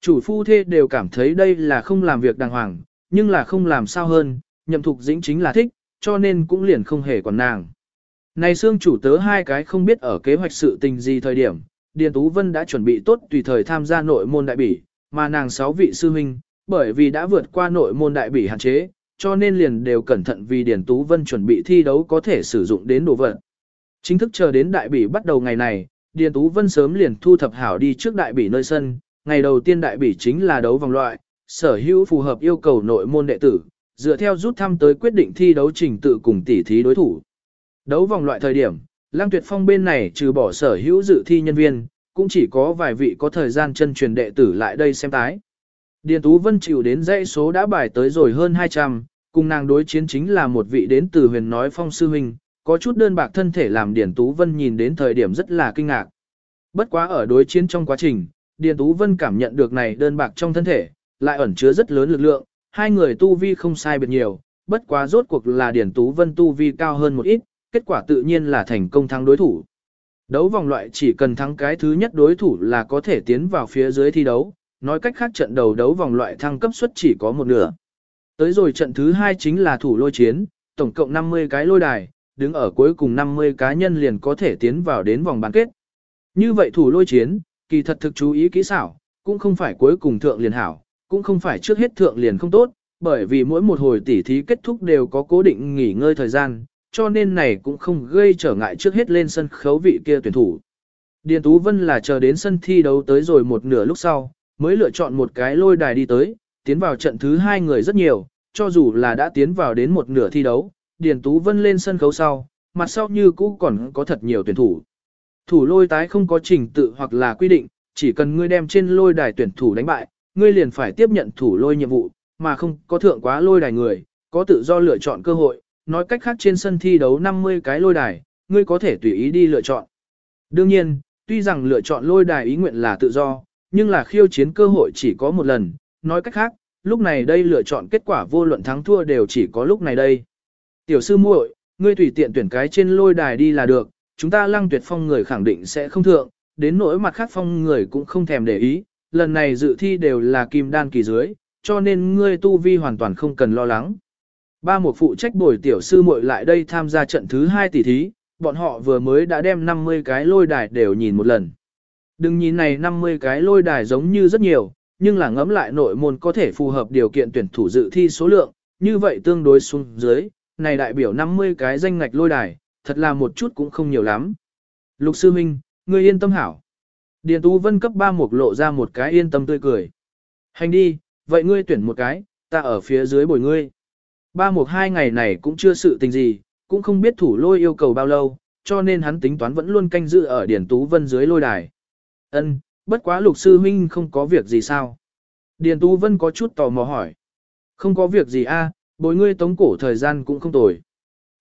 Chủ phu thê đều cảm thấy đây là không làm việc đàng hoàng, nhưng là không làm sao hơn, nhậm thục dĩnh chính là thích, cho nên cũng liền không hề còn nàng. Này xương chủ tớ hai cái không biết ở kế hoạch sự tình gì thời điểm, Điền Tú Vân đã chuẩn bị tốt tùy thời tham gia nội môn đại bỉ, mà nàng sáu vị sư huynh, bởi vì đã vượt qua nội môn đại bỉ hạn chế, cho nên liền đều cẩn thận vì Điền Tú Vân chuẩn bị thi đấu có thể sử dụng đến đồ vật. Chính thức chờ đến đại bỉ bắt đầu ngày này, Điền Tú Vân sớm liền thu thập hảo đi trước đại bỉ nơi sân, ngày đầu tiên đại bỉ chính là đấu vòng loại, sở hữu phù hợp yêu cầu nội môn đệ tử, dựa theo rút thăm tới quyết định thi đấu trình tự cùng tỉ thí đối thủ. Đấu vòng loại thời điểm, Lăng Tuyệt Phong bên này trừ bỏ sở hữu dự thi nhân viên, cũng chỉ có vài vị có thời gian chân truyền đệ tử lại đây xem tái. Điền Tú Vân chịu đến dãy số đã bài tới rồi hơn 200, cùng nàng đối chiến chính là một vị đến từ huyền nói phong sư huynh, có chút đơn bạc thân thể làm Điền Tú Vân nhìn đến thời điểm rất là kinh ngạc. Bất quá ở đối chiến trong quá trình, Điền Tú Vân cảm nhận được này đơn bạc trong thân thể, lại ẩn chứa rất lớn lực lượng, hai người tu vi không sai biệt nhiều, bất quá rốt cuộc là Điền Tú Vân tu vi cao hơn một ít, kết quả tự nhiên là thành công thắng đối thủ. Đấu vòng loại chỉ cần thắng cái thứ nhất đối thủ là có thể tiến vào phía dưới thi đấu, nói cách khác trận đầu đấu vòng loại thăng cấp suất chỉ có một nửa. Tới rồi trận thứ hai chính là thủ lôi chiến, tổng cộng 50 cái lôi đài, đứng ở cuối cùng 50 cá nhân liền có thể tiến vào đến vòng bán kết. Như vậy thủ lôi chiến, kỳ thật thực chú ý kỹ xảo, cũng không phải cuối cùng thượng liền hảo, cũng không phải trước hết thượng liền không tốt, bởi vì mỗi một hồi tỉ thí kết thúc đều có cố định nghỉ ngơi thời gian, cho nên này cũng không gây trở ngại trước hết lên sân khấu vị kia tuyển thủ. Điền Tú Vân là chờ đến sân thi đấu tới rồi một nửa lúc sau, mới lựa chọn một cái lôi đài đi tới, tiến vào trận thứ hai người rất nhiều, cho dù là đã tiến vào đến một nửa thi đấu, Điền Tú Vân lên sân khấu sau, mặt sau như cũ còn có thật nhiều tuyển thủ. Thủ lôi tái không có trình tự hoặc là quy định, chỉ cần ngươi đem trên lôi đài tuyển thủ đánh bại, ngươi liền phải tiếp nhận thủ lôi nhiệm vụ, mà không có thượng quá lôi đài người, có tự do lựa chọn cơ hội, nói cách khác trên sân thi đấu 50 cái lôi đài, ngươi có thể tùy ý đi lựa chọn. Đương nhiên, tuy rằng lựa chọn lôi đài ý nguyện là tự do, nhưng là khiêu chiến cơ hội chỉ có một lần, nói cách khác, lúc này đây lựa chọn kết quả vô luận thắng thua đều chỉ có lúc này đây. Tiểu sư muội, ngươi tùy tiện tuyển cái trên lôi đài đi là được, chúng ta lăng tuyệt phong người khẳng định sẽ không thượng, đến nỗi mặt khác phong người cũng không thèm để ý, lần này dự thi đều là kim đan kỳ dưới, cho nên ngươi tu vi hoàn toàn không cần lo lắng. Ba một phụ trách bồi tiểu sư muội lại đây tham gia trận thứ hai tỷ thí, bọn họ vừa mới đã đem 50 cái lôi đài đều nhìn một lần. Đừng nhìn này 50 cái lôi đài giống như rất nhiều, nhưng là ngẫm lại nội môn có thể phù hợp điều kiện tuyển thủ dự thi số lượng, như vậy tương đối xuống dưới, này đại biểu 50 cái danh ngạch lôi đài, thật là một chút cũng không nhiều lắm. Lục sư minh, ngươi yên tâm hảo. Điền Tú Vân cấp ba mục lộ ra một cái yên tâm tươi cười. Hành đi, vậy ngươi tuyển một cái, ta ở phía dưới bồi ngươi. Ba mục hai ngày này cũng chưa sự tình gì, cũng không biết thủ lôi yêu cầu bao lâu, cho nên hắn tính toán vẫn luôn canh giữ ở Điền Tú Vân dưới lôi đài. Ân, bất quá lục sư huynh không có việc gì sao? Điền Tú Vân có chút tò mò hỏi. Không có việc gì a, bồi ngươi tống cổ thời gian cũng không tồi.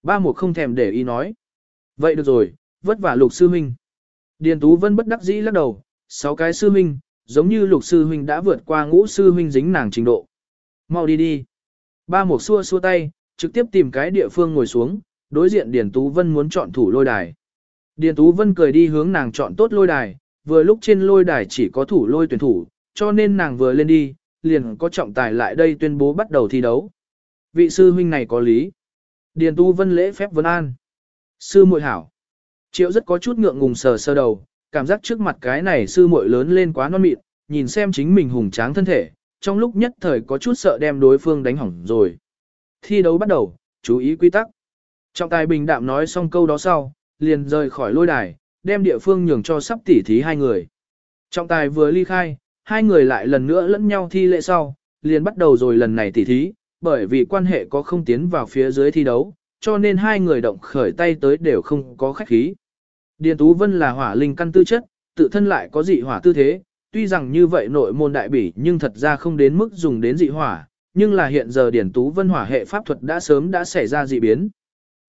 Ba mục không thèm để ý nói. Vậy được rồi, vất vả lục sư huynh. Điền Tú Vân bất đắc dĩ lắc đầu, sáu cái sư huynh, giống như lục sư huynh đã vượt qua ngũ sư huynh dính nàng trình độ. Mau đi đi. Ba mục xua xua tay, trực tiếp tìm cái địa phương ngồi xuống, đối diện Điền Tú Vân muốn chọn thủ lôi đài. Điền Tú Vân cười đi hướng nàng chọn tốt lôi đài, vừa lúc trên lôi đài chỉ có thủ lôi tuyển thủ, cho nên nàng vừa lên đi, liền có trọng tài lại đây tuyên bố bắt đầu thi đấu. Vị sư huynh này có lý. Điền Tu Vân lễ phép vấn an. Sư muội hảo. Triệu rất có chút ngượng ngùng sờ sơ đầu, cảm giác trước mặt cái này sư muội lớn lên quá non mịn, nhìn xem chính mình hùng tráng thân thể, trong lúc nhất thời có chút sợ đem đối phương đánh hỏng rồi. Thi đấu bắt đầu, chú ý quy tắc. Trọng tài bình đạm nói xong câu đó sau, liền rời khỏi lôi đài, đem địa phương nhường cho sắp tỉ thí hai người. Trọng tài vừa ly khai, hai người lại lần nữa lẫn nhau thi lễ sau, liền bắt đầu rồi lần này tỉ thí, bởi vì quan hệ có không tiến vào phía dưới thi đấu, cho nên hai người động khởi tay tới đều không có khách khí. Điền Tú Vân là hỏa linh căn tư chất, tự thân lại có dị hỏa tư thế, tuy rằng như vậy nội môn đại bỉ nhưng thật ra không đến mức dùng đến dị hỏa, nhưng là hiện giờ Điền Tú Vân hỏa hệ pháp thuật đã sớm đã xảy ra dị biến.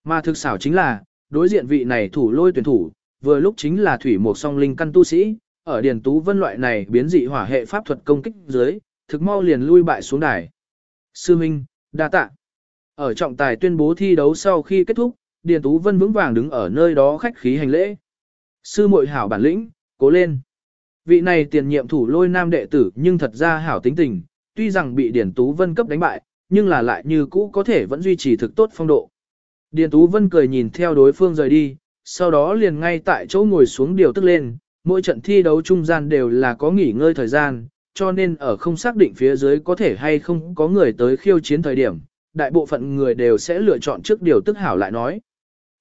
Mà thực xảo chính là, đối diện vị này thủ lôi tuyển thủ, vừa lúc chính là thủy một song linh căn tu sĩ, ở Điền Tú Vân loại này biến dị hỏa hệ pháp thuật công kích dưới, thực mau liền lui bại xuống đài. Sư Minh, đa tạ. Ở trọng tài tuyên bố thi đấu sau khi kết thúc, Điền Tú Vân vững vàng đứng ở nơi đó khách khí hành lễ. Sư muội hảo bản lĩnh, cố lên. Vị này tiền nhiệm thủ lôi nam đệ tử nhưng thật ra hảo tính tình, tuy rằng bị Điền Tú Vân cấp đánh bại, nhưng là lại như cũ có thể vẫn duy trì thực tốt phong độ. Điền Tú Vân cười nhìn theo đối phương rời đi, sau đó liền ngay tại chỗ ngồi xuống điều tức lên, mỗi trận thi đấu trung gian đều là có nghỉ ngơi thời gian, cho nên ở không xác định phía dưới có thể hay không có người tới khiêu chiến thời điểm, đại bộ phận người đều sẽ lựa chọn trước điều tức hảo lại nói.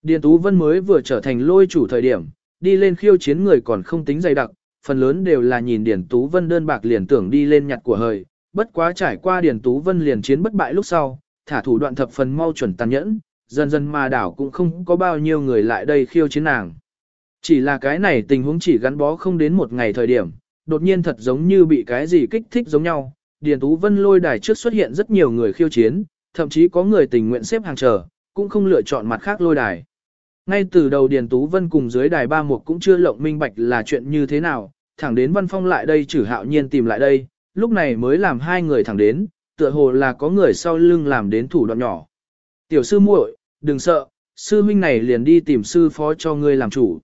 Điền Tú Vân mới vừa trở thành lôi chủ thời điểm, đi lên khiêu chiến người còn không tính dày đặc, phần lớn đều là nhìn Điền Tú Vân đơn bạc liền tưởng đi lên nhặt của hời, bất quá trải qua Điền Tú Vân liền chiến bất bại lúc sau, thả thủ đoạn thập phần mau chuẩn tàn nhẫn, dần dần mà đảo cũng không có bao nhiêu người lại đây khiêu chiến nàng. Chỉ là cái này tình huống chỉ gắn bó không đến một ngày thời điểm, đột nhiên thật giống như bị cái gì kích thích giống nhau, Điền Tú Vân lôi đài trước xuất hiện rất nhiều người khiêu chiến, thậm chí có người tình nguyện xếp hàng chờ, cũng không lựa chọn mặt khác lôi đài. Ngay từ đầu Điền Tú Vân cùng dưới đài ba mục cũng chưa lộng minh bạch là chuyện như thế nào, thẳng đến Văn Phong lại đây chử hạo nhiên tìm lại đây, lúc này mới làm hai người thẳng đến, tựa hồ là có người sau lưng làm đến thủ đoạn nhỏ. Tiểu sư muội, đừng sợ, sư huynh này liền đi tìm sư phó cho ngươi làm chủ.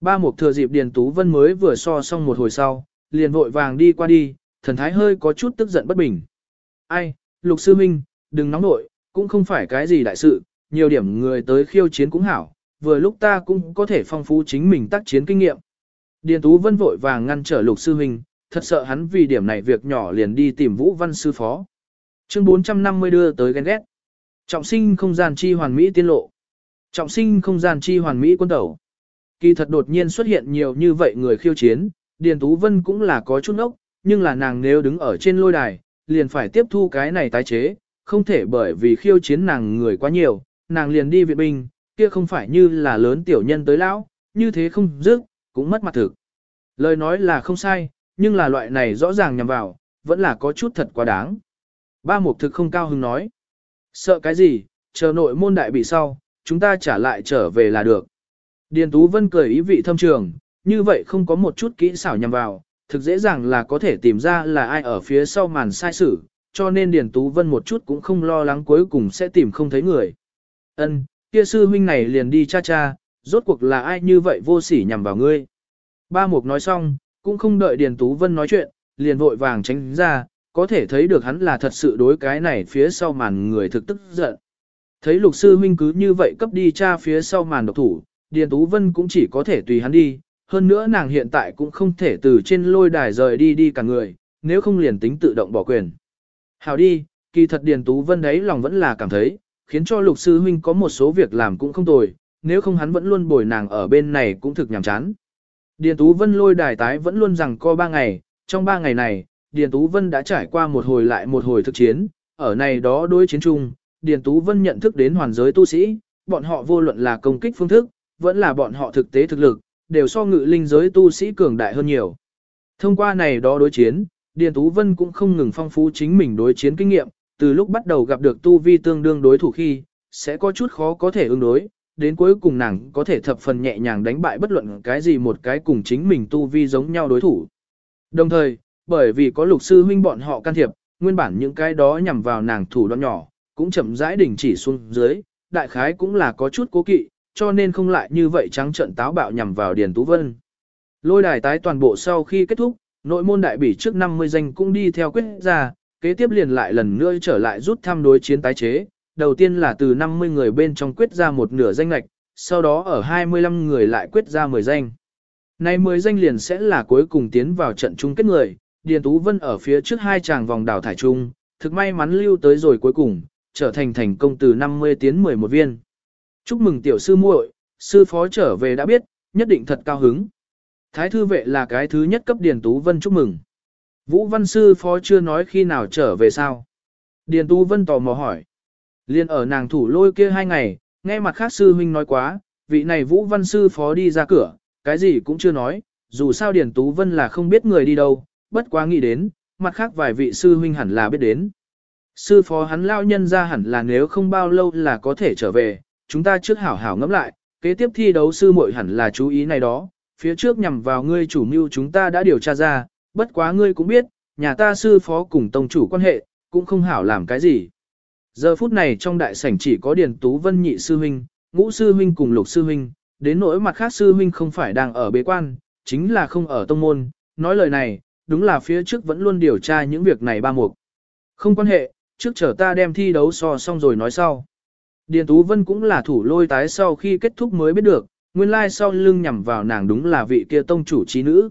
Ba mục thừa dịp Điền Tú Vân mới vừa so xong một hồi sau, liền vội vàng đi qua đi, thần thái hơi có chút tức giận bất bình. Ai, lục sư minh, đừng nóng nội, cũng không phải cái gì đại sự, nhiều điểm người tới khiêu chiến cũng hảo, vừa lúc ta cũng có thể phong phú chính mình tác chiến kinh nghiệm. Điền Tú Vân vội vàng ngăn trở lục sư huynh, thật sợ hắn vì điểm này việc nhỏ liền đi tìm Vũ Văn sư phó. Chương 450 đưa tới ghen ghét. Trọng sinh không gian chi hoàn mỹ tiên lộ. Trọng sinh không gian chi hoàn mỹ quân tẩu. Kỳ thật đột nhiên xuất hiện nhiều như vậy người khiêu chiến, Điền Tú Vân cũng là có chút ốc, nhưng là nàng nếu đứng ở trên lôi đài, liền phải tiếp thu cái này tái chế, không thể bởi vì khiêu chiến nàng người quá nhiều, nàng liền đi viện binh, kia không phải như là lớn tiểu nhân tới lão, như thế không dứt, cũng mất mặt thực. Lời nói là không sai, nhưng là loại này rõ ràng nhằm vào, vẫn là có chút thật quá đáng. Ba mục thực không cao hứng nói. Sợ cái gì, chờ nội môn đại bị sau, chúng ta trả lại trở về là được. Điền Tú Vân cười ý vị thâm trường, như vậy không có một chút kỹ xảo nhằm vào, thực dễ dàng là có thể tìm ra là ai ở phía sau màn sai sử, cho nên Điền Tú Vân một chút cũng không lo lắng cuối cùng sẽ tìm không thấy người. Ân, kia sư huynh này liền đi cha cha, rốt cuộc là ai như vậy vô sỉ nhằm vào ngươi. Ba mục nói xong, cũng không đợi Điền Tú Vân nói chuyện, liền vội vàng tránh ra, có thể thấy được hắn là thật sự đối cái này phía sau màn người thực tức giận. Thấy lục sư huynh cứ như vậy cấp đi cha phía sau màn độc thủ, Điền Tú Vân cũng chỉ có thể tùy hắn đi, hơn nữa nàng hiện tại cũng không thể từ trên lôi đài rời đi đi cả người, nếu không liền tính tự động bỏ quyền. Hào đi, kỳ thật Điền Tú Vân đấy lòng vẫn là cảm thấy, khiến cho lục sư huynh có một số việc làm cũng không tồi, nếu không hắn vẫn luôn bồi nàng ở bên này cũng thực nhàm chán. Điền Tú Vân lôi đài tái vẫn luôn rằng co ba ngày, trong ba ngày này, Điền Tú Vân đã trải qua một hồi lại một hồi thực chiến, ở này đó đối chiến chung, Điền Tú Vân nhận thức đến hoàn giới tu sĩ, bọn họ vô luận là công kích phương thức, vẫn là bọn họ thực tế thực lực, đều so ngự linh giới tu sĩ cường đại hơn nhiều. Thông qua này đó đối chiến, Điền Tú Vân cũng không ngừng phong phú chính mình đối chiến kinh nghiệm, từ lúc bắt đầu gặp được tu vi tương đương đối thủ khi, sẽ có chút khó có thể ứng đối, đến cuối cùng nàng có thể thập phần nhẹ nhàng đánh bại bất luận cái gì một cái cùng chính mình tu vi giống nhau đối thủ. Đồng thời, bởi vì có lục sư huynh bọn họ can thiệp, nguyên bản những cái đó nhằm vào nàng thủ đoạn nhỏ, cũng chậm rãi đình chỉ xuống dưới, đại khái cũng là có chút cố kỵ, cho nên không lại như vậy trắng trận táo bạo nhằm vào Điền Tú Vân. Lôi đài tái toàn bộ sau khi kết thúc, nội môn đại bỉ trước 50 danh cũng đi theo quyết ra, kế tiếp liền lại lần nữa trở lại rút thăm đối chiến tái chế, đầu tiên là từ 50 người bên trong quyết ra một nửa danh lạch, sau đó ở 25 người lại quyết ra 10 danh. Này 10 danh liền sẽ là cuối cùng tiến vào trận chung kết người, Điền Tú Vân ở phía trước hai chàng vòng đảo thải chung, thực may mắn lưu tới rồi cuối cùng, trở thành thành công từ 50 tiến 11 viên. Chúc mừng tiểu sư muội, sư phó trở về đã biết, nhất định thật cao hứng. Thái thư vệ là cái thứ nhất cấp Điền Tú Vân chúc mừng. Vũ Văn sư phó chưa nói khi nào trở về sao. Điền Tú Vân tò mò hỏi. Liên ở nàng thủ lôi kia hai ngày, nghe mặt khác sư huynh nói quá, vị này Vũ Văn sư phó đi ra cửa, cái gì cũng chưa nói, dù sao Điền Tú Vân là không biết người đi đâu, bất quá nghĩ đến, mặt khác vài vị sư huynh hẳn là biết đến. Sư phó hắn lao nhân ra hẳn là nếu không bao lâu là có thể trở về, chúng ta trước hảo hảo ngẫm lại, kế tiếp thi đấu sư muội hẳn là chú ý này đó, phía trước nhằm vào ngươi chủ mưu chúng ta đã điều tra ra, bất quá ngươi cũng biết, nhà ta sư phó cùng tông chủ quan hệ, cũng không hảo làm cái gì. Giờ phút này trong đại sảnh chỉ có Điền Tú Vân nhị sư huynh, ngũ sư huynh cùng lục sư huynh, đến nỗi mặt khác sư huynh không phải đang ở bế quan, chính là không ở tông môn, nói lời này, đúng là phía trước vẫn luôn điều tra những việc này ba mục. Không quan hệ, trước chờ ta đem thi đấu so xong rồi nói sau. Điền Tú Vân cũng là thủ lôi tái sau khi kết thúc mới biết được, nguyên lai sau lưng nhằm vào nàng đúng là vị kia tông chủ trí nữ.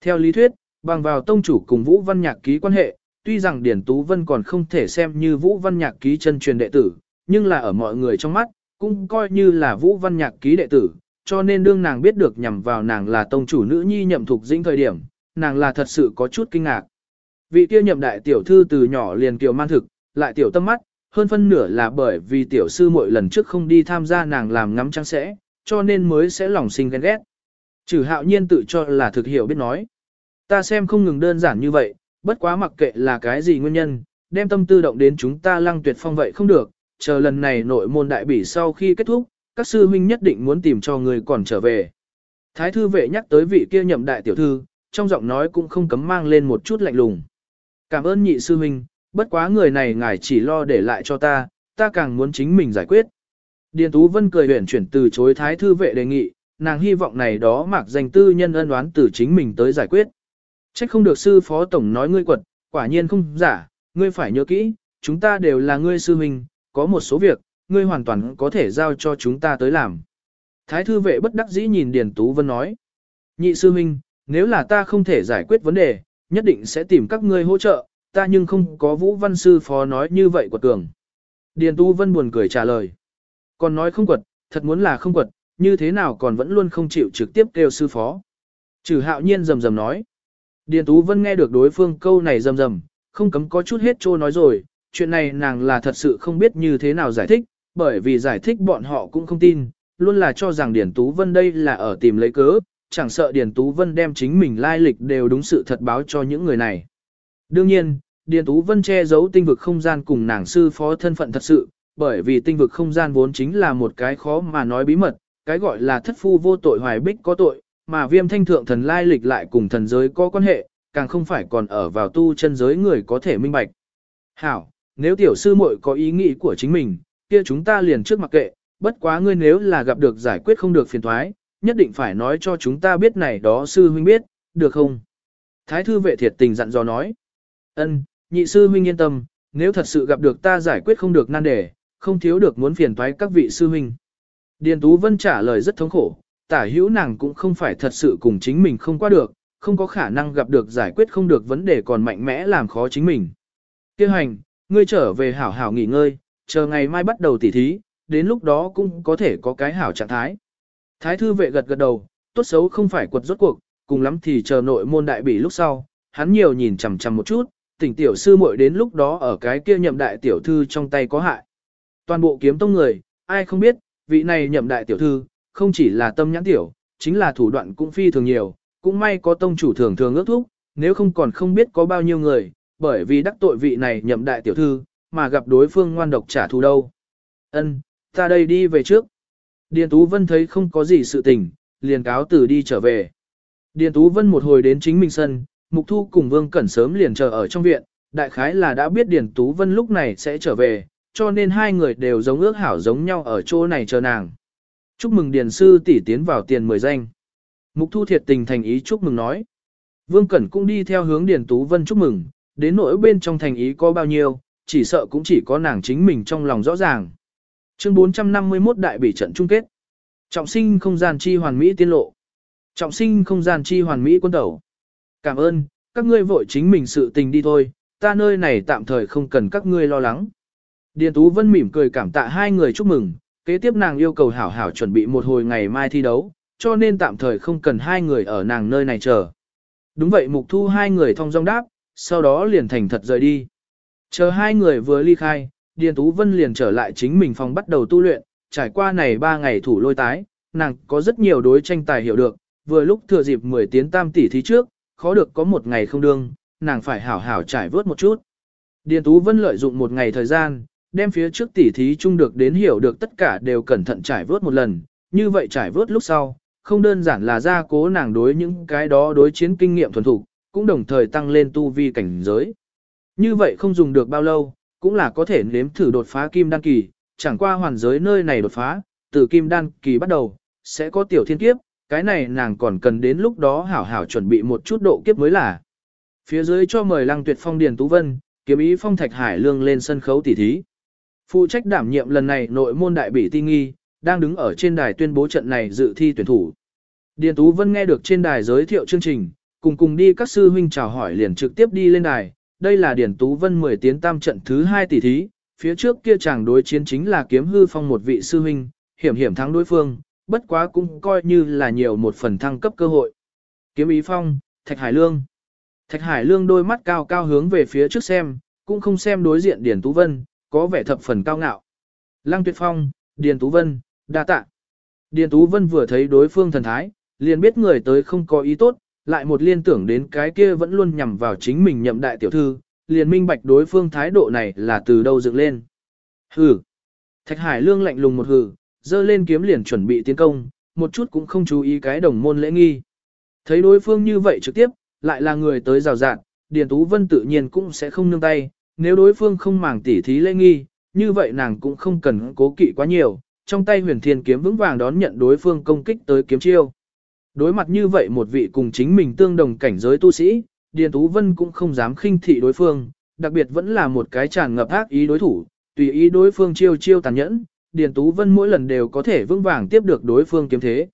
Theo lý thuyết, bằng vào tông chủ cùng Vũ Văn Nhạc ký quan hệ, tuy rằng Điền Tú Vân còn không thể xem như Vũ Văn Nhạc ký chân truyền đệ tử, nhưng là ở mọi người trong mắt, cũng coi như là Vũ Văn Nhạc ký đệ tử, cho nên đương nàng biết được nhằm vào nàng là tông chủ nữ nhi nhậm thuộc dĩnh thời điểm, nàng là thật sự có chút kinh ngạc. Vị kia nhậm đại tiểu thư từ nhỏ liền kiều man thực, lại tiểu tâm mắt, hơn phân nửa là bởi vì tiểu sư mỗi lần trước không đi tham gia nàng làm ngắm trăng sẽ, cho nên mới sẽ lòng sinh ghen ghét. Trừ hạo nhiên tự cho là thực hiểu biết nói. Ta xem không ngừng đơn giản như vậy, bất quá mặc kệ là cái gì nguyên nhân, đem tâm tư động đến chúng ta lăng tuyệt phong vậy không được, chờ lần này nội môn đại bỉ sau khi kết thúc, các sư huynh nhất định muốn tìm cho người còn trở về. Thái thư vệ nhắc tới vị kia nhậm đại tiểu thư, trong giọng nói cũng không cấm mang lên một chút lạnh lùng. Cảm ơn nhị sư huynh, bất quá người này ngài chỉ lo để lại cho ta, ta càng muốn chính mình giải quyết. Điền Tú Vân cười huyển chuyển từ chối thái thư vệ đề nghị, nàng hy vọng này đó mạc danh tư nhân ân oán từ chính mình tới giải quyết. Trách không được sư phó tổng nói ngươi quật, quả nhiên không giả, ngươi phải nhớ kỹ, chúng ta đều là ngươi sư huynh, có một số việc, ngươi hoàn toàn có thể giao cho chúng ta tới làm. Thái thư vệ bất đắc dĩ nhìn Điền Tú Vân nói. Nhị sư huynh, nếu là ta không thể giải quyết vấn đề, nhất định sẽ tìm các ngươi hỗ trợ, ta nhưng không có Vũ Văn Sư Phó nói như vậy của cường. Điền Tú Vân buồn cười trả lời. Còn nói không quật, thật muốn là không quật, như thế nào còn vẫn luôn không chịu trực tiếp kêu sư phó. Trừ hạo nhiên rầm rầm nói. Điền Tú Vân nghe được đối phương câu này rầm rầm, không cấm có chút hết trô nói rồi, chuyện này nàng là thật sự không biết như thế nào giải thích, bởi vì giải thích bọn họ cũng không tin, luôn là cho rằng Điền Tú Vân đây là ở tìm lấy cớ, chẳng sợ Điền Tú Vân đem chính mình lai lịch đều đúng sự thật báo cho những người này. Đương nhiên, Điền Tú Vân che giấu tinh vực không gian cùng nàng sư phó thân phận thật sự, bởi vì tinh vực không gian vốn chính là một cái khó mà nói bí mật, cái gọi là thất phu vô tội hoài bích có tội, mà viêm thanh thượng thần lai lịch lại cùng thần giới có quan hệ, càng không phải còn ở vào tu chân giới người có thể minh bạch. Hảo, nếu tiểu sư muội có ý nghĩ của chính mình, kia chúng ta liền trước mặc kệ, bất quá ngươi nếu là gặp được giải quyết không được phiền thoái, nhất định phải nói cho chúng ta biết này đó sư huynh biết, được không? Thái thư vệ thiệt tình dặn dò nói ân nhị sư huynh yên tâm, nếu thật sự gặp được ta giải quyết không được nan đề, không thiếu được muốn phiền toái các vị sư huynh. Điền Tú Vân trả lời rất thống khổ, tả hữu nàng cũng không phải thật sự cùng chính mình không qua được, không có khả năng gặp được giải quyết không được vấn đề còn mạnh mẽ làm khó chính mình. Kêu hành, ngươi trở về hảo hảo nghỉ ngơi, chờ ngày mai bắt đầu tỉ thí, đến lúc đó cũng có thể có cái hảo trạng thái. Thái thư vệ gật gật đầu, tốt xấu không phải quật rốt cuộc, cùng lắm thì chờ nội môn đại bỉ lúc sau, hắn nhiều nhìn chằm chằm một chút, tỉnh tiểu sư muội đến lúc đó ở cái kia nhậm đại tiểu thư trong tay có hại. Toàn bộ kiếm tông người, ai không biết, vị này nhậm đại tiểu thư, không chỉ là tâm nhãn tiểu, chính là thủ đoạn cũng phi thường nhiều, cũng may có tông chủ thường thường ước thúc, nếu không còn không biết có bao nhiêu người, bởi vì đắc tội vị này nhậm đại tiểu thư, mà gặp đối phương ngoan độc trả thù đâu. Ân, ta đây đi về trước. Điền Tú Vân thấy không có gì sự tình, liền cáo từ đi trở về. Điền Tú Vân một hồi đến chính mình sân, Mục Thu cùng Vương Cẩn sớm liền chờ ở trong viện, đại khái là đã biết Điền Tú Vân lúc này sẽ trở về, cho nên hai người đều giống ước hảo giống nhau ở chỗ này chờ nàng. Chúc mừng Điền Sư tỷ tiến vào tiền mười danh. Mục Thu thiệt tình thành ý chúc mừng nói. Vương Cẩn cũng đi theo hướng Điền Tú Vân chúc mừng, đến nỗi bên trong thành ý có bao nhiêu, chỉ sợ cũng chỉ có nàng chính mình trong lòng rõ ràng. Chương 451 đại bỉ trận chung kết. Trọng sinh không gian chi hoàn mỹ tiên lộ. Trọng sinh không gian chi hoàn mỹ quân tẩu. Cảm ơn, các ngươi vội chính mình sự tình đi thôi, ta nơi này tạm thời không cần các ngươi lo lắng. Điền Tú Vân mỉm cười cảm tạ hai người chúc mừng, kế tiếp nàng yêu cầu hảo hảo chuẩn bị một hồi ngày mai thi đấu, cho nên tạm thời không cần hai người ở nàng nơi này chờ. Đúng vậy mục thu hai người thong dong đáp, sau đó liền thành thật rời đi. Chờ hai người vừa ly khai, Điền Tú Vân liền trở lại chính mình phòng bắt đầu tu luyện, trải qua này ba ngày thủ lôi tái, nàng có rất nhiều đối tranh tài hiểu được, vừa lúc thừa dịp 10 tiến tam tỷ thí trước, khó được có một ngày không đương, nàng phải hảo hảo trải vớt một chút. Điền Tú Vân lợi dụng một ngày thời gian, đem phía trước tỷ thí chung được đến hiểu được tất cả đều cẩn thận trải vớt một lần, như vậy trải vớt lúc sau, không đơn giản là gia cố nàng đối những cái đó đối chiến kinh nghiệm thuần thục cũng đồng thời tăng lên tu vi cảnh giới. Như vậy không dùng được bao lâu, cũng là có thể nếm thử đột phá kim đan kỳ, chẳng qua hoàn giới nơi này đột phá, từ kim đan kỳ bắt đầu, sẽ có tiểu thiên kiếp, cái này nàng còn cần đến lúc đó hảo hảo chuẩn bị một chút độ kiếp mới là. Phía dưới cho mời Lăng Tuyệt Phong Điền Tú Vân, kiếm ý Phong Thạch Hải Lương lên sân khấu tỉ thí. Phụ trách đảm nhiệm lần này nội môn đại bỉ ti nghi, đang đứng ở trên đài tuyên bố trận này dự thi tuyển thủ. Điền Tú Vân nghe được trên đài giới thiệu chương trình, cùng cùng đi các sư huynh chào hỏi liền trực tiếp đi lên đài. Đây là Điền Tú Vân 10 tiến tam trận thứ 2 tỷ thí, phía trước kia chàng đối chiến chính là kiếm hư phong một vị sư huynh, hiểm hiểm thắng đối phương, bất quá cũng coi như là nhiều một phần thăng cấp cơ hội. Kiếm ý phong, Thạch Hải Lương. Thạch Hải Lương đôi mắt cao cao hướng về phía trước xem, cũng không xem đối diện Điền Tú Vân, có vẻ thập phần cao ngạo. Lăng Tuyệt Phong, Điền Tú Vân, đa tạ. Điền Tú Vân vừa thấy đối phương thần thái, liền biết người tới không có ý tốt, lại một liên tưởng đến cái kia vẫn luôn nhằm vào chính mình nhậm đại tiểu thư, liền minh bạch đối phương thái độ này là từ đâu dựng lên. Hừ. Thạch Hải Lương lạnh lùng một hừ, dơ lên kiếm liền chuẩn bị tiến công, một chút cũng không chú ý cái đồng môn lễ nghi. Thấy đối phương như vậy trực tiếp, lại là người tới rào rạn, Điền Tú Vân tự nhiên cũng sẽ không nương tay, nếu đối phương không màng tỉ thí lễ nghi, như vậy nàng cũng không cần cố kỵ quá nhiều, trong tay huyền thiên kiếm vững vàng đón nhận đối phương công kích tới kiếm chiêu. Đối mặt như vậy một vị cùng chính mình tương đồng cảnh giới tu sĩ, Điền Tú Vân cũng không dám khinh thị đối phương, đặc biệt vẫn là một cái tràn ngập ác ý đối thủ, tùy ý đối phương chiêu chiêu tàn nhẫn, Điền Tú Vân mỗi lần đều có thể vững vàng tiếp được đối phương kiếm thế.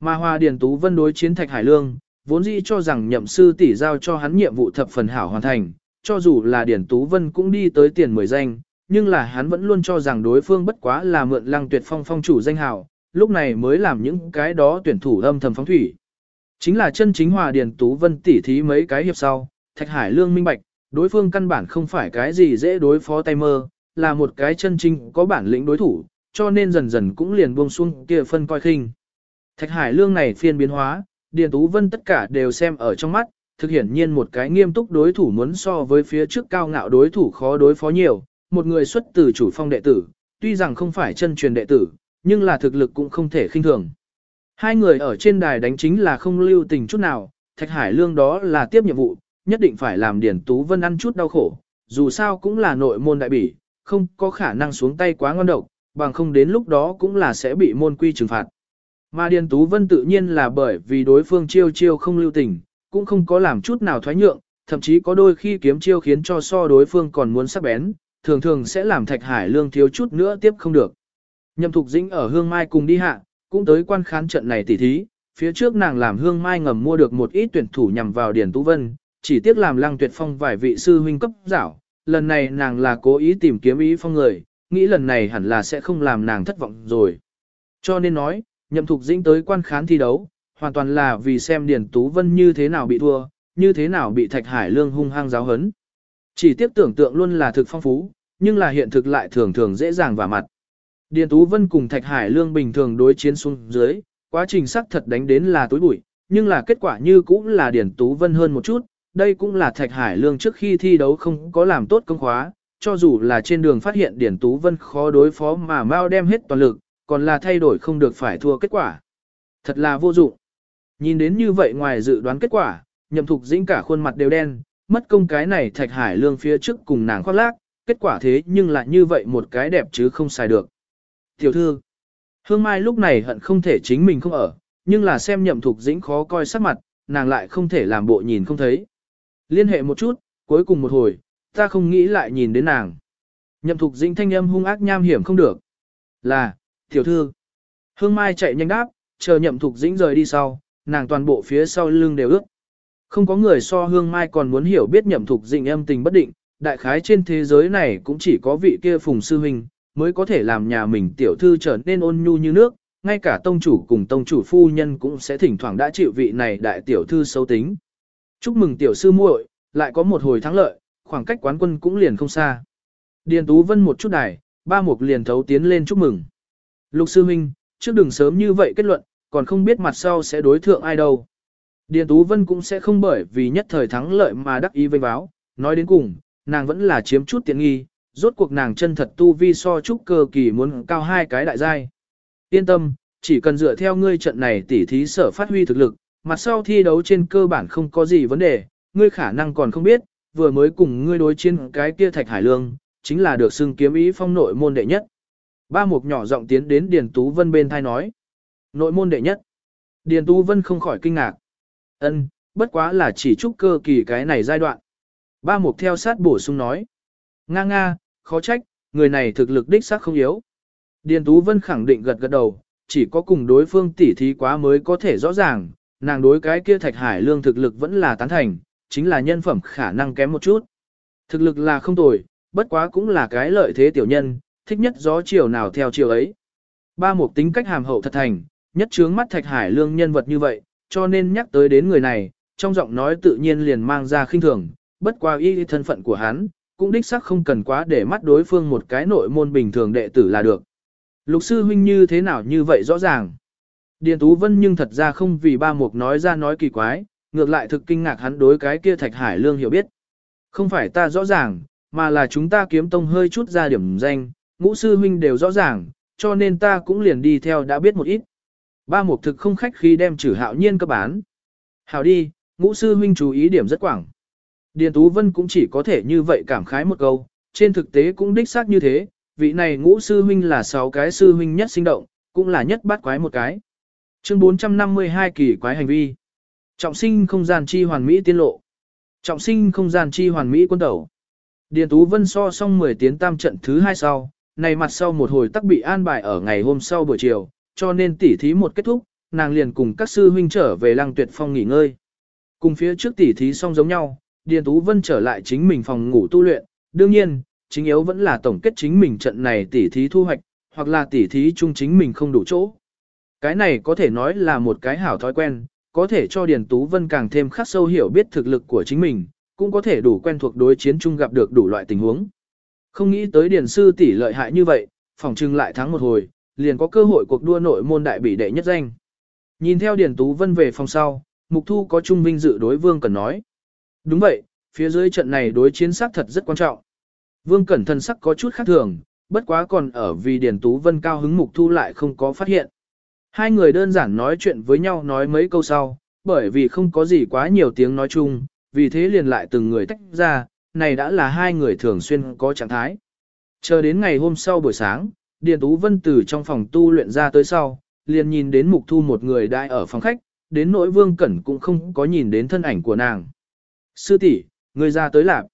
Mà Hoa Điền Tú Vân đối chiến Thạch Hải Lương, vốn dĩ cho rằng nhậm sư tỷ giao cho hắn nhiệm vụ thập phần hảo hoàn thành, cho dù là Điền Tú Vân cũng đi tới tiền mười danh, nhưng là hắn vẫn luôn cho rằng đối phương bất quá là mượn lăng tuyệt phong phong chủ danh hào, lúc này mới làm những cái đó tuyển thủ âm thầm phóng thủy. Chính là chân chính hòa Điền Tú Vân tỉ thí mấy cái hiệp sau, Thạch Hải Lương minh bạch, đối phương căn bản không phải cái gì dễ đối phó tay mơ, là một cái chân chính có bản lĩnh đối thủ, cho nên dần dần cũng liền buông xuống kia phân coi khinh. Thạch Hải Lương này phiên biến hóa, Điền Tú Vân tất cả đều xem ở trong mắt, thực hiển nhiên một cái nghiêm túc đối thủ muốn so với phía trước cao ngạo đối thủ khó đối phó nhiều, một người xuất từ chủ phong đệ tử, tuy rằng không phải chân truyền đệ tử, nhưng là thực lực cũng không thể khinh thường. Hai người ở trên đài đánh chính là không lưu tình chút nào, Thạch Hải Lương đó là tiếp nhiệm vụ, nhất định phải làm Điền Tú Vân ăn chút đau khổ, dù sao cũng là nội môn đại bỉ, không có khả năng xuống tay quá ngon độc, bằng không đến lúc đó cũng là sẽ bị môn quy trừng phạt. Mà Điền Tú Vân tự nhiên là bởi vì đối phương chiêu chiêu không lưu tình, cũng không có làm chút nào thoái nhượng, thậm chí có đôi khi kiếm chiêu khiến cho so đối phương còn muốn sắc bén, thường thường sẽ làm Thạch Hải Lương thiếu chút nữa tiếp không được. Nhậm Thục Dĩnh ở Hương Mai cùng đi hạ, cũng tới quan khán trận này tỉ thí, phía trước nàng làm Hương Mai ngầm mua được một ít tuyển thủ nhằm vào Điền Tú Vân, chỉ tiếc làm Lăng Tuyệt Phong vài vị sư huynh cấp giảo, lần này nàng là cố ý tìm kiếm ý phong người, nghĩ lần này hẳn là sẽ không làm nàng thất vọng rồi. Cho nên nói, Nhậm Thục Dĩnh tới quan khán thi đấu, hoàn toàn là vì xem Điền Tú Vân như thế nào bị thua, như thế nào bị Thạch Hải Lương hung hăng giáo hấn. Chỉ tiếp tưởng tượng luôn là thực phong phú, nhưng là hiện thực lại thường thường dễ dàng và mặt. Điền Tú Vân cùng Thạch Hải Lương bình thường đối chiến xuống dưới, quá trình sắc thật đánh đến là tối bụi, nhưng là kết quả như cũng là Điền Tú Vân hơn một chút, đây cũng là Thạch Hải Lương trước khi thi đấu không có làm tốt công khóa, cho dù là trên đường phát hiện điển Tú Vân khó đối phó mà Mao đem hết toàn lực, còn là thay đổi không được phải thua kết quả. Thật là vô dụng. Nhìn đến như vậy ngoài dự đoán kết quả, nhậm thục dĩnh cả khuôn mặt đều đen, mất công cái này Thạch Hải Lương phía trước cùng nàng khoác lác, kết quả thế nhưng lại như vậy một cái đẹp chứ không xài được. Tiểu thư, Hương Mai lúc này hận không thể chính mình không ở, nhưng là xem nhậm thục dĩnh khó coi sắc mặt, nàng lại không thể làm bộ nhìn không thấy. Liên hệ một chút, cuối cùng một hồi, ta không nghĩ lại nhìn đến nàng. Nhậm thục dĩnh thanh âm hung ác nham hiểm không được. Là, tiểu thư. Hương Mai chạy nhanh đáp, chờ nhậm thục dĩnh rời đi sau, nàng toàn bộ phía sau lưng đều ướt. Không có người so Hương Mai còn muốn hiểu biết nhậm thục dĩnh âm tình bất định, đại khái trên thế giới này cũng chỉ có vị kia phùng sư huynh, mới có thể làm nhà mình tiểu thư trở nên ôn nhu như nước, ngay cả tông chủ cùng tông chủ phu nhân cũng sẽ thỉnh thoảng đã chịu vị này đại tiểu thư xấu tính. Chúc mừng tiểu sư muội, lại có một hồi thắng lợi, khoảng cách quán quân cũng liền không xa. Điền Tú Vân một chút đài, ba mục liền thấu tiến lên chúc mừng. Lục sư huynh, trước đừng sớm như vậy kết luận, còn không biết mặt sau sẽ đối thượng ai đâu. Điền Tú Vân cũng sẽ không bởi vì nhất thời thắng lợi mà đắc ý vây báo, nói đến cùng, nàng vẫn là chiếm chút tiện nghi, rốt cuộc nàng chân thật tu vi so chúc cơ kỳ muốn cao hai cái đại giai. Yên tâm, chỉ cần dựa theo ngươi trận này tỉ thí sở phát huy thực lực, mặt sau thi đấu trên cơ bản không có gì vấn đề, ngươi khả năng còn không biết, vừa mới cùng ngươi đối chiến cái kia thạch hải lương, chính là được xưng kiếm ý phong nội môn đệ nhất. Ba mục nhỏ giọng tiến đến Điền Tú Vân bên thai nói. Nội môn đệ nhất. Điền Tú Vân không khỏi kinh ngạc. Ân, bất quá là chỉ trúc cơ kỳ cái này giai đoạn. Ba mục theo sát bổ sung nói. Nga nga, khó trách, người này thực lực đích xác không yếu. Điền Tú Vân khẳng định gật gật đầu, chỉ có cùng đối phương tỉ thí quá mới có thể rõ ràng, nàng đối cái kia thạch hải lương thực lực vẫn là tán thành, chính là nhân phẩm khả năng kém một chút. Thực lực là không tồi, bất quá cũng là cái lợi thế tiểu nhân, thích nhất gió chiều nào theo chiều ấy. Ba mục tính cách hàm hậu thật thành, nhất trướng mắt thạch hải lương nhân vật như vậy, cho nên nhắc tới đến người này, trong giọng nói tự nhiên liền mang ra khinh thường, bất qua y thân phận của hắn, cũng đích xác không cần quá để mắt đối phương một cái nội môn bình thường đệ tử là được. Lục sư huynh như thế nào như vậy rõ ràng. Điền Tú Vân nhưng thật ra không vì ba mục nói ra nói kỳ quái, ngược lại thực kinh ngạc hắn đối cái kia thạch hải lương hiểu biết. Không phải ta rõ ràng, mà là chúng ta kiếm tông hơi chút ra điểm danh, ngũ sư huynh đều rõ ràng, cho nên ta cũng liền đi theo đã biết một ít. Ba mục thực không khách khi đem trừ hạo nhiên cơ bán. Hảo đi, ngũ sư huynh chú ý điểm rất quảng. Điền Tú Vân cũng chỉ có thể như vậy cảm khái một câu, trên thực tế cũng đích xác như thế, vị này ngũ sư huynh là sáu cái sư huynh nhất sinh động, cũng là nhất bát quái một cái. Chương 452 kỳ quái hành vi. Trọng sinh không gian chi hoàn mỹ tiên lộ. Trọng sinh không gian chi hoàn mỹ quân tẩu. Điền Tú Vân so xong 10 tiến tam trận thứ hai sau, này mặt sau một hồi tắc bị an bài ở ngày hôm sau buổi chiều, cho nên tỉ thí một kết thúc, nàng liền cùng các sư huynh trở về lăng tuyệt phong nghỉ ngơi. Cùng phía trước tỉ thí xong giống nhau, Điền Tú Vân trở lại chính mình phòng ngủ tu luyện, đương nhiên, chính yếu vẫn là tổng kết chính mình trận này tỉ thí thu hoạch, hoặc là tỉ thí chung chính mình không đủ chỗ. Cái này có thể nói là một cái hảo thói quen, có thể cho Điền Tú Vân càng thêm khắc sâu hiểu biết thực lực của chính mình, cũng có thể đủ quen thuộc đối chiến chung gặp được đủ loại tình huống. Không nghĩ tới Điền sư tỷ lợi hại như vậy, phòng trưng lại thắng một hồi, liền có cơ hội cuộc đua nội môn đại bị đệ nhất danh. Nhìn theo Điền Tú Vân về phòng sau, Mục Thu có trung vinh dự đối Vương Cẩn nói. Đúng vậy, phía dưới trận này đối chiến sắc thật rất quan trọng. Vương Cẩn thân sắc có chút khác thường, bất quá còn ở vì Điền Tú Vân cao hứng Mục Thu lại không có phát hiện. Hai người đơn giản nói chuyện với nhau nói mấy câu sau, bởi vì không có gì quá nhiều tiếng nói chung, vì thế liền lại từng người tách ra, này đã là hai người thường xuyên có trạng thái. Chờ đến ngày hôm sau buổi sáng, Điền Tú Vân từ trong phòng tu luyện ra tới sau, liền nhìn đến Mục Thu một người đại ở phòng khách, đến nỗi Vương Cẩn cũng không có nhìn đến thân ảnh của nàng. Sư tỷ, người ra tới lạc.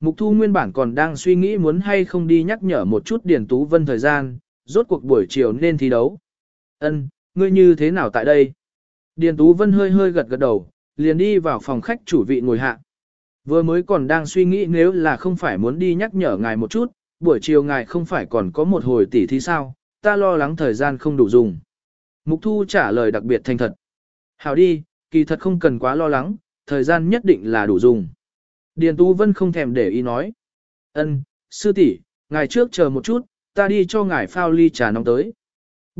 Mục Thu nguyên bản còn đang suy nghĩ muốn hay không đi nhắc nhở một chút Điền Tú Vân thời gian, rốt cuộc buổi chiều nên thi đấu. Ân, ngươi như thế nào tại đây? Điền Tú Vân hơi hơi gật gật đầu, liền đi vào phòng khách chủ vị ngồi hạ. Vừa mới còn đang suy nghĩ nếu là không phải muốn đi nhắc nhở ngài một chút, buổi chiều ngài không phải còn có một hồi tỉ thì sao, ta lo lắng thời gian không đủ dùng. Mục Thu trả lời đặc biệt thành thật. Hảo đi, kỳ thật không cần quá lo lắng, thời gian nhất định là đủ dùng. Điền Tú Vân không thèm để ý nói. Ân, sư tỷ, ngài trước chờ một chút, ta đi cho ngài phao ly trà nóng tới.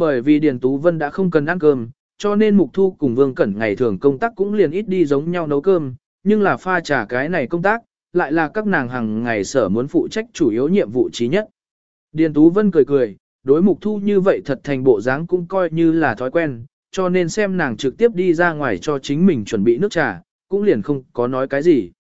Bởi vì Điền Tú Vân đã không cần ăn cơm, cho nên Mục Thu cùng Vương Cẩn ngày thường công tác cũng liền ít đi giống nhau nấu cơm, nhưng là pha trà cái này công tác, lại là các nàng hàng ngày sở muốn phụ trách chủ yếu nhiệm vụ trí nhất. Điền Tú Vân cười cười, đối Mục Thu như vậy thật thành bộ dáng cũng coi như là thói quen, cho nên xem nàng trực tiếp đi ra ngoài cho chính mình chuẩn bị nước trà, cũng liền không có nói cái gì.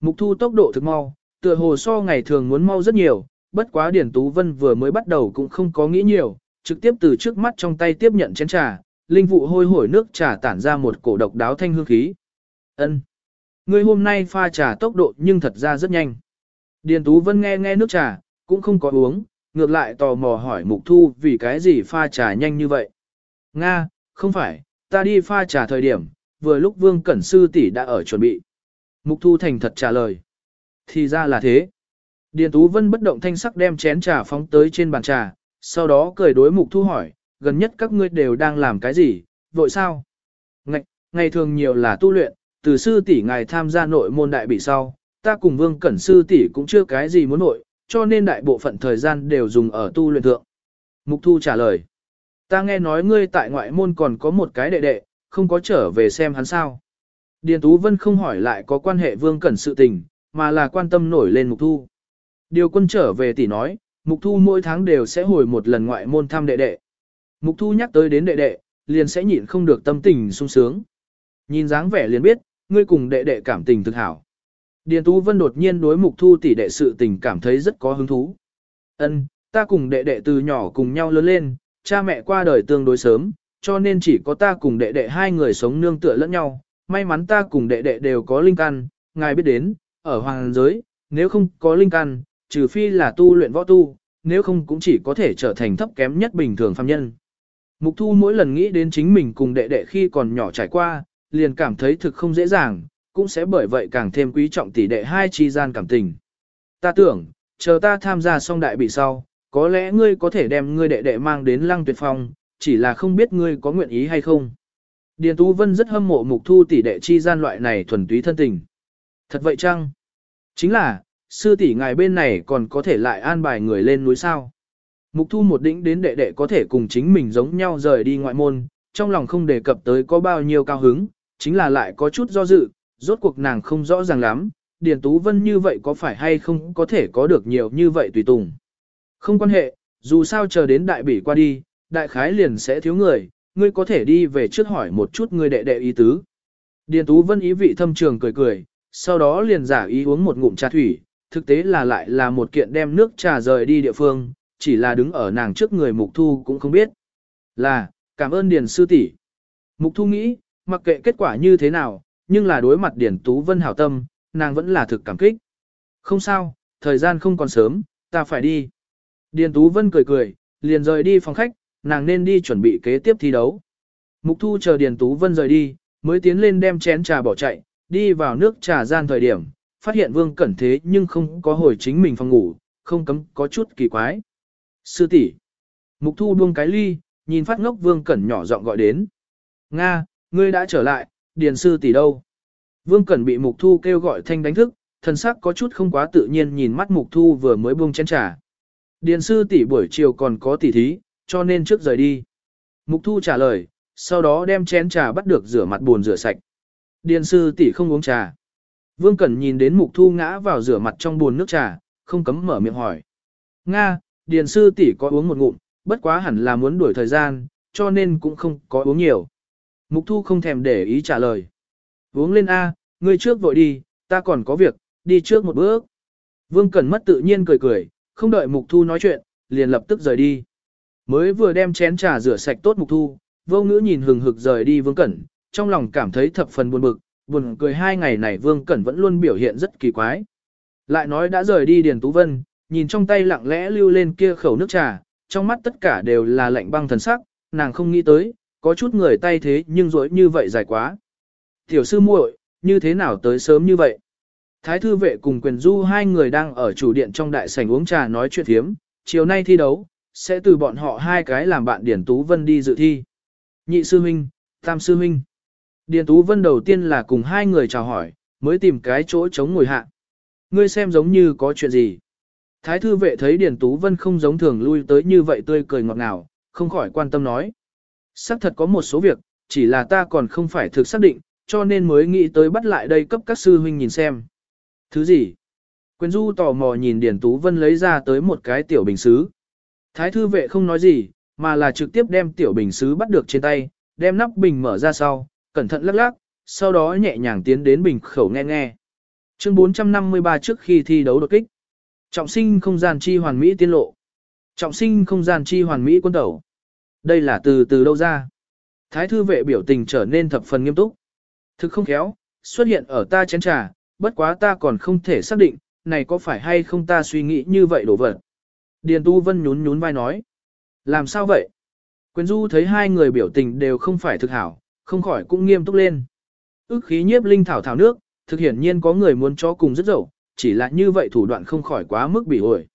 Mục Thu tốc độ thực mau, tựa hồ so ngày thường muốn mau rất nhiều, bất quá Điền Tú Vân vừa mới bắt đầu cũng không có nghĩ nhiều, trực tiếp từ trước mắt trong tay tiếp nhận chén trà, linh vụ hôi hổi nước trà tản ra một cổ độc đáo thanh hương khí. Ân, Người hôm nay pha trà tốc độ nhưng thật ra rất nhanh. Điền Tú Vân nghe nghe nước trà, cũng không có uống, ngược lại tò mò hỏi Mục Thu vì cái gì pha trà nhanh như vậy. Nga, không phải, ta đi pha trà thời điểm, vừa lúc Vương Cẩn Sư tỷ đã ở chuẩn bị. Mục Thu thành thật trả lời. Thì ra là thế. Điền Tú Vân bất động thanh sắc đem chén trà phóng tới trên bàn trà, sau đó cười đối Mục Thu hỏi, gần nhất các ngươi đều đang làm cái gì, vội sao? Ngày, ngày thường nhiều là tu luyện, từ sư tỷ ngài tham gia nội môn đại bị sau, ta cùng Vương Cẩn sư tỷ cũng chưa cái gì muốn nội, cho nên đại bộ phận thời gian đều dùng ở tu luyện thượng. Mục Thu trả lời, ta nghe nói ngươi tại ngoại môn còn có một cái đệ đệ, không có trở về xem hắn sao. Điền Tú Vân không hỏi lại có quan hệ Vương Cẩn sự tình, mà là quan tâm nổi lên Mục Thu. Điều quân trở về tỷ nói, Mục Thu mỗi tháng đều sẽ hồi một lần ngoại môn thăm đệ đệ. Mục Thu nhắc tới đến đệ đệ, liền sẽ nhịn không được tâm tình sung sướng. Nhìn dáng vẻ liền biết, ngươi cùng đệ đệ cảm tình thực hảo. Điền Tú Vân đột nhiên đối Mục Thu tỷ đệ sự tình cảm thấy rất có hứng thú. Ân, ta cùng đệ đệ từ nhỏ cùng nhau lớn lên, cha mẹ qua đời tương đối sớm, cho nên chỉ có ta cùng đệ đệ hai người sống nương tựa lẫn nhau. May mắn ta cùng đệ đệ đều có linh căn, ngài biết đến, ở hoàng giới, nếu không có linh căn, trừ phi là tu luyện võ tu, nếu không cũng chỉ có thể trở thành thấp kém nhất bình thường phàm nhân. Mục thu mỗi lần nghĩ đến chính mình cùng đệ đệ khi còn nhỏ trải qua, liền cảm thấy thực không dễ dàng, cũng sẽ bởi vậy càng thêm quý trọng tỷ đệ hai chi gian cảm tình. Ta tưởng, chờ ta tham gia xong đại bị sau, có lẽ ngươi có thể đem ngươi đệ đệ mang đến lăng tuyệt phong, chỉ là không biết ngươi có nguyện ý hay không. Điền Tú Vân rất hâm mộ mục thu tỷ đệ chi gian loại này thuần túy thân tình. Thật vậy chăng? Chính là, sư tỷ ngài bên này còn có thể lại an bài người lên núi sao. Mục thu một đỉnh đến đệ đệ có thể cùng chính mình giống nhau rời đi ngoại môn, trong lòng không đề cập tới có bao nhiêu cao hứng, chính là lại có chút do dự, rốt cuộc nàng không rõ ràng lắm, Điền Tú Vân như vậy có phải hay không có thể có được nhiều như vậy tùy tùng. Không quan hệ, dù sao chờ đến đại bỉ qua đi, đại khái liền sẽ thiếu người, ngươi có thể đi về trước hỏi một chút ngươi đệ đệ ý tứ. Điền Tú Vân ý vị thâm trường cười cười, sau đó liền giả ý uống một ngụm trà thủy, thực tế là lại là một kiện đem nước trà rời đi địa phương, chỉ là đứng ở nàng trước người Mục Thu cũng không biết. Là, cảm ơn Điền Sư tỷ. Mục Thu nghĩ, mặc kệ kết quả như thế nào, nhưng là đối mặt Điền Tú Vân hảo tâm, nàng vẫn là thực cảm kích. Không sao, thời gian không còn sớm, ta phải đi. Điền Tú Vân cười cười, liền rời đi phòng khách, nàng nên đi chuẩn bị kế tiếp thi đấu. Mục Thu chờ Điền Tú Vân rời đi, mới tiến lên đem chén trà bỏ chạy, đi vào nước trà gian thời điểm, phát hiện Vương Cẩn thế nhưng không có hồi chính mình phòng ngủ, không cấm có chút kỳ quái. Sư tỷ, Mục Thu buông cái ly, nhìn phát ngốc Vương Cẩn nhỏ giọng gọi đến. Nga, ngươi đã trở lại, Điền sư tỷ đâu? Vương Cẩn bị Mục Thu kêu gọi thanh đánh thức, thần sắc có chút không quá tự nhiên nhìn mắt Mục Thu vừa mới buông chén trà. Điền sư tỷ buổi chiều còn có tỷ thí, cho nên trước rời đi. Mục Thu trả lời, sau đó đem chén trà bắt được rửa mặt buồn rửa sạch. Điền sư tỷ không uống trà. Vương Cẩn nhìn đến Mục Thu ngã vào rửa mặt trong buồn nước trà, không cấm mở miệng hỏi. Nga, Điền sư tỷ có uống một ngụm, bất quá hẳn là muốn đuổi thời gian, cho nên cũng không có uống nhiều. Mục Thu không thèm để ý trả lời. Uống lên A, ngươi trước vội đi, ta còn có việc, đi trước một bước. Vương Cẩn mất tự nhiên cười cười, không đợi Mục Thu nói chuyện, liền lập tức rời đi. Mới vừa đem chén trà rửa sạch tốt Mục Thu, vô ngữ nhìn hừng hực rời đi Vương Cẩn, trong lòng cảm thấy thập phần buồn bực, buồn cười hai ngày này Vương Cẩn vẫn luôn biểu hiện rất kỳ quái. Lại nói đã rời đi Điền Tú Vân, nhìn trong tay lặng lẽ lưu lên kia khẩu nước trà, trong mắt tất cả đều là lạnh băng thần sắc, nàng không nghĩ tới, có chút người tay thế nhưng rỗi như vậy dài quá. Tiểu sư muội, như thế nào tới sớm như vậy? Thái thư vệ cùng quyền du hai người đang ở chủ điện trong đại sảnh uống trà nói chuyện thiếm, chiều nay thi đấu, sẽ từ bọn họ hai cái làm bạn Điển Tú Vân đi dự thi. Nhị sư huynh, tam sư huynh. Điền Tú Vân đầu tiên là cùng hai người chào hỏi, mới tìm cái chỗ chống ngồi hạ. Ngươi xem giống như có chuyện gì. Thái thư vệ thấy Điền Tú Vân không giống thường lui tới như vậy tươi cười ngọt ngào, không khỏi quan tâm nói. Xác thật có một số việc, chỉ là ta còn không phải thực xác định, cho nên mới nghĩ tới bắt lại đây cấp các sư huynh nhìn xem. Thứ gì? Quyền du tò mò nhìn Điền Tú Vân lấy ra tới một cái tiểu bình xứ. Thái thư vệ không nói gì, mà là trực tiếp đem tiểu bình xứ bắt được trên tay, đem nắp bình mở ra sau, cẩn thận lắc lắc, sau đó nhẹ nhàng tiến đến bình khẩu nghe nghe. Chương 453 trước khi thi đấu đột kích. Trọng sinh không gian chi hoàn mỹ tiên lộ. Trọng sinh không gian chi hoàn mỹ quân tẩu. Đây là từ từ đâu ra? Thái thư vệ biểu tình trở nên thập phần nghiêm túc. Thực không khéo, xuất hiện ở ta chén trà, bất quá ta còn không thể xác định, này có phải hay không ta suy nghĩ như vậy đổ vật. Điền Tu Vân nhún nhún vai nói. Làm sao vậy? Quyền Du thấy hai người biểu tình đều không phải thực hảo, không khỏi cũng nghiêm túc lên. Ước khí nhiếp linh thảo thảo nước, thực hiển nhiên có người muốn cho cùng rất dậu, chỉ là như vậy thủ đoạn không khỏi quá mức bị ổi.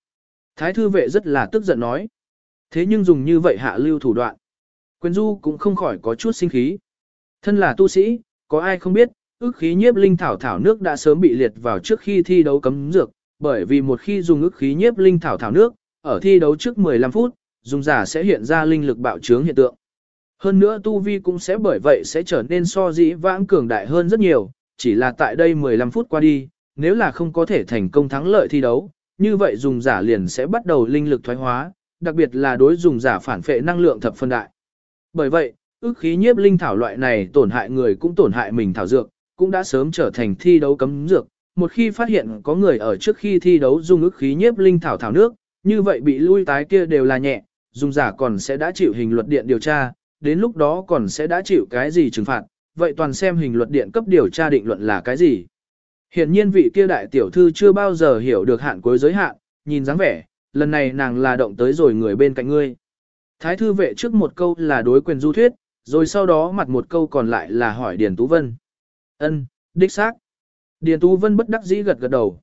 Thái thư vệ rất là tức giận nói. Thế nhưng dùng như vậy hạ lưu thủ đoạn. Quyền Du cũng không khỏi có chút sinh khí. Thân là tu sĩ, có ai không biết, ước khí nhiếp linh thảo thảo nước đã sớm bị liệt vào trước khi thi đấu cấm dược, bởi vì một khi dùng ước khí nhiếp linh thảo thảo nước, ở thi đấu trước 15 phút, dùng giả sẽ hiện ra linh lực bạo trướng hiện tượng. Hơn nữa tu vi cũng sẽ bởi vậy sẽ trở nên so dĩ vãng cường đại hơn rất nhiều, chỉ là tại đây 15 phút qua đi, nếu là không có thể thành công thắng lợi thi đấu, như vậy dùng giả liền sẽ bắt đầu linh lực thoái hóa, đặc biệt là đối dùng giả phản phệ năng lượng thập phân đại. Bởi vậy, ước khí nhiếp linh thảo loại này tổn hại người cũng tổn hại mình thảo dược, cũng đã sớm trở thành thi đấu cấm dược. Một khi phát hiện có người ở trước khi thi đấu dùng ước khí nhiếp linh thảo thảo nước, như vậy bị lui tái kia đều là nhẹ, dùng giả còn sẽ đã chịu hình luật điện điều tra, đến lúc đó còn sẽ đã chịu cái gì trừng phạt, vậy toàn xem hình luật điện cấp điều tra định luận là cái gì. Hiện nhiên vị kia đại tiểu thư chưa bao giờ hiểu được hạn cuối giới hạn, nhìn dáng vẻ, lần này nàng là động tới rồi người bên cạnh ngươi. Thái thư vệ trước một câu là đối quyền du thuyết, rồi sau đó mặt một câu còn lại là hỏi Điền Tú Vân. Ân, đích xác. Điền Tú Vân bất đắc dĩ gật gật đầu.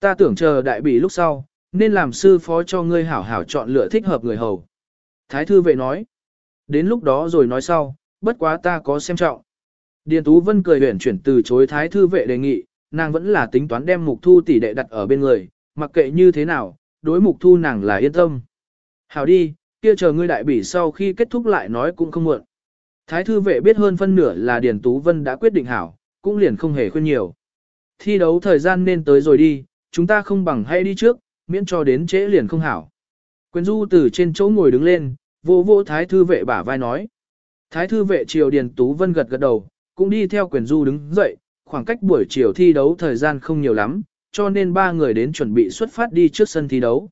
Ta tưởng chờ đại bị lúc sau, nên làm sư phó cho ngươi hảo hảo chọn lựa thích hợp người hầu. Thái thư vệ nói. Đến lúc đó rồi nói sau, bất quá ta có xem trọng. Điền Tú Vân cười huyển chuyển từ chối thái thư vệ đề nghị, nàng vẫn là tính toán đem mục thu tỷ đệ đặt ở bên người, mặc kệ như thế nào, đối mục thu nàng là yên tâm. Hảo đi, kia chờ ngươi đại bỉ sau khi kết thúc lại nói cũng không muộn. Thái thư vệ biết hơn phân nửa là Điền Tú Vân đã quyết định hảo, cũng liền không hề khuyên nhiều. Thi đấu thời gian nên tới rồi đi, chúng ta không bằng hay đi trước, miễn cho đến trễ liền không hảo. Quyền du từ trên chỗ ngồi đứng lên, vô vô thái thư vệ bả vai nói. Thái thư vệ triều Điền Tú Vân gật gật đầu, cũng đi theo quyền du đứng dậy, khoảng cách buổi chiều thi đấu thời gian không nhiều lắm, cho nên ba người đến chuẩn bị xuất phát đi trước sân thi đấu.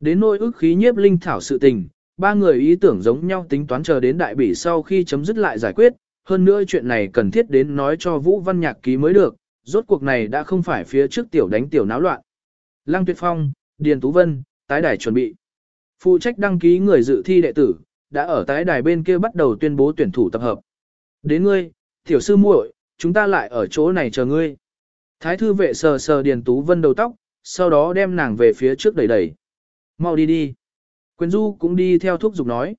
Đến nỗi ức khí nhiếp linh thảo sự tình, ba người ý tưởng giống nhau tính toán chờ đến đại bỉ sau khi chấm dứt lại giải quyết, hơn nữa chuyện này cần thiết đến nói cho Vũ Văn Nhạc ký mới được, rốt cuộc này đã không phải phía trước tiểu đánh tiểu náo loạn. Lăng Tuyệt Phong, Điền Tú Vân, tái đài chuẩn bị. Phụ trách đăng ký người dự thi đệ tử, đã ở tái đài bên kia bắt đầu tuyên bố tuyển thủ tập hợp. Đến ngươi, tiểu sư muội, chúng ta lại ở chỗ này chờ ngươi. Thái thư vệ sờ sờ Điền Tú Vân đầu tóc, sau đó đem nàng về phía trước đẩy đẩy. Mau đi đi. Quyền Du cũng đi theo thúc giục nói.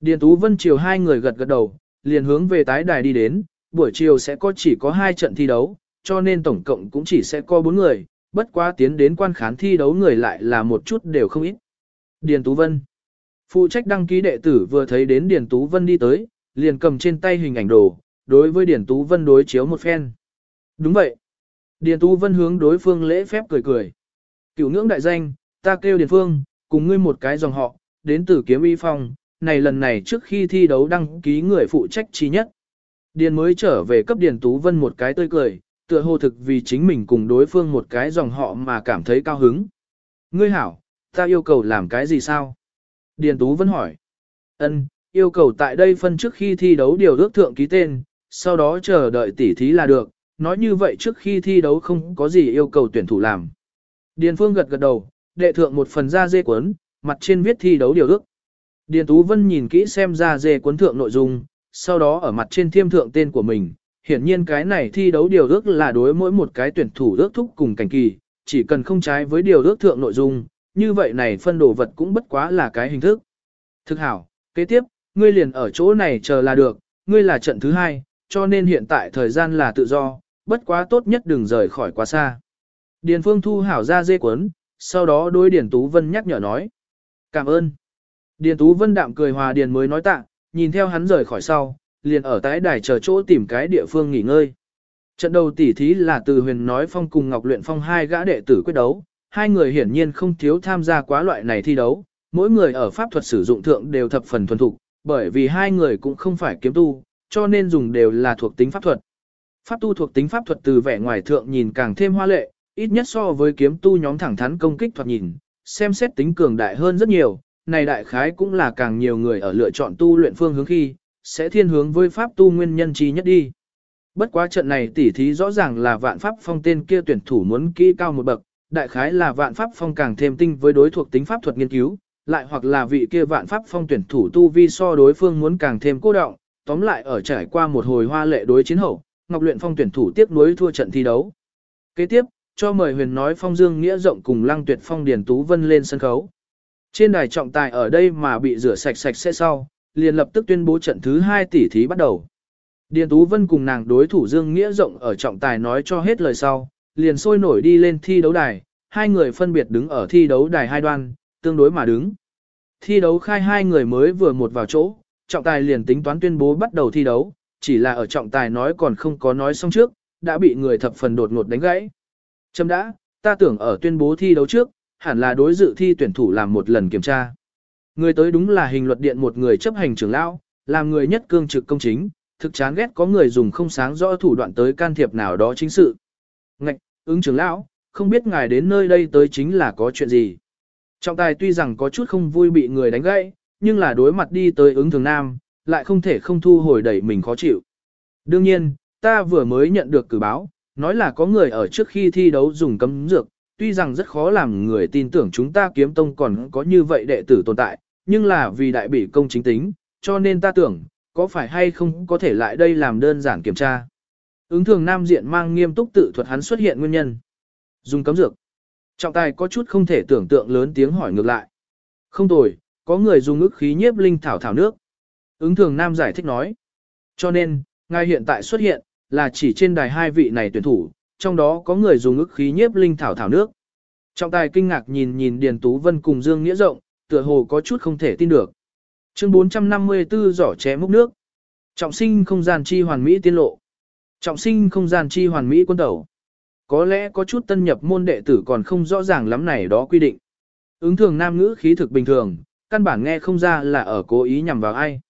Điền Tú Vân chiều hai người gật gật đầu, liền hướng về tái đài đi đến, buổi chiều sẽ có chỉ có hai trận thi đấu, cho nên tổng cộng cũng chỉ sẽ có bốn người, bất quá tiến đến quan khán thi đấu người lại là một chút đều không ít. Điền Tú Vân Phụ trách đăng ký đệ tử vừa thấy đến Điền Tú Vân đi tới, liền cầm trên tay hình ảnh đồ, đối với Điền Tú Vân đối chiếu một phen. Đúng vậy. Điền Tú Vân hướng đối phương lễ phép cười cười. Cửu ngưỡng đại danh, ta kêu Điền Phương, cùng ngươi một cái dòng họ, đến từ kiếm y phong, này lần này trước khi thi đấu đăng ký người phụ trách chi nhất. Điền mới trở về cấp Điền Tú Vân một cái tươi cười, tựa hồ thực vì chính mình cùng đối phương một cái dòng họ mà cảm thấy cao hứng. Ngươi hảo, ta yêu cầu làm cái gì sao? Điền Tú vẫn hỏi. Ân, yêu cầu tại đây phân trước khi thi đấu điều ước thượng ký tên, sau đó chờ đợi tỉ thí là được, nói như vậy trước khi thi đấu không có gì yêu cầu tuyển thủ làm. Điền Phương gật gật đầu, đệ thượng một phần da dê cuốn, mặt trên viết thi đấu điều ước. Điền Tú Vân nhìn kỹ xem da dê cuốn thượng nội dung, sau đó ở mặt trên thiêm thượng tên của mình. Hiển nhiên cái này thi đấu điều ước là đối mỗi một cái tuyển thủ ước thúc cùng cảnh kỳ, chỉ cần không trái với điều ước thượng nội dung, như vậy này phân đồ vật cũng bất quá là cái hình thức. Thực hảo, kế tiếp, ngươi liền ở chỗ này chờ là được, ngươi là trận thứ hai, cho nên hiện tại thời gian là tự do, bất quá tốt nhất đừng rời khỏi quá xa. Điền Phương thu hảo ra dê cuốn, sau đó đối Điền Tú Vân nhắc nhở nói. Cảm ơn. Điền Tú Vân đạm cười hòa Điền mới nói tạ, nhìn theo hắn rời khỏi sau, liền ở tái đài chờ chỗ tìm cái địa phương nghỉ ngơi. Trận đầu tỉ thí là từ huyền nói phong cùng Ngọc Luyện Phong hai gã đệ tử quyết đấu, hai người hiển nhiên không thiếu tham gia quá loại này thi đấu, mỗi người ở pháp thuật sử dụng thượng đều thập phần thuần thục, bởi vì hai người cũng không phải kiếm tu, cho nên dùng đều là thuộc tính pháp thuật. Pháp tu thuộc tính pháp thuật từ vẻ ngoài thượng nhìn càng thêm hoa lệ, ít nhất so với kiếm tu nhóm thẳng thắn công kích thoạt nhìn, xem xét tính cường đại hơn rất nhiều, này đại khái cũng là càng nhiều người ở lựa chọn tu luyện phương hướng khi, sẽ thiên hướng với pháp tu nguyên nhân chi nhất đi. Bất quá trận này tỉ thí rõ ràng là vạn pháp phong tên kia tuyển thủ muốn kỹ cao một bậc, đại khái là vạn pháp phong càng thêm tinh với đối thuộc tính pháp thuật nghiên cứu, lại hoặc là vị kia vạn pháp phong tuyển thủ tu vi so đối phương muốn càng thêm cô động, tóm lại ở trải qua một hồi hoa lệ đối chiến hậu, Ngọc Luyện Phong tuyển thủ tiếp nối thua trận thi đấu. Kế tiếp, cho mời huyền nói Phong Dương Nghĩa rộng cùng Lăng Tuyệt Phong Điền Tú Vân lên sân khấu. Trên đài trọng tài ở đây mà bị rửa sạch sạch sẽ sau, liền lập tức tuyên bố trận thứ 2 tỷ thí bắt đầu. Điền Tú Vân cùng nàng đối thủ Dương Nghĩa rộng ở trọng tài nói cho hết lời sau, liền sôi nổi đi lên thi đấu đài, hai người phân biệt đứng ở thi đấu đài hai đoan, tương đối mà đứng. Thi đấu khai hai người mới vừa một vào chỗ, trọng tài liền tính toán tuyên bố bắt đầu thi đấu, chỉ là ở trọng tài nói còn không có nói xong trước, đã bị người thập phần đột ngột đánh gãy. Châm đã, ta tưởng ở tuyên bố thi đấu trước, hẳn là đối dự thi tuyển thủ làm một lần kiểm tra. Người tới đúng là hình luật điện một người chấp hành trưởng lão, làm người nhất cương trực công chính, thực chán ghét có người dùng không sáng rõ thủ đoạn tới can thiệp nào đó chính sự. Ứng trưởng lão, không biết ngài đến nơi đây tới chính là có chuyện gì. Trọng tài tuy rằng có chút không vui bị người đánh gãy, nhưng là đối mặt đi tới ứng thường nam, lại không thể không thu hồi đẩy mình khó chịu. Đương nhiên, ta vừa mới nhận được cử báo, nói là có người ở trước khi thi đấu dùng cấm dược, tuy rằng rất khó làm người tin tưởng chúng ta kiếm tông còn có như vậy đệ tử tồn tại, nhưng là vì đại bỉ công chính tính, cho nên ta tưởng, có phải hay không có thể lại đây làm đơn giản kiểm tra. Ứng thường nam diện mang nghiêm túc tự thuật hắn xuất hiện nguyên nhân. Dùng cấm dược. Trọng tài có chút không thể tưởng tượng lớn tiếng hỏi ngược lại. Không tồi, có người dùng ức khí nhiếp linh thảo thảo nước. Ứng thường nam giải thích nói. Cho nên, ngài hiện tại xuất hiện, là chỉ trên đài hai vị này tuyển thủ, trong đó có người dùng ức khí nhiếp linh thảo thảo nước. Trọng tài kinh ngạc nhìn nhìn Điền Tú Vân cùng Dương Nghĩa Rộng, tựa hồ có chút không thể tin được. Chương 454 giỏ ché múc nước. Trọng sinh không gian chi hoàn mỹ tiên lộ. Trọng sinh không gian chi hoàn mỹ quân đầu. Có lẽ có chút tân nhập môn đệ tử còn không rõ ràng lắm này đó quy định. Ứng thường nam ngữ khí thực bình thường, căn bản nghe không ra là ở cố ý nhằm vào ai.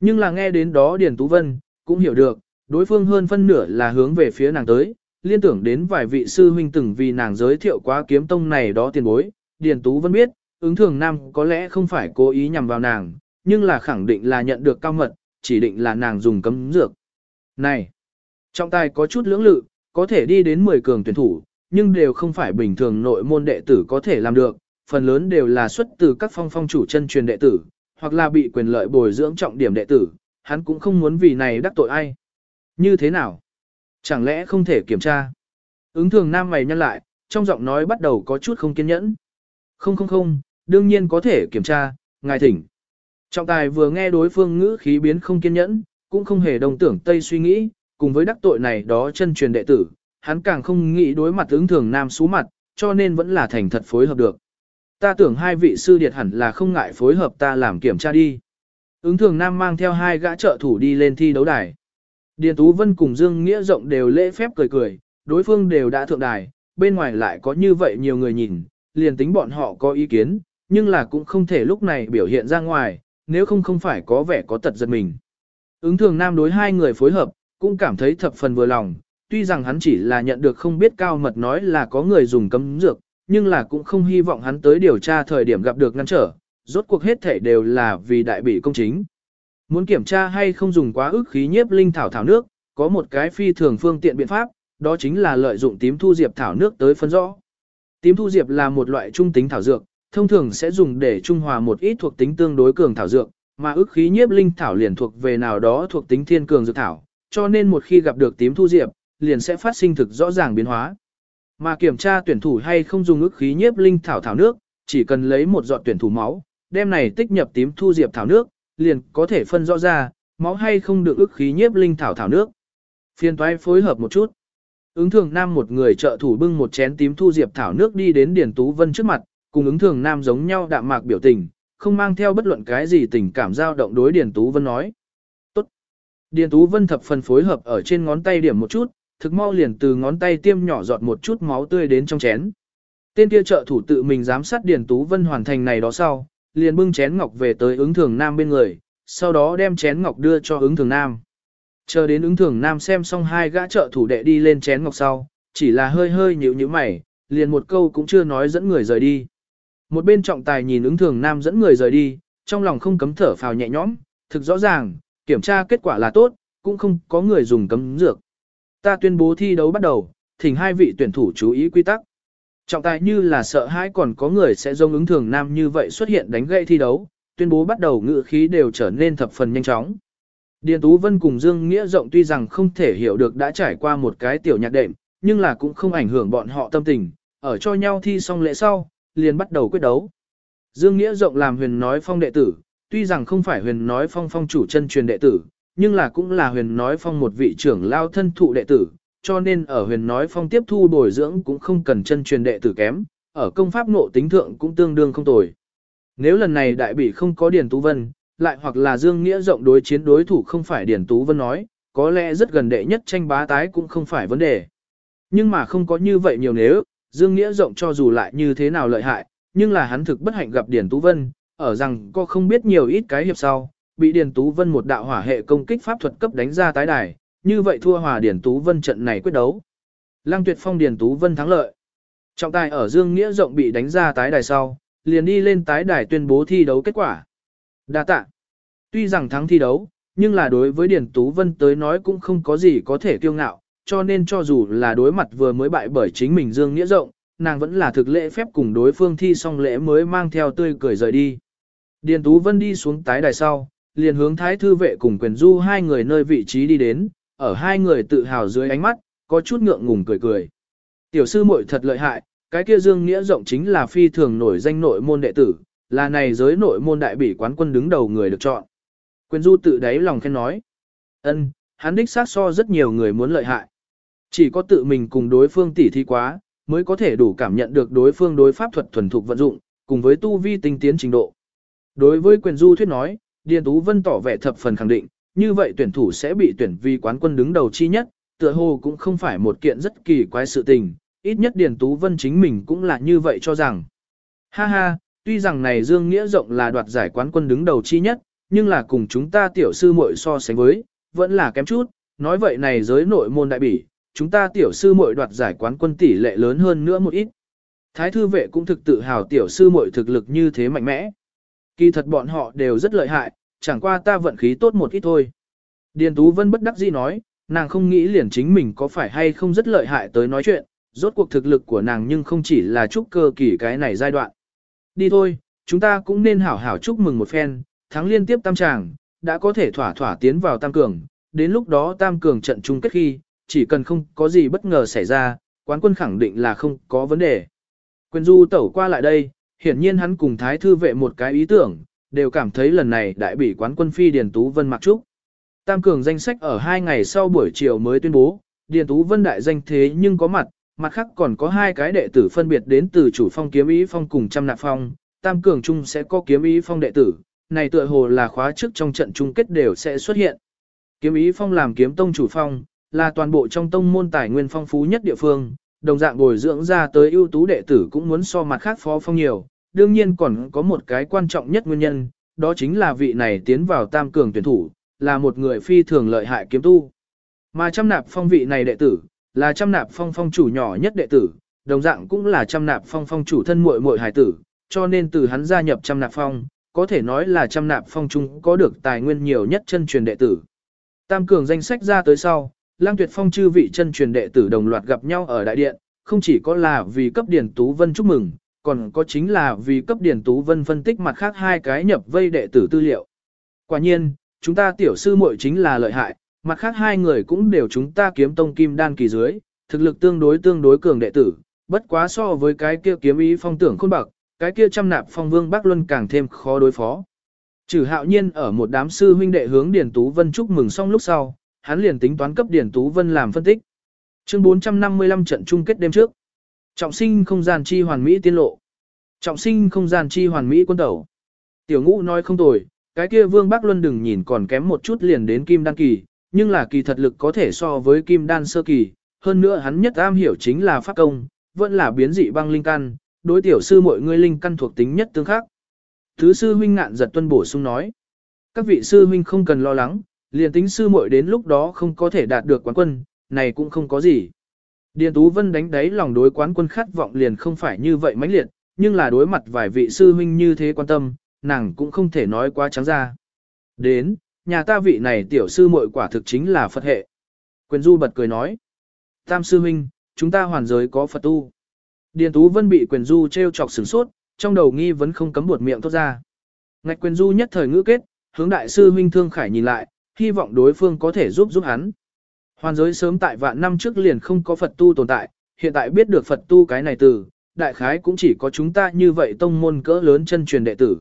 Nhưng là nghe đến đó Điền Tú Vân, cũng hiểu được, đối phương hơn phân nửa là hướng về phía nàng tới, liên tưởng đến vài vị sư huynh từng vì nàng giới thiệu quá kiếm tông này đó tiền bối. Điền Tú Vân biết, ứng thường nam có lẽ không phải cố ý nhằm vào nàng, nhưng là khẳng định là nhận được cao mật, chỉ định là nàng dùng cấm dược. Này, trọng tài có chút lưỡng lự, có thể đi đến 10 cường tuyển thủ, nhưng đều không phải bình thường nội môn đệ tử có thể làm được, phần lớn đều là xuất từ các phong phong chủ chân truyền đệ tử, hoặc là bị quyền lợi bồi dưỡng trọng điểm đệ tử, hắn cũng không muốn vì này đắc tội ai. Như thế nào? Chẳng lẽ không thể kiểm tra? Ứng thường nam mày nhăn lại, trong giọng nói bắt đầu có chút không kiên nhẫn. Không không không, đương nhiên có thể kiểm tra, ngài thỉnh. Trọng tài vừa nghe đối phương ngữ khí biến không kiên nhẫn, cũng không hề đồng tưởng tây suy nghĩ, cùng với đắc tội này đó chân truyền đệ tử, hắn càng không nghĩ đối mặt ứng thường nam xú mặt, cho nên vẫn là thành thật phối hợp được. Ta tưởng hai vị sư điệt hẳn là không ngại phối hợp ta làm kiểm tra đi. Ứng thường nam mang theo hai gã trợ thủ đi lên thi đấu đài. Điền Tú Vân cùng Dương Nghĩa rộng đều lễ phép cười cười, đối phương đều đã thượng đài, bên ngoài lại có như vậy nhiều người nhìn, liền tính bọn họ có ý kiến, nhưng là cũng không thể lúc này biểu hiện ra ngoài, nếu không không phải có vẻ có tật giật mình. Ứng thường nam đối hai người phối hợp, cũng cảm thấy thập phần vừa lòng, tuy rằng hắn chỉ là nhận được không biết cao mật nói là có người dùng cấm dược, nhưng là cũng không hy vọng hắn tới điều tra thời điểm gặp được ngăn trở, rốt cuộc hết thể đều là vì đại bị công chính. Muốn kiểm tra hay không dùng quá ức khí nhiếp linh thảo thảo nước, có một cái phi thường phương tiện biện pháp, đó chính là lợi dụng tím thu diệp thảo nước tới phân rõ. Tím thu diệp là một loại trung tính thảo dược, thông thường sẽ dùng để trung hòa một ít thuộc tính tương đối cường thảo dược, mà ức khí nhiếp linh thảo liền thuộc về nào đó thuộc tính thiên cường dược thảo, cho nên một khi gặp được tím thu diệp, liền sẽ phát sinh thực rõ ràng biến hóa. Mà kiểm tra tuyển thủ hay không dùng ức khí nhiếp linh thảo thảo nước, chỉ cần lấy một giọt tuyển thủ máu, đem này tích nhập tím thu diệp thảo nước, liền có thể phân rõ ra, máu hay không được ức khí nhiếp linh thảo thảo nước. Phiên toái phối hợp một chút. Ứng thường nam một người trợ thủ bưng một chén tím thu diệp thảo nước đi đến Điền Tú Vân trước mặt, cùng ứng thường nam giống nhau đạm mạc biểu tình, không mang theo bất luận cái gì tình cảm dao động đối Điền Tú Vân nói. Điền Tú Vân thập phần phối hợp ở trên ngón tay điểm một chút, thực mau liền từ ngón tay tiêm nhỏ giọt một chút máu tươi đến trong chén. Tên kia trợ thủ tự mình giám sát Điền Tú Vân hoàn thành này đó sau, liền bưng chén ngọc về tới ứng thường nam bên người, sau đó đem chén ngọc đưa cho ứng thường nam. Chờ đến ứng thường nam xem xong hai gã trợ thủ đệ đi lên chén ngọc sau, chỉ là hơi hơi nhíu nhíu mày, liền một câu cũng chưa nói dẫn người rời đi. Một bên trọng tài nhìn ứng thường nam dẫn người rời đi, trong lòng không cấm thở phào nhẹ nhõm, thực rõ ràng, kiểm tra kết quả là tốt, cũng không có người dùng cấm dược. Ta tuyên bố thi đấu bắt đầu, thỉnh hai vị tuyển thủ chú ý quy tắc. Trọng tài như là sợ hãi còn có người sẽ dông ứng thường nam như vậy xuất hiện đánh gậy thi đấu, tuyên bố bắt đầu ngự khí đều trở nên thập phần nhanh chóng. Điền Tú Vân cùng Dương Nghĩa Rộng tuy rằng không thể hiểu được đã trải qua một cái tiểu nhạc đệm, nhưng là cũng không ảnh hưởng bọn họ tâm tình, ở cho nhau thi xong lễ sau, liền bắt đầu quyết đấu. Dương Nghĩa Rộng làm huyền nói phong đệ tử, tuy rằng không phải huyền nói phong phong chủ chân truyền đệ tử, nhưng là cũng là huyền nói phong một vị trưởng lao thân thụ đệ tử, cho nên ở huyền nói phong tiếp thu bồi dưỡng cũng không cần chân truyền đệ tử kém, ở công pháp ngộ tính thượng cũng tương đương không tồi. Nếu lần này đại bị không có Điền Tú Vân, lại hoặc là Dương Nghĩa rộng đối chiến đối thủ không phải Điền Tú Vân nói, có lẽ rất gần đệ nhất tranh bá tái cũng không phải vấn đề. Nhưng mà không có như vậy nhiều nếu, Dương Nghĩa rộng cho dù lại như thế nào lợi hại, nhưng là hắn thực bất hạnh gặp Điền Tú Vân, ở rằng có không biết nhiều ít cái hiệp sau, bị Điền Tú Vân một đạo hỏa hệ công kích pháp thuật cấp đánh ra tái đài, như vậy thua hòa Điền Tú Vân trận này quyết đấu. Lăng Tuyệt Phong Điền Tú Vân thắng lợi. Trọng tài ở Dương Nghĩa rộng bị đánh ra tái đài sau, liền đi lên tái đài tuyên bố thi đấu kết quả. Đa tạ. Tuy rằng thắng thi đấu, nhưng là đối với Điền Tú Vân tới nói cũng không có gì có thể kiêu ngạo, cho nên cho dù là đối mặt vừa mới bại bởi chính mình Dương Nghĩa Rộng, nàng vẫn là thực lễ phép cùng đối phương thi xong lễ mới mang theo tươi cười rời đi. Điền Tú Vân đi xuống tái đài sau, liền hướng Thái Thư Vệ cùng quyền du hai người nơi vị trí đi đến, ở hai người tự hào dưới ánh mắt, có chút ngượng ngùng cười cười. Tiểu sư muội thật lợi hại, cái kia Dương Nghĩa rộng chính là phi thường nổi danh nội môn đệ tử, là này giới nội môn đại bỉ quán quân đứng đầu người được chọn. Quyền du tự đáy lòng khen nói. ân, hắn đích xác so rất nhiều người muốn lợi hại. Chỉ có tự mình cùng đối phương tỉ thi quá, mới có thể đủ cảm nhận được đối phương đối pháp thuật thuần thục vận dụng, cùng với tu vi tinh tiến trình độ. Đối với quyền du thuyết nói, Điền Tú Vân tỏ vẻ thập phần khẳng định, như vậy tuyển thủ sẽ bị tuyển vì quán quân đứng đầu chi nhất, tựa hồ cũng không phải một kiện rất kỳ quái sự tình, ít nhất Điền Tú Vân chính mình cũng là như vậy cho rằng. Ha ha, tuy rằng này Dương Nghĩa rộng là đoạt giải quán quân đứng đầu chi nhất, nhưng là cùng chúng ta tiểu sư muội so sánh với, vẫn là kém chút, nói vậy này giới nội môn đại bỉ, chúng ta tiểu sư muội đoạt giải quán quân tỷ lệ lớn hơn nữa một ít. Thái thư vệ cũng thực tự hào tiểu sư muội thực lực như thế mạnh mẽ. Kỳ thật bọn họ đều rất lợi hại, chẳng qua ta vận khí tốt một ít thôi. Điền Tú Vân bất đắc dĩ nói, nàng không nghĩ liền chính mình có phải hay không rất lợi hại tới nói chuyện, rốt cuộc thực lực của nàng nhưng không chỉ là chúc cơ kỳ cái này giai đoạn. Đi thôi, chúng ta cũng nên hảo hảo chúc mừng một phen, thắng liên tiếp tam tràng, đã có thể thỏa thỏa tiến vào tam cường, đến lúc đó tam cường trận chung kết khi, chỉ cần không có gì bất ngờ xảy ra, quán quân khẳng định là không có vấn đề. Quyền du tẩu qua lại đây, hiển nhiên hắn cùng thái thư vệ một cái ý tưởng, đều cảm thấy lần này đại bị quán quân phi Điền Tú Vân mặc trúc. Tam cường danh sách ở hai ngày sau buổi chiều mới tuyên bố, Điền Tú Vân đại danh thế nhưng có mặt, mặt khác còn có hai cái đệ tử phân biệt đến từ chủ phong kiếm ý phong cùng trăm nạp phong, tam cường chung sẽ có kiếm ý phong đệ tử, này tựa hồ là khóa trước trong trận chung kết đều sẽ xuất hiện. Kiếm ý phong làm kiếm tông chủ phong, là toàn bộ trong tông môn tài nguyên phong phú nhất địa phương, đồng dạng bồi dưỡng ra tới ưu tú đệ tử cũng muốn so mặt khác phó phong nhiều, đương nhiên còn có một cái quan trọng nhất nguyên nhân, đó chính là vị này tiến vào tam cường tuyển thủ, là một người phi thường lợi hại kiếm tu. Mà trăm nạp phong vị này đệ tử, là trăm nạp phong phong chủ nhỏ nhất đệ tử, đồng dạng cũng là trăm nạp phong phong chủ thân muội muội hải tử, cho nên từ hắn gia nhập trăm nạp phong, có thể nói là trăm nạp phong trung có được tài nguyên nhiều nhất chân truyền đệ tử. Tam cường danh sách ra tới sau, lang tuyệt phong chư vị chân truyền đệ tử đồng loạt gặp nhau ở đại điện, không chỉ có là vì cấp điển tú vân chúc mừng, còn có chính là vì cấp điển tú vân phân tích mặt khác hai cái nhập vây đệ tử tư liệu. Quả nhiên, chúng ta tiểu sư muội chính là lợi hại, mặt khác hai người cũng đều chúng ta kiếm tông kim đan kỳ dưới, thực lực tương đối tương đối cường đệ tử, bất quá so với cái kia kiếm ý phong tưởng khôn bạc, cái kia trăm nạp phong vương Bắc Luân càng thêm khó đối phó. Trừ hạo nhiên ở một đám sư huynh đệ hướng Điền Tú Vân chúc mừng xong lúc sau, hắn liền tính toán cấp Điền Tú Vân làm phân tích. Chương 455 trận chung kết đêm trước. Trọng sinh không gian chi hoàn mỹ tiên lộ. Trọng sinh không gian chi hoàn mỹ quân tẩu. Tiểu ngũ nói không tồi, cái kia Vương Bắc Luân đừng nhìn còn kém một chút liền đến kim đan kỳ, nhưng là kỳ thật lực có thể so với kim đan sơ kỳ, hơn nữa hắn nhất am hiểu chính là pháp công, vẫn là biến dị băng linh căn, đối tiểu sư mọi người linh căn thuộc tính nhất tương khác Thứ sư huynh ngạn giật tuân bổ sung nói, các vị sư huynh không cần lo lắng, liền tính sư muội đến lúc đó không có thể đạt được quán quân, này cũng không có gì. Điền Tú Vân đánh đáy lòng đối quán quân khát vọng liền không phải như vậy mãnh liệt, nhưng là đối mặt vài vị sư huynh như thế quan tâm, nàng cũng không thể nói quá trắng ra. Đến, nhà ta vị này tiểu sư muội quả thực chính là Phật hệ. Quyền Du bật cười nói. Tam sư huynh, chúng ta hoàn giới có Phật tu. Điền Tú Vân bị Quyền Du treo chọc sửng sốt, trong đầu nghi vẫn không cấm buột miệng thốt ra. Ngạch Quyền Du nhất thời ngữ kết, hướng đại sư huynh Thương Khải nhìn lại, hy vọng đối phương có thể giúp giúp hắn. Hoàn giới sớm tại vạn năm trước liền không có Phật tu tồn tại, hiện tại biết được Phật tu cái này từ, đại khái cũng chỉ có chúng ta như vậy tông môn cỡ lớn chân truyền đệ tử.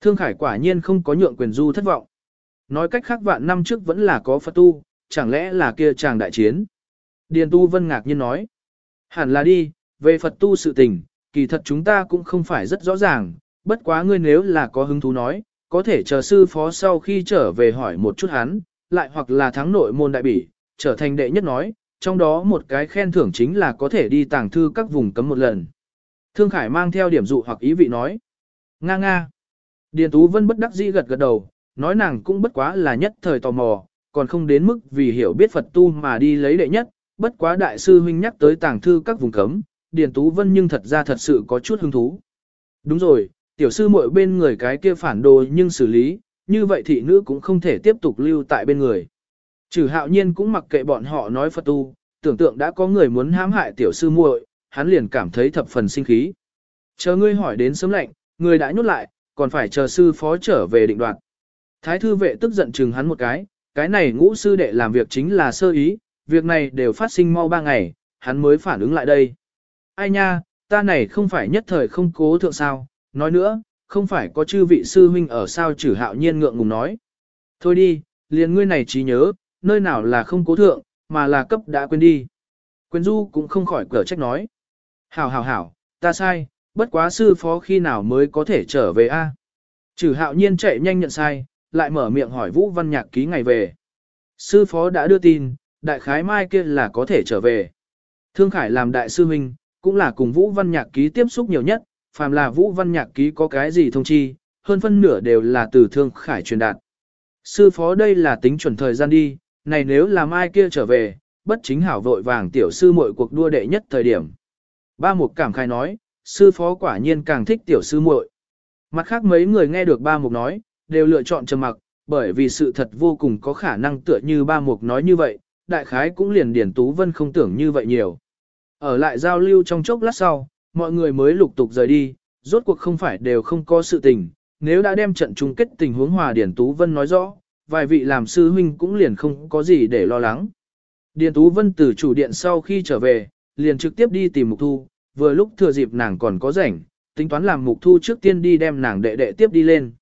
Thương Khải quả nhiên không có nhượng quyền du thất vọng. Nói cách khác vạn năm trước vẫn là có Phật tu, chẳng lẽ là kia chàng đại chiến. Điền Tu Vân ngạc nhiên nói. Hẳn là đi, về Phật tu sự tình, kỳ thật chúng ta cũng không phải rất rõ ràng, bất quá ngươi nếu là có hứng thú nói, có thể chờ sư phó sau khi trở về hỏi một chút hắn, lại hoặc là thắng nội môn đại bỉ, trở thành đệ nhất nói, trong đó một cái khen thưởng chính là có thể đi tàng thư các vùng cấm một lần. Thương Khải mang theo điểm dụ hoặc ý vị nói. Nga nga. Điền Tú Vân bất đắc dĩ gật gật đầu, nói nàng cũng bất quá là nhất thời tò mò, còn không đến mức vì hiểu biết Phật tu mà đi lấy đệ nhất, bất quá đại sư huynh nhắc tới tàng thư các vùng cấm, Điền Tú Vân nhưng thật ra thật sự có chút hứng thú. Đúng rồi, tiểu sư muội bên người cái kia phản đồ nhưng xử lý, như vậy thị nữ cũng không thể tiếp tục lưu tại bên người. Trừ hạo nhiên cũng mặc kệ bọn họ nói Phật tu, tưởng tượng đã có người muốn hãm hại tiểu sư muội, hắn liền cảm thấy thập phần sinh khí. Chờ ngươi hỏi đến sớm lạnh, người đã nhốt lại, còn phải chờ sư phó trở về định đoạt. Thái thư vệ tức giận chừng hắn một cái, cái này ngũ sư đệ làm việc chính là sơ ý, việc này đều phát sinh mau ba ngày, hắn mới phản ứng lại đây. Ai nha, ta này không phải nhất thời không cố thượng sao, nói nữa, không phải có chư vị sư huynh ở sao chử hạo nhiên ngượng ngùng nói. Thôi đi, liền ngươi này trí nhớ, nơi nào là không cố thượng, mà là cấp đã quên đi. Quyền du cũng không khỏi cở trách nói. Hảo hảo hảo, ta sai, bất quá sư phó khi nào mới có thể trở về a? À? Hạo nhiên chạy nhanh nhận sai, lại mở miệng hỏi Vũ Văn Nhạc ký ngày về. Sư phó đã đưa tin, đại khái mai kia là có thể trở về. Thương Khải làm đại sư huynh, cũng là cùng Vũ Văn Nhạc ký tiếp xúc nhiều nhất, phàm là Vũ Văn Nhạc ký có cái gì thông chi, hơn phân nửa đều là từ Thương Khải truyền đạt. Sư phó đây là tính chuẩn thời gian đi, này nếu là mai kia trở về, bất chính hảo vội vàng tiểu sư muội cuộc đua đệ nhất thời điểm. Ba Mục cảm khai nói, sư phó quả nhiên càng thích tiểu sư muội. Mặt khác mấy người nghe được ba Mục nói, đều lựa chọn trầm mặc, bởi vì sự thật vô cùng có khả năng tựa như ba Mục nói như vậy, đại khái cũng liền Điển Tú Vân không tưởng như vậy nhiều. Ở lại giao lưu trong chốc lát sau, mọi người mới lục tục rời đi, rốt cuộc không phải đều không có sự tình, nếu đã đem trận chung kết tình huống hòa Điển Tú Vân nói rõ, vài vị làm sư huynh cũng liền không có gì để lo lắng. Điền Tú Vân từ chủ điện sau khi trở về, liền trực tiếp đi tìm Mục Thu, vừa lúc thừa dịp nàng còn có rảnh, tính toán làm Mục Thu trước tiên đi đem nàng đệ đệ tiếp đi lên.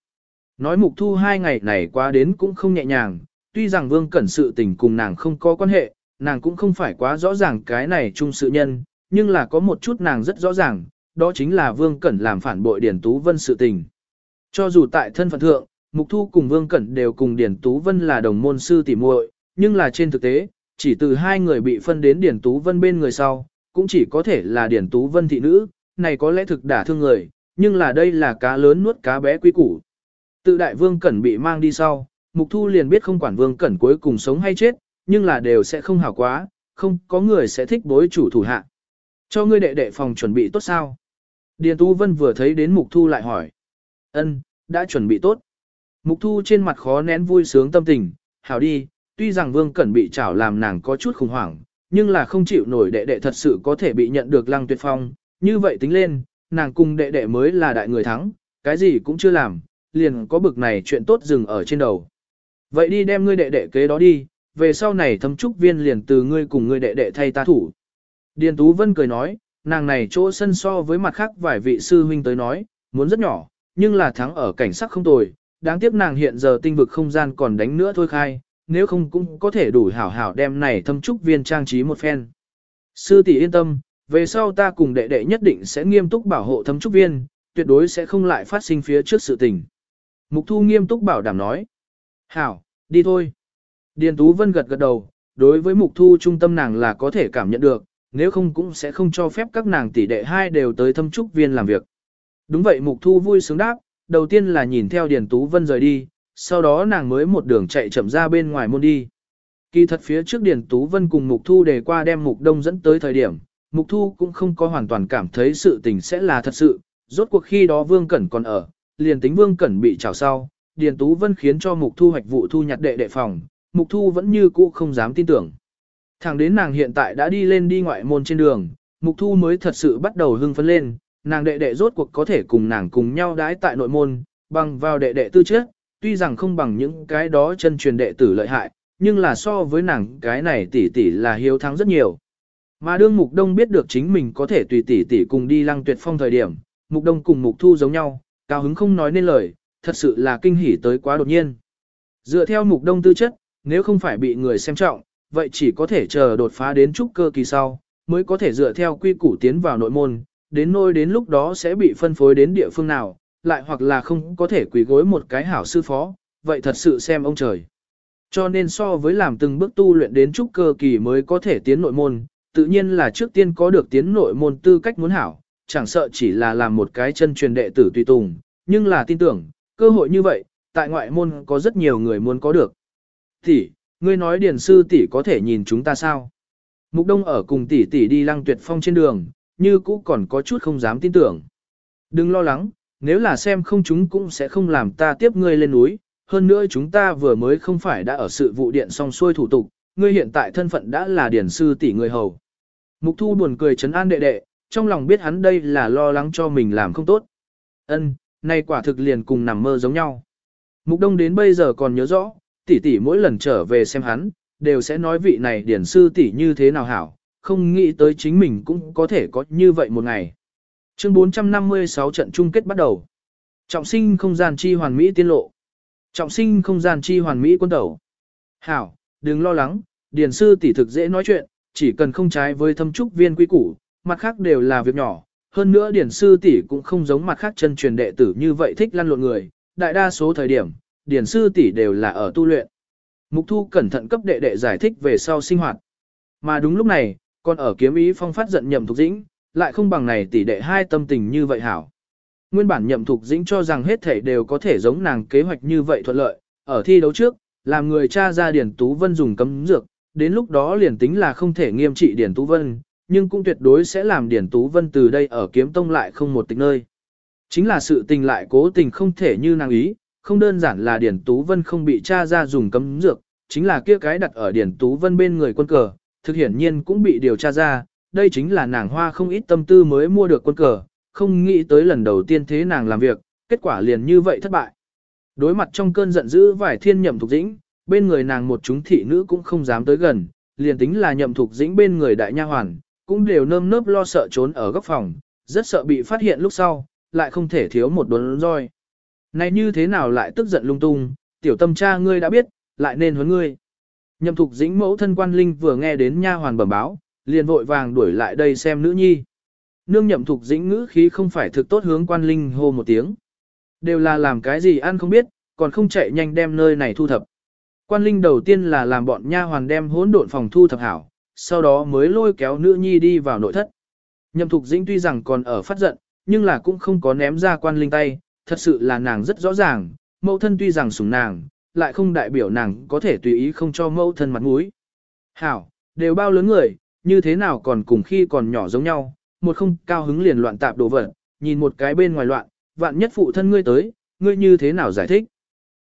Nói Mục Thu hai ngày này quá đến cũng không nhẹ nhàng, tuy rằng Vương Cẩn sự tình cùng nàng không có quan hệ, nàng cũng không phải quá rõ ràng cái này chung sự nhân, nhưng là có một chút nàng rất rõ ràng, đó chính là Vương Cẩn làm phản bội điển Tú Vân sự tình. Cho dù tại thân phận thượng, Mục Thu cùng Vương Cẩn đều cùng điển Tú Vân là đồng môn sư tỉ muội, nhưng là trên thực tế, chỉ từ hai người bị phân đến điển Tú Vân bên người sau, cũng chỉ có thể là điển Tú Vân thị nữ, này có lẽ thực đả thương người, nhưng là đây là cá lớn nuốt cá bé quý củ. Tự đại Vương Cẩn bị mang đi sau, Mục Thu liền biết không quản Vương Cẩn cuối cùng sống hay chết, nhưng là đều sẽ không hảo quá, không có người sẽ thích bối chủ thủ hạ. Cho ngươi đệ đệ phòng chuẩn bị tốt sao? Điền Tú Vân vừa thấy đến Mục Thu lại hỏi. Ân, đã chuẩn bị tốt. Mục Thu trên mặt khó nén vui sướng tâm tình, hảo đi, tuy rằng Vương Cẩn bị chảo làm nàng có chút khủng hoảng, nhưng là không chịu nổi đệ đệ thật sự có thể bị nhận được Lăng Tuyệt Phong, như vậy tính lên, nàng cùng đệ đệ mới là đại người thắng, cái gì cũng chưa làm, liền có bực này chuyện tốt dừng ở trên đầu. Vậy đi đem ngươi đệ đệ kế đó đi, về sau này thâm trúc viên liền từ ngươi cùng ngươi đệ đệ thay ta thủ. Điền Tú Vân cười nói, nàng này chỗ sân so với mặt khác vài vị sư huynh tới nói, muốn rất nhỏ, nhưng là thắng ở cảnh sắc không tồi, đáng tiếc nàng hiện giờ tinh vực không gian còn đánh nữa thôi khai, nếu không cũng có thể đủ hảo hảo đem này thâm trúc viên trang trí một phen. Sư tỷ yên tâm, về sau ta cùng đệ đệ nhất định sẽ nghiêm túc bảo hộ thâm trúc viên, tuyệt đối sẽ không lại phát sinh phía trước sự tình. Mục thu nghiêm túc bảo đảm nói. Hảo, đi thôi. Điền Tú Vân gật gật đầu, đối với mục thu trung tâm nàng là có thể cảm nhận được, nếu không cũng sẽ không cho phép các nàng tỷ đệ hai đều tới thâm trúc viên làm việc. Đúng vậy mục thu vui sướng đáp, đầu tiên là nhìn theo Điền Tú Vân rời đi, sau đó nàng mới một đường chạy chậm ra bên ngoài môn đi. Kỳ thật phía trước Điền Tú Vân cùng Mục Thu đề qua đem Mục Đông dẫn tới thời điểm, Mục Thu cũng không có hoàn toàn cảm thấy sự tình sẽ là thật sự, rốt cuộc khi đó Vương Cẩn còn ở, liền tính Vương Cẩn bị trào sau, Điền Tú Vân khiến cho Mục Thu hoạch vụ thu nhặt đệ đệ phòng, Mục Thu vẫn như cũ không dám tin tưởng. Thẳng đến nàng hiện tại đã đi lên đi ngoại môn trên đường, Mục Thu mới thật sự bắt đầu hưng phấn lên, nàng đệ đệ rốt cuộc có thể cùng nàng cùng nhau đái tại nội môn, bằng vào đệ đệ tư chất, tuy rằng không bằng những cái đó chân truyền đệ tử lợi hại, nhưng là so với nàng cái này tỷ tỷ là hiếu thắng rất nhiều. Mà đương Mục Đông biết được chính mình có thể tùy tỷ tỷ cùng đi lăng tuyệt phong thời điểm, Mục Đông cùng Mục Thu giống nhau, cao hứng không nói nên lời, thật sự là kinh hỉ tới quá đột nhiên. Dựa theo Mục Đông tư chất, nếu không phải bị người xem trọng, vậy chỉ có thể chờ đột phá đến trúc cơ kỳ sau, mới có thể dựa theo quy củ tiến vào nội môn, đến nôi đến lúc đó sẽ bị phân phối đến địa phương nào, lại hoặc là không có thể quỳ gối một cái hảo sư phó, vậy thật sự xem ông trời. Cho nên so với làm từng bước tu luyện đến trúc cơ kỳ mới có thể tiến nội môn, tự nhiên là trước tiên có được tiến nội môn tư cách muốn hảo, chẳng sợ chỉ là làm một cái chân truyền đệ tử tùy tùng, nhưng là tin tưởng, cơ hội như vậy, tại ngoại môn có rất nhiều người muốn có được. thì ngươi nói Điền sư tỷ có thể nhìn chúng ta sao? Mục Đông ở cùng tỷ tỷ đi lăng tuyệt phong trên đường, như cũ còn có chút không dám tin tưởng. Đừng lo lắng, nếu là xem không chúng cũng sẽ không làm ta tiếp ngươi lên núi, hơn nữa chúng ta vừa mới không phải đã ở sự vụ điện xong xuôi thủ tục, ngươi hiện tại thân phận đã là điển sư tỷ người hầu. Mục thu buồn cười chấn an đệ đệ, trong lòng biết hắn đây là lo lắng cho mình làm không tốt. Ân, nay quả thực liền cùng nằm mơ giống nhau. Mục đông đến bây giờ còn nhớ rõ, tỷ tỷ mỗi lần trở về xem hắn, đều sẽ nói vị này điển sư tỷ như thế nào hảo, không nghĩ tới chính mình cũng có thể có như vậy một ngày. Chương 456 trận chung kết bắt đầu. Trọng sinh không gian chi hoàn mỹ tiên lộ. Trọng sinh không gian chi hoàn mỹ quân tẩu. Hảo, đừng lo lắng, điển sư tỷ thực dễ nói chuyện, chỉ cần không trái với thâm trúc viên quý củ, mặt khác đều là việc nhỏ. Hơn nữa điển sư tỷ cũng không giống mặt khác chân truyền đệ tử như vậy thích lăn lộn người, đại đa số thời điểm, điển sư tỷ đều là ở tu luyện. Mục thu cẩn thận cấp đệ đệ giải thích về sau sinh hoạt. Mà đúng lúc này, còn ở kiếm ý phong phát giận nhậm thục dĩnh, lại không bằng này tỷ đệ hai tâm tình như vậy hảo. Nguyên bản nhậm thục dĩnh cho rằng hết thể đều có thể giống nàng kế hoạch như vậy thuận lợi, ở thi đấu trước, làm người cha ra Điển Tú Vân dùng cấm dược, đến lúc đó liền tính là không thể nghiêm trị Điển Tú Vân, nhưng cũng tuyệt đối sẽ làm Điển Tú Vân từ đây ở kiếm tông lại không một tịch nơi. Chính là sự tình lại cố tình không thể như nàng ý, không đơn giản là Điển Tú Vân không bị cha ra dùng cấm dược, chính là kia cái đặt ở Điển Tú Vân bên người quân cờ, thực hiển nhiên cũng bị điều tra ra, đây chính là nàng hoa không ít tâm tư mới mua được quân cờ, không nghĩ tới lần đầu tiên thế nàng làm việc, kết quả liền như vậy thất bại. Đối mặt trong cơn giận dữ vài thiên nhậm thục dĩnh, bên người nàng một chúng thị nữ cũng không dám tới gần, liền tính là nhậm thục dĩnh bên người đại nha hoàn, cũng đều nơm nớp lo sợ trốn ở góc phòng, rất sợ bị phát hiện lúc sau, lại không thể thiếu một đốn roi. Này như thế nào lại tức giận lung tung, tiểu tâm cha ngươi đã biết, lại nên huấn ngươi. Nhậm thục dĩnh mẫu thân quan linh vừa nghe đến nha hoàn bẩm báo, liền vội vàng đuổi lại đây xem nữ nhi. Nương nhậm thục dĩnh ngữ khí không phải thực tốt hướng quan linh hô một tiếng. Đều là làm cái gì ăn không biết, còn không chạy nhanh đem nơi này thu thập. Quan linh đầu tiên là làm bọn nha hoàn đem hỗn độn phòng thu thập hảo, sau đó mới lôi kéo nữ nhi đi vào nội thất. Nhậm thục dĩnh tuy rằng còn ở phát giận, nhưng là cũng không có ném ra quan linh tay, thật sự là nàng rất rõ ràng, mẫu thân tuy rằng sủng nàng, lại không đại biểu nàng có thể tùy ý không cho mẫu thân mặt mũi. Hảo, đều bao lớn người, như thế nào còn cùng khi còn nhỏ giống nhau, một không cao hứng liền loạn tạp đồ vật, nhìn một cái bên ngoài loạn, vạn nhất phụ thân ngươi tới, ngươi như thế nào giải thích?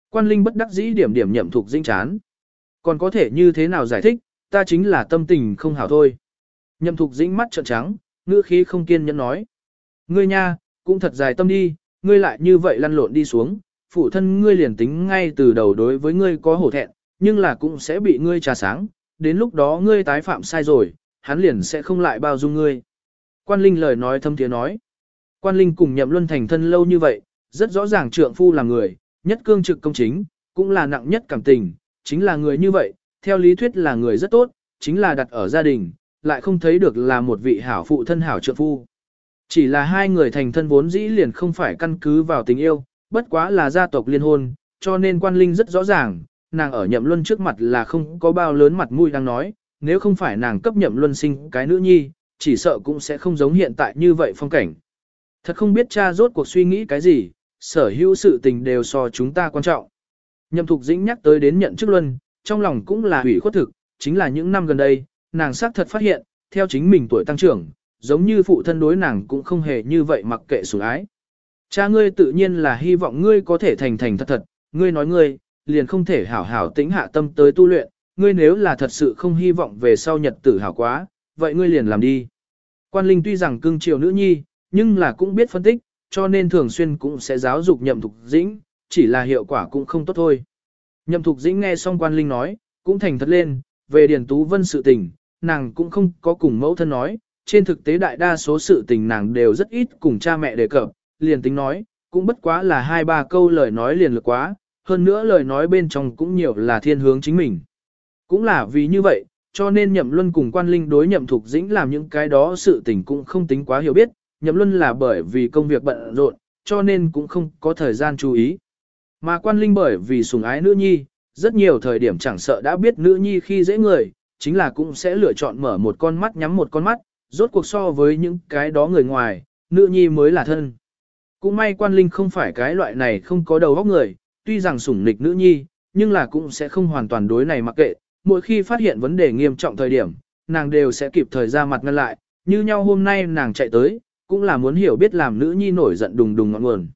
Quan linh bất đắc dĩ điểm điểm nhậm thuộc dinh chán. Còn có thể như thế nào giải thích, ta chính là tâm tình không hảo thôi. Nhậm thuộc dĩnh mắt trợn trắng, ngữ khí không kiên nhẫn nói. Ngươi nha, cũng thật dài tâm đi, ngươi lại như vậy lăn lộn đi xuống, phụ thân ngươi liền tính ngay từ đầu đối với ngươi có hổ thẹn, nhưng là cũng sẽ bị ngươi trà sáng, đến lúc đó ngươi tái phạm sai rồi, hắn liền sẽ không lại bao dung ngươi. Quan Linh lời nói thâm tiếng nói. Quan Linh cùng nhậm luân thành thân lâu như vậy, rất rõ ràng trượng phu là người, nhất cương trực công chính, cũng là nặng nhất cảm tình, chính là người như vậy, theo lý thuyết là người rất tốt, chính là đặt ở gia đình, lại không thấy được là một vị hảo phụ thân hảo trượng phu. Chỉ là hai người thành thân vốn dĩ liền không phải căn cứ vào tình yêu, bất quá là gia tộc liên hôn, cho nên quan linh rất rõ ràng, nàng ở nhậm luân trước mặt là không có bao lớn mặt mũi đang nói, nếu không phải nàng cấp nhậm luân sinh cái nữ nhi, chỉ sợ cũng sẽ không giống hiện tại như vậy phong cảnh. Thật không biết cha rốt cuộc suy nghĩ cái gì, sở hữu sự tình đều so chúng ta quan trọng. Nhậm Thục Dĩnh nhắc tới đến nhận chức luân, trong lòng cũng là hủy khuất thực, chính là những năm gần đây, nàng xác thật phát hiện, theo chính mình tuổi tăng trưởng, giống như phụ thân đối nàng cũng không hề như vậy mặc kệ sủng ái. Cha ngươi tự nhiên là hy vọng ngươi có thể thành thành thật thật, ngươi nói ngươi, liền không thể hảo hảo tĩnh hạ tâm tới tu luyện, ngươi nếu là thật sự không hy vọng về sau nhật tử hảo quá, vậy ngươi liền làm đi. Quan Linh tuy rằng cưng chiều nữ nhi, nhưng là cũng biết phân tích, cho nên thường xuyên cũng sẽ giáo dục nhậm thục dĩnh, chỉ là hiệu quả cũng không tốt thôi. Nhậm thục dĩnh nghe xong Quan Linh nói, cũng thành thật lên, về Điền Tú Vân sự tình, nàng cũng không có cùng mẫu thân nói, trên thực tế đại đa số sự tình nàng đều rất ít cùng cha mẹ đề cập, liền tính nói, cũng bất quá là hai ba câu lời nói liền lực quá, hơn nữa lời nói bên trong cũng nhiều là thiên hướng chính mình. Cũng là vì như vậy, cho nên nhậm luân cùng quan linh đối nhậm thục dĩnh làm những cái đó sự tình cũng không tính quá hiểu biết, nhậm luân là bởi vì công việc bận rộn, cho nên cũng không có thời gian chú ý. Mà quan linh bởi vì sùng ái nữ nhi, rất nhiều thời điểm chẳng sợ đã biết nữ nhi khi dễ người, chính là cũng sẽ lựa chọn mở một con mắt nhắm một con mắt, rốt cuộc so với những cái đó người ngoài, nữ nhi mới là thân. Cũng may quan linh không phải cái loại này không có đầu óc người, tuy rằng sủng nịch nữ nhi, nhưng là cũng sẽ không hoàn toàn đối này mặc kệ, mỗi khi phát hiện vấn đề nghiêm trọng thời điểm, nàng đều sẽ kịp thời ra mặt ngăn lại, như nhau hôm nay nàng chạy tới, cũng là muốn hiểu biết làm nữ nhi nổi giận đùng đùng ngọn nguồn.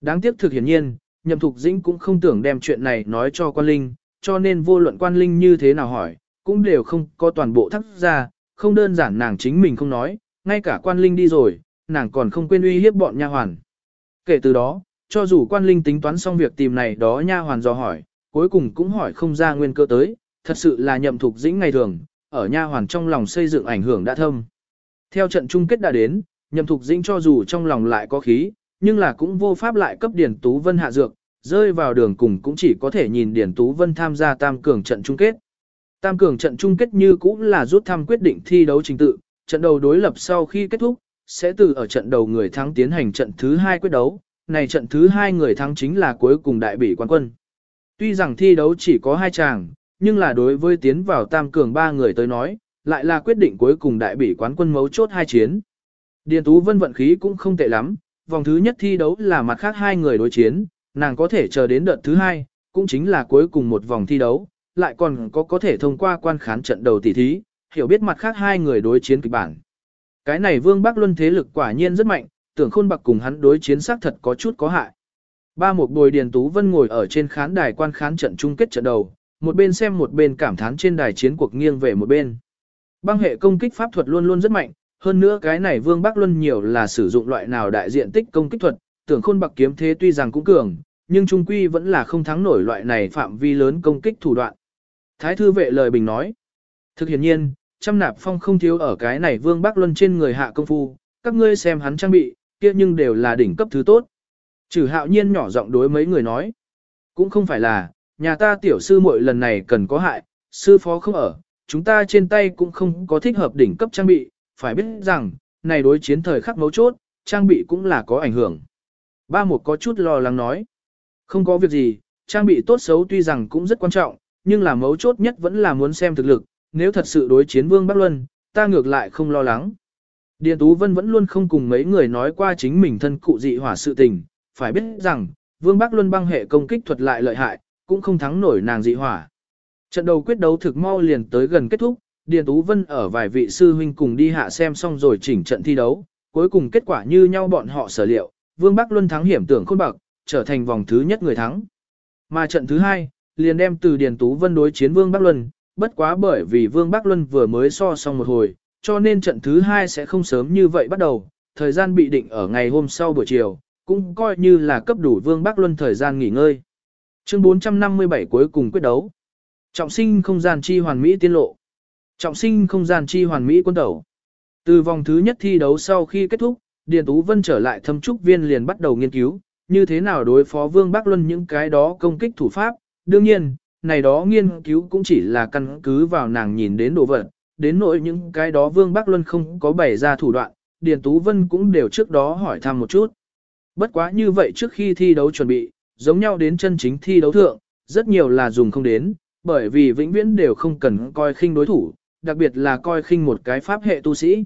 Đáng tiếc thực hiển nhiên, Nhậm Thục Dĩnh cũng không tưởng đem chuyện này nói cho quan linh, cho nên vô luận quan linh như thế nào hỏi, cũng đều không có toàn bộ thắc ra, không đơn giản nàng chính mình không nói, ngay cả quan linh đi rồi, nàng còn không quên uy hiếp bọn nha hoàn. Kể từ đó, cho dù quan linh tính toán xong việc tìm này đó nha hoàn dò hỏi, cuối cùng cũng hỏi không ra nguyên cơ tới, thật sự là nhậm thục dĩnh ngày thường, ở nha hoàn trong lòng xây dựng ảnh hưởng đã thâm. Theo trận chung kết đã đến, nhậm thục dĩnh cho dù trong lòng lại có khí, nhưng là cũng vô pháp lại cấp Điển Tú Vân hạ dược, rơi vào đường cùng cũng chỉ có thể nhìn Điển Tú Vân tham gia tam cường trận chung kết. Tam cường trận chung kết như cũng là rút thăm quyết định thi đấu trình tự, trận đầu đối lập sau khi kết thúc, sẽ từ ở trận đầu người thắng tiến hành trận thứ hai quyết đấu, này trận thứ hai người thắng chính là cuối cùng đại bỉ quán quân. Tuy rằng thi đấu chỉ có hai chàng, nhưng là đối với tiến vào tam cường ba người tới nói, lại là quyết định cuối cùng đại bỉ quán quân mấu chốt hai chiến. Điền Tú Vân vận khí cũng không tệ lắm, vòng thứ nhất thi đấu là mặt khác hai người đối chiến, nàng có thể chờ đến đợt thứ hai, cũng chính là cuối cùng một vòng thi đấu, lại còn có có thể thông qua quan khán trận đầu tỷ thí, hiểu biết mặt khác hai người đối chiến kịch bản. Cái này Vương Bắc Luân thế lực quả nhiên rất mạnh, tưởng khôn bạc cùng hắn đối chiến xác thật có chút có hại. Ba một bồi Điền Tú Vân ngồi ở trên khán đài quan khán trận chung kết trận đầu, một bên xem một bên cảm thán trên đài chiến cuộc nghiêng về một bên. Băng hệ công kích pháp thuật luôn luôn rất mạnh, hơn nữa cái này Vương Bắc Luân nhiều là sử dụng loại nào đại diện tích công kích thuật, tưởng khôn bạc kiếm thế tuy rằng cũng cường, nhưng trung quy vẫn là không thắng nổi loại này phạm vi lớn công kích thủ đoạn. Thái thư vệ lời bình nói. Thực hiện nhiên, trăm nạp phong không thiếu ở cái này Vương Bắc Luân trên người hạ công phu, các ngươi xem hắn trang bị, kia nhưng đều là đỉnh cấp thứ tốt. Trừ hạo nhiên nhỏ giọng đối mấy người nói. Cũng không phải là, nhà ta tiểu sư muội lần này cần có hại, sư phó không ở, chúng ta trên tay cũng không có thích hợp đỉnh cấp trang bị, phải biết rằng, này đối chiến thời khắc mấu chốt, trang bị cũng là có ảnh hưởng. Ba một có chút lo lắng nói. Không có việc gì, trang bị tốt xấu tuy rằng cũng rất quan trọng, nhưng là mấu chốt nhất vẫn là muốn xem thực lực, nếu thật sự đối chiến Vương Bắc Luân, ta ngược lại không lo lắng. Điền Tú Vân vẫn luôn không cùng mấy người nói qua chính mình thân cụ dị hỏa sự tình, phải biết rằng, Vương Bắc Luân băng hệ công kích thuật lại lợi hại, cũng không thắng nổi nàng dị hỏa. Trận đầu quyết đấu thực mau liền tới gần kết thúc, Điền Tú Vân ở vài vị sư huynh cùng đi hạ xem xong rồi chỉnh trận thi đấu, cuối cùng kết quả như nhau bọn họ sở liệu, Vương Bắc Luân thắng hiểm tưởng khôn bậc trở thành vòng thứ nhất người thắng. Mà trận thứ hai, liền đem từ Điền Tú Vân đối chiến Vương Bắc Luân, bất quá bởi vì Vương Bắc Luân vừa mới so xong một hồi, cho nên trận thứ hai sẽ không sớm như vậy bắt đầu, thời gian bị định ở ngày hôm sau buổi chiều, cũng coi như là cấp đủ Vương Bắc Luân thời gian nghỉ ngơi. Chương 457 cuối cùng quyết đấu. Trọng sinh không gian chi hoàn mỹ tiên lộ. Trọng sinh không gian chi hoàn mỹ quân tẩu. Từ vòng thứ nhất thi đấu sau khi kết thúc, Điền Tú Vân trở lại thâm trúc viên liền bắt đầu nghiên cứu, như thế nào đối phó Vương Bắc Luân những cái đó công kích thủ pháp. Đương nhiên, này đó nghiên cứu cũng chỉ là căn cứ vào nàng nhìn đến đồ vật, đến nỗi những cái đó Vương Bắc Luân không có bày ra thủ đoạn, Điền Tú Vân cũng đều trước đó hỏi thăm một chút. Bất quá như vậy trước khi thi đấu chuẩn bị, giống nhau đến chân chính thi đấu thượng, rất nhiều là dùng không đến, bởi vì vĩnh viễn đều không cần coi khinh đối thủ, đặc biệt là coi khinh một cái pháp hệ tu sĩ.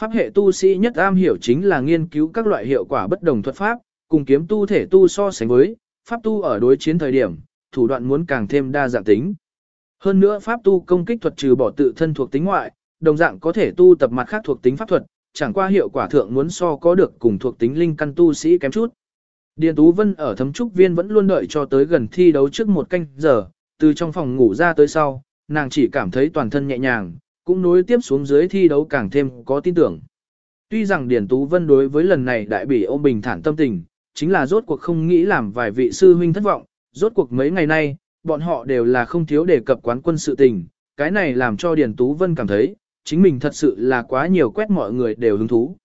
Pháp hệ tu sĩ nhất am hiểu chính là nghiên cứu các loại hiệu quả bất đồng thuật pháp, cùng kiếm tu thể tu so sánh với, pháp tu ở đối chiến thời điểm, thủ đoạn muốn càng thêm đa dạng tính. Hơn nữa pháp tu công kích thuật trừ bỏ tự thân thuộc tính ngoại, đồng dạng có thể tu tập mặt khác thuộc tính pháp thuật, chẳng qua hiệu quả thượng muốn so có được cùng thuộc tính linh căn tu sĩ kém chút. Điền Tú Vân ở thấm trúc viên vẫn luôn đợi cho tới gần thi đấu trước một canh giờ, từ trong phòng ngủ ra tới sau, nàng chỉ cảm thấy toàn thân nhẹ nhàng, cũng nối tiếp xuống dưới thi đấu càng thêm có tin tưởng. Tuy rằng Điền Tú Vân đối với lần này đại bỉ ôm bình thản tâm tình, chính là rốt cuộc không nghĩ làm vài vị sư huynh thất vọng, rốt cuộc mấy ngày nay, bọn họ đều là không thiếu đề cập quán quân sự tình, cái này làm cho Điền Tú Vân cảm thấy, chính mình thật sự là quá nhiều quét mọi người đều hứng thú.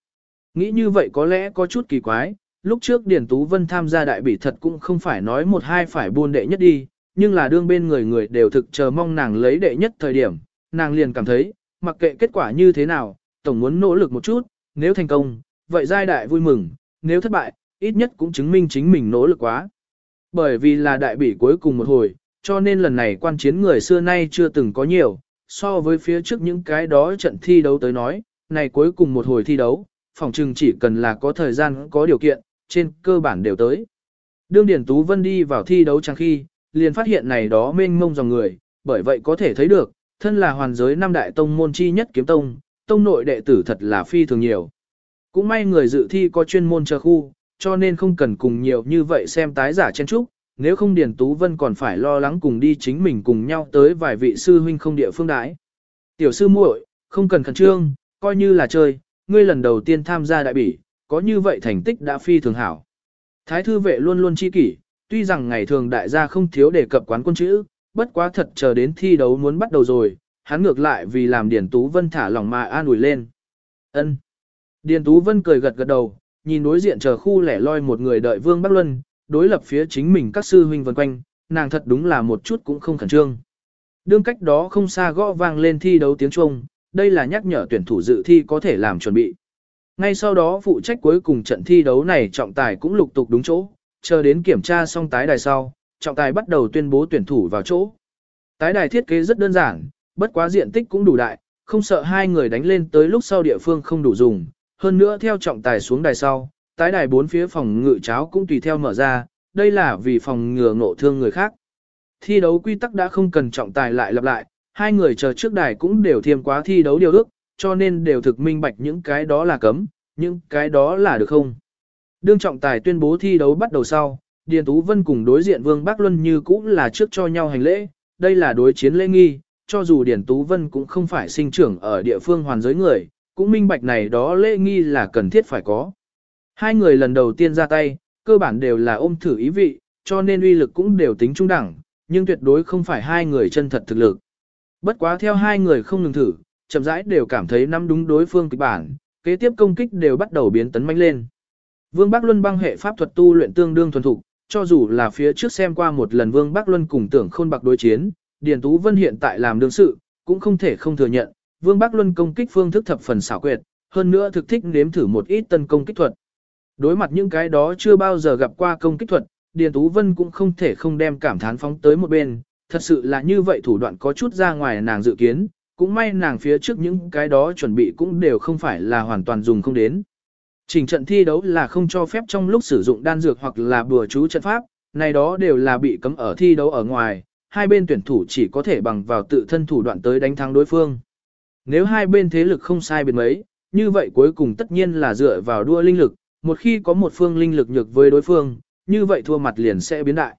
Nghĩ như vậy có lẽ có chút kỳ quái, lúc trước Điền Tú Vân tham gia đại bỉ thật cũng không phải nói một hai phải buôn đệ nhất đi, nhưng là đương bên người người đều thực chờ mong nàng lấy đệ nhất thời điểm, nàng liền cảm thấy, mặc kệ kết quả như thế nào, tổng muốn nỗ lực một chút, nếu thành công, vậy giai đại vui mừng, nếu thất bại, ít nhất cũng chứng minh chính mình nỗ lực quá. Bởi vì là đại bỉ cuối cùng một hồi, cho nên lần này quan chiến người xưa nay chưa từng có nhiều, so với phía trước những cái đó trận thi đấu tới nói, này cuối cùng một hồi thi đấu, phòng trừng chỉ cần là có thời gian có điều kiện, trên cơ bản đều tới. Đương Điển Tú Vân đi vào thi đấu chẳng khi, liền phát hiện này đó mênh mông dòng người, bởi vậy có thể thấy được, thân là hoàn giới năm đại tông môn chi nhất kiếm tông, tông nội đệ tử thật là phi thường nhiều. Cũng may người dự thi có chuyên môn chờ khu, cho nên không cần cùng nhiều như vậy xem tái giả chen trúc, nếu không Điền Tú Vân còn phải lo lắng cùng đi chính mình cùng nhau tới vài vị sư huynh không địa phương đãi. Tiểu sư muội, không cần khẩn trương, coi như là chơi, ngươi lần đầu tiên tham gia đại bỉ, có như vậy thành tích đã phi thường hảo. Thái thư vệ luôn luôn chi kỷ, tuy rằng ngày thường đại gia không thiếu đề cập quán quân chữ, bất quá thật chờ đến thi đấu muốn bắt đầu rồi, hắn ngược lại vì làm Điền Tú Vân thả lòng mà an ủi lên. Ân. Điền Tú Vân cười gật gật đầu, nhìn đối diện chờ khu lẻ loi một người đợi Vương Bắc Luân, đối lập phía chính mình các sư huynh vần quanh, nàng thật đúng là một chút cũng không khẩn trương. Đương cách đó không xa gõ vang lên thi đấu tiếng Trung, đây là nhắc nhở tuyển thủ dự thi có thể làm chuẩn bị. Ngay sau đó phụ trách cuối cùng trận thi đấu này trọng tài cũng lục tục đúng chỗ, chờ đến kiểm tra xong tái đài sau, trọng tài bắt đầu tuyên bố tuyển thủ vào chỗ. Tái đài thiết kế rất đơn giản, bất quá diện tích cũng đủ đại, không sợ hai người đánh lên tới lúc sau địa phương không đủ dùng. Hơn nữa theo trọng tài xuống đài sau, tái đài bốn phía phòng ngự cháo cũng tùy theo mở ra, đây là vì phòng ngừa ngộ thương người khác. Thi đấu quy tắc đã không cần trọng tài lại lặp lại, hai người chờ trước đài cũng đều thiêm quá thi đấu điều ước, cho nên đều thực minh bạch những cái đó là cấm, những cái đó là được không. Đương trọng tài tuyên bố thi đấu bắt đầu sau, Điền Tú Vân cùng đối diện Vương Bắc Luân như cũ là trước cho nhau hành lễ, đây là đối chiến lễ nghi, cho dù Điền Tú Vân cũng không phải sinh trưởng ở địa phương hoàn giới người, cũng minh bạch này đó lễ nghi là cần thiết phải có. Hai người lần đầu tiên ra tay, cơ bản đều là ôm thử ý vị, cho nên uy lực cũng đều tính trung đẳng, nhưng tuyệt đối không phải hai người chân thật thực lực. Bất quá theo hai người không ngừng thử, chậm rãi đều cảm thấy nắm đúng đối phương kịch bản, kế tiếp công kích đều bắt đầu biến tấn manh lên. Vương Bắc Luân băng hệ pháp thuật tu luyện tương đương thuần thục, cho dù là phía trước xem qua một lần Vương Bắc Luân cùng tưởng khôn bạc đối chiến, Điền Tú Vân hiện tại làm đương sự, cũng không thể không thừa nhận, Vương Bắc Luân công kích phương thức thập phần xảo quyệt, hơn nữa thực thích nếm thử một ít tân công kích thuật. Đối mặt những cái đó chưa bao giờ gặp qua công kích thuật, Điền Tú Vân cũng không thể không đem cảm thán phóng tới một bên, thật sự là như vậy thủ đoạn có chút ra ngoài nàng dự kiến, cũng may nàng phía trước những cái đó chuẩn bị cũng đều không phải là hoàn toàn dùng không đến. Trình trận thi đấu là không cho phép trong lúc sử dụng đan dược hoặc là bùa chú trận pháp, này đó đều là bị cấm ở thi đấu ở ngoài, hai bên tuyển thủ chỉ có thể bằng vào tự thân thủ đoạn tới đánh thắng đối phương. Nếu hai bên thế lực không sai biệt mấy, như vậy cuối cùng tất nhiên là dựa vào đua linh lực, một khi có một phương linh lực nhược với đối phương, như vậy thua mặt liền sẽ biến đại.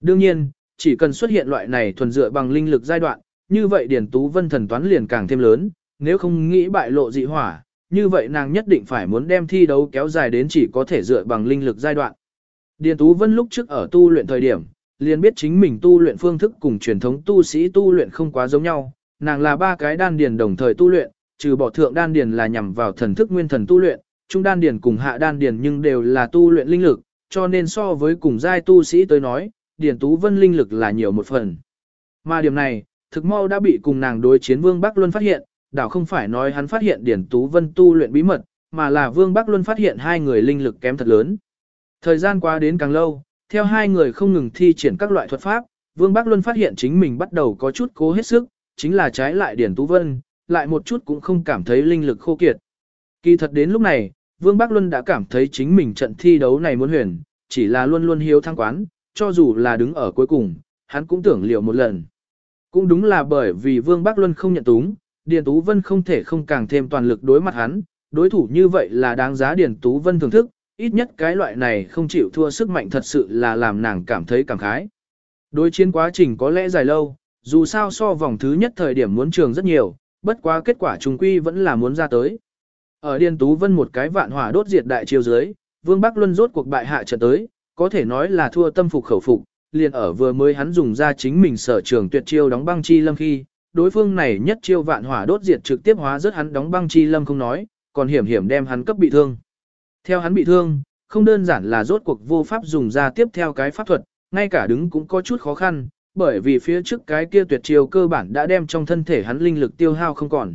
Đương nhiên, chỉ cần xuất hiện loại này thuần dựa bằng linh lực giai đoạn, như vậy Điển Tú Vân thần toán liền càng thêm lớn, nếu không nghĩ bại lộ dị hỏa, như vậy nàng nhất định phải muốn đem thi đấu kéo dài đến chỉ có thể dựa bằng linh lực giai đoạn. Điền Tú Vân lúc trước ở tu luyện thời điểm, liền biết chính mình tu luyện phương thức cùng truyền thống tu sĩ tu luyện không quá giống nhau, nàng là ba cái đan điền đồng thời tu luyện, trừ bỏ thượng đan điền là nhằm vào thần thức nguyên thần tu luyện, trung đan điền cùng hạ đan điền nhưng đều là tu luyện linh lực, cho nên so với cùng giai tu sĩ tới nói, Điền Tú Vân linh lực là nhiều một phần. Mà điểm này, thực mau đã bị cùng nàng đối chiến Vương Bắc Luân phát hiện, đảo không phải nói hắn phát hiện Điền Tú Vân tu luyện bí mật, mà là Vương Bắc Luân phát hiện hai người linh lực kém thật lớn. Thời gian qua đến càng lâu, theo hai người không ngừng thi triển các loại thuật pháp, Vương Bắc Luân phát hiện chính mình bắt đầu có chút cố hết sức, chính là trái lại Điền Tú Vân, lại một chút cũng không cảm thấy linh lực khô kiệt. Kỳ thật đến lúc này, Vương Bắc Luân đã cảm thấy chính mình trận thi đấu này muốn huyền, chỉ là luôn luôn hiếu thăng quán, cho dù là đứng ở cuối cùng, hắn cũng tưởng liệu một lần. Cũng đúng là bởi vì Vương Bắc Luân không nhận túng, Điền Tú Vân không thể không càng thêm toàn lực đối mặt hắn, đối thủ như vậy là đáng giá Điền Tú Vân thưởng thức, ít nhất cái loại này không chịu thua sức mạnh thật sự là làm nàng cảm thấy cảm khái. Đối chiến quá trình có lẽ dài lâu, dù sao so vòng thứ nhất thời điểm muốn trường rất nhiều, bất quá kết quả trùng quy vẫn là muốn ra tới. Ở Điền Tú Vân một cái vạn hỏa đốt diệt đại chiêu dưới, Vương Bắc Luân rốt cuộc bại hạ trận tới, có thể nói là thua tâm phục khẩu phục, liền ở vừa mới hắn dùng ra chính mình sở trường tuyệt chiêu đóng băng chi lâm khi, đối phương này nhất chiêu vạn hỏa đốt diệt trực tiếp hóa rất hắn đóng băng chi lâm không nói, còn hiểm hiểm đem hắn cấp bị thương. Theo hắn bị thương, không đơn giản là rốt cuộc vô pháp dùng ra tiếp theo cái pháp thuật, ngay cả đứng cũng có chút khó khăn, bởi vì phía trước cái kia tuyệt chiêu cơ bản đã đem trong thân thể hắn linh lực tiêu hao không còn.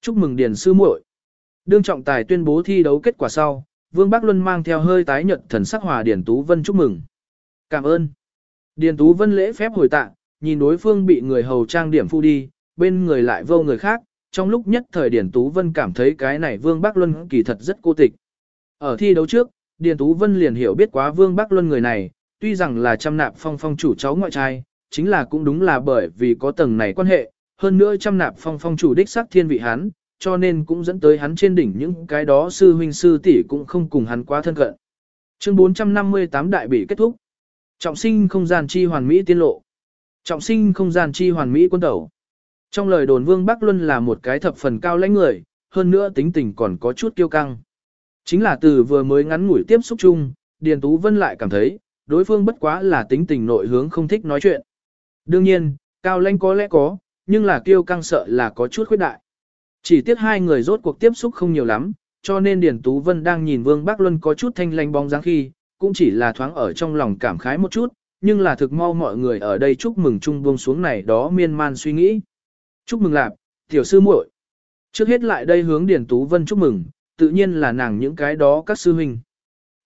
Chúc mừng Điền sư muội. Đương trọng tài tuyên bố thi đấu kết quả sau, Vương Bắc Luân mang theo hơi tái nhợt thần sắc hòa Điền Tú Vân chúc mừng. Cảm ơn. Điền Tú Vân lễ phép hồi tạ, nhìn đối phương bị người hầu trang điểm phu đi, bên người lại vô người khác, trong lúc nhất thời Điền Tú Vân cảm thấy cái này Vương Bắc Luân kỳ thật rất cô tịch. Ở thi đấu trước, Điền Tú Vân liền hiểu biết quá Vương Bắc Luân người này, tuy rằng là trăm nạp phong phong chủ cháu ngoại trai, chính là cũng đúng là bởi vì có tầng này quan hệ, hơn nữa trăm nạp phong phong chủ đích sắc thiên vị hắn, cho nên cũng dẫn tới hắn trên đỉnh những cái đó sư huynh sư tỷ cũng không cùng hắn quá thân cận. Chương 458 đại bị kết thúc. Trọng sinh không gian chi hoàn mỹ tiên lộ. Trọng sinh không gian chi hoàn mỹ quân tẩu. Trong lời đồn Vương Bắc Luân là một cái thập phần cao lãnh người, hơn nữa tính tình còn có chút kiêu căng. Chính là từ vừa mới ngắn ngủi tiếp xúc chung, Điền Tú Vân lại cảm thấy, đối phương bất quá là tính tình nội hướng không thích nói chuyện. Đương nhiên, cao lãnh có lẽ có, nhưng là kiêu căng sợ là có chút khuyết đại. Chỉ tiếc hai người rốt cuộc tiếp xúc không nhiều lắm, cho nên Điền Tú Vân đang nhìn Vương Bắc Luân có chút thanh lanh bóng dáng khi, cũng chỉ là thoáng ở trong lòng cảm khái một chút, nhưng là thực mau mọi người ở đây chúc mừng chung buông xuống này đó miên man suy nghĩ. Chúc mừng lạp, tiểu sư muội. Trước hết lại đây hướng Điền Tú Vân chúc mừng, tự nhiên là nàng những cái đó các sư huynh.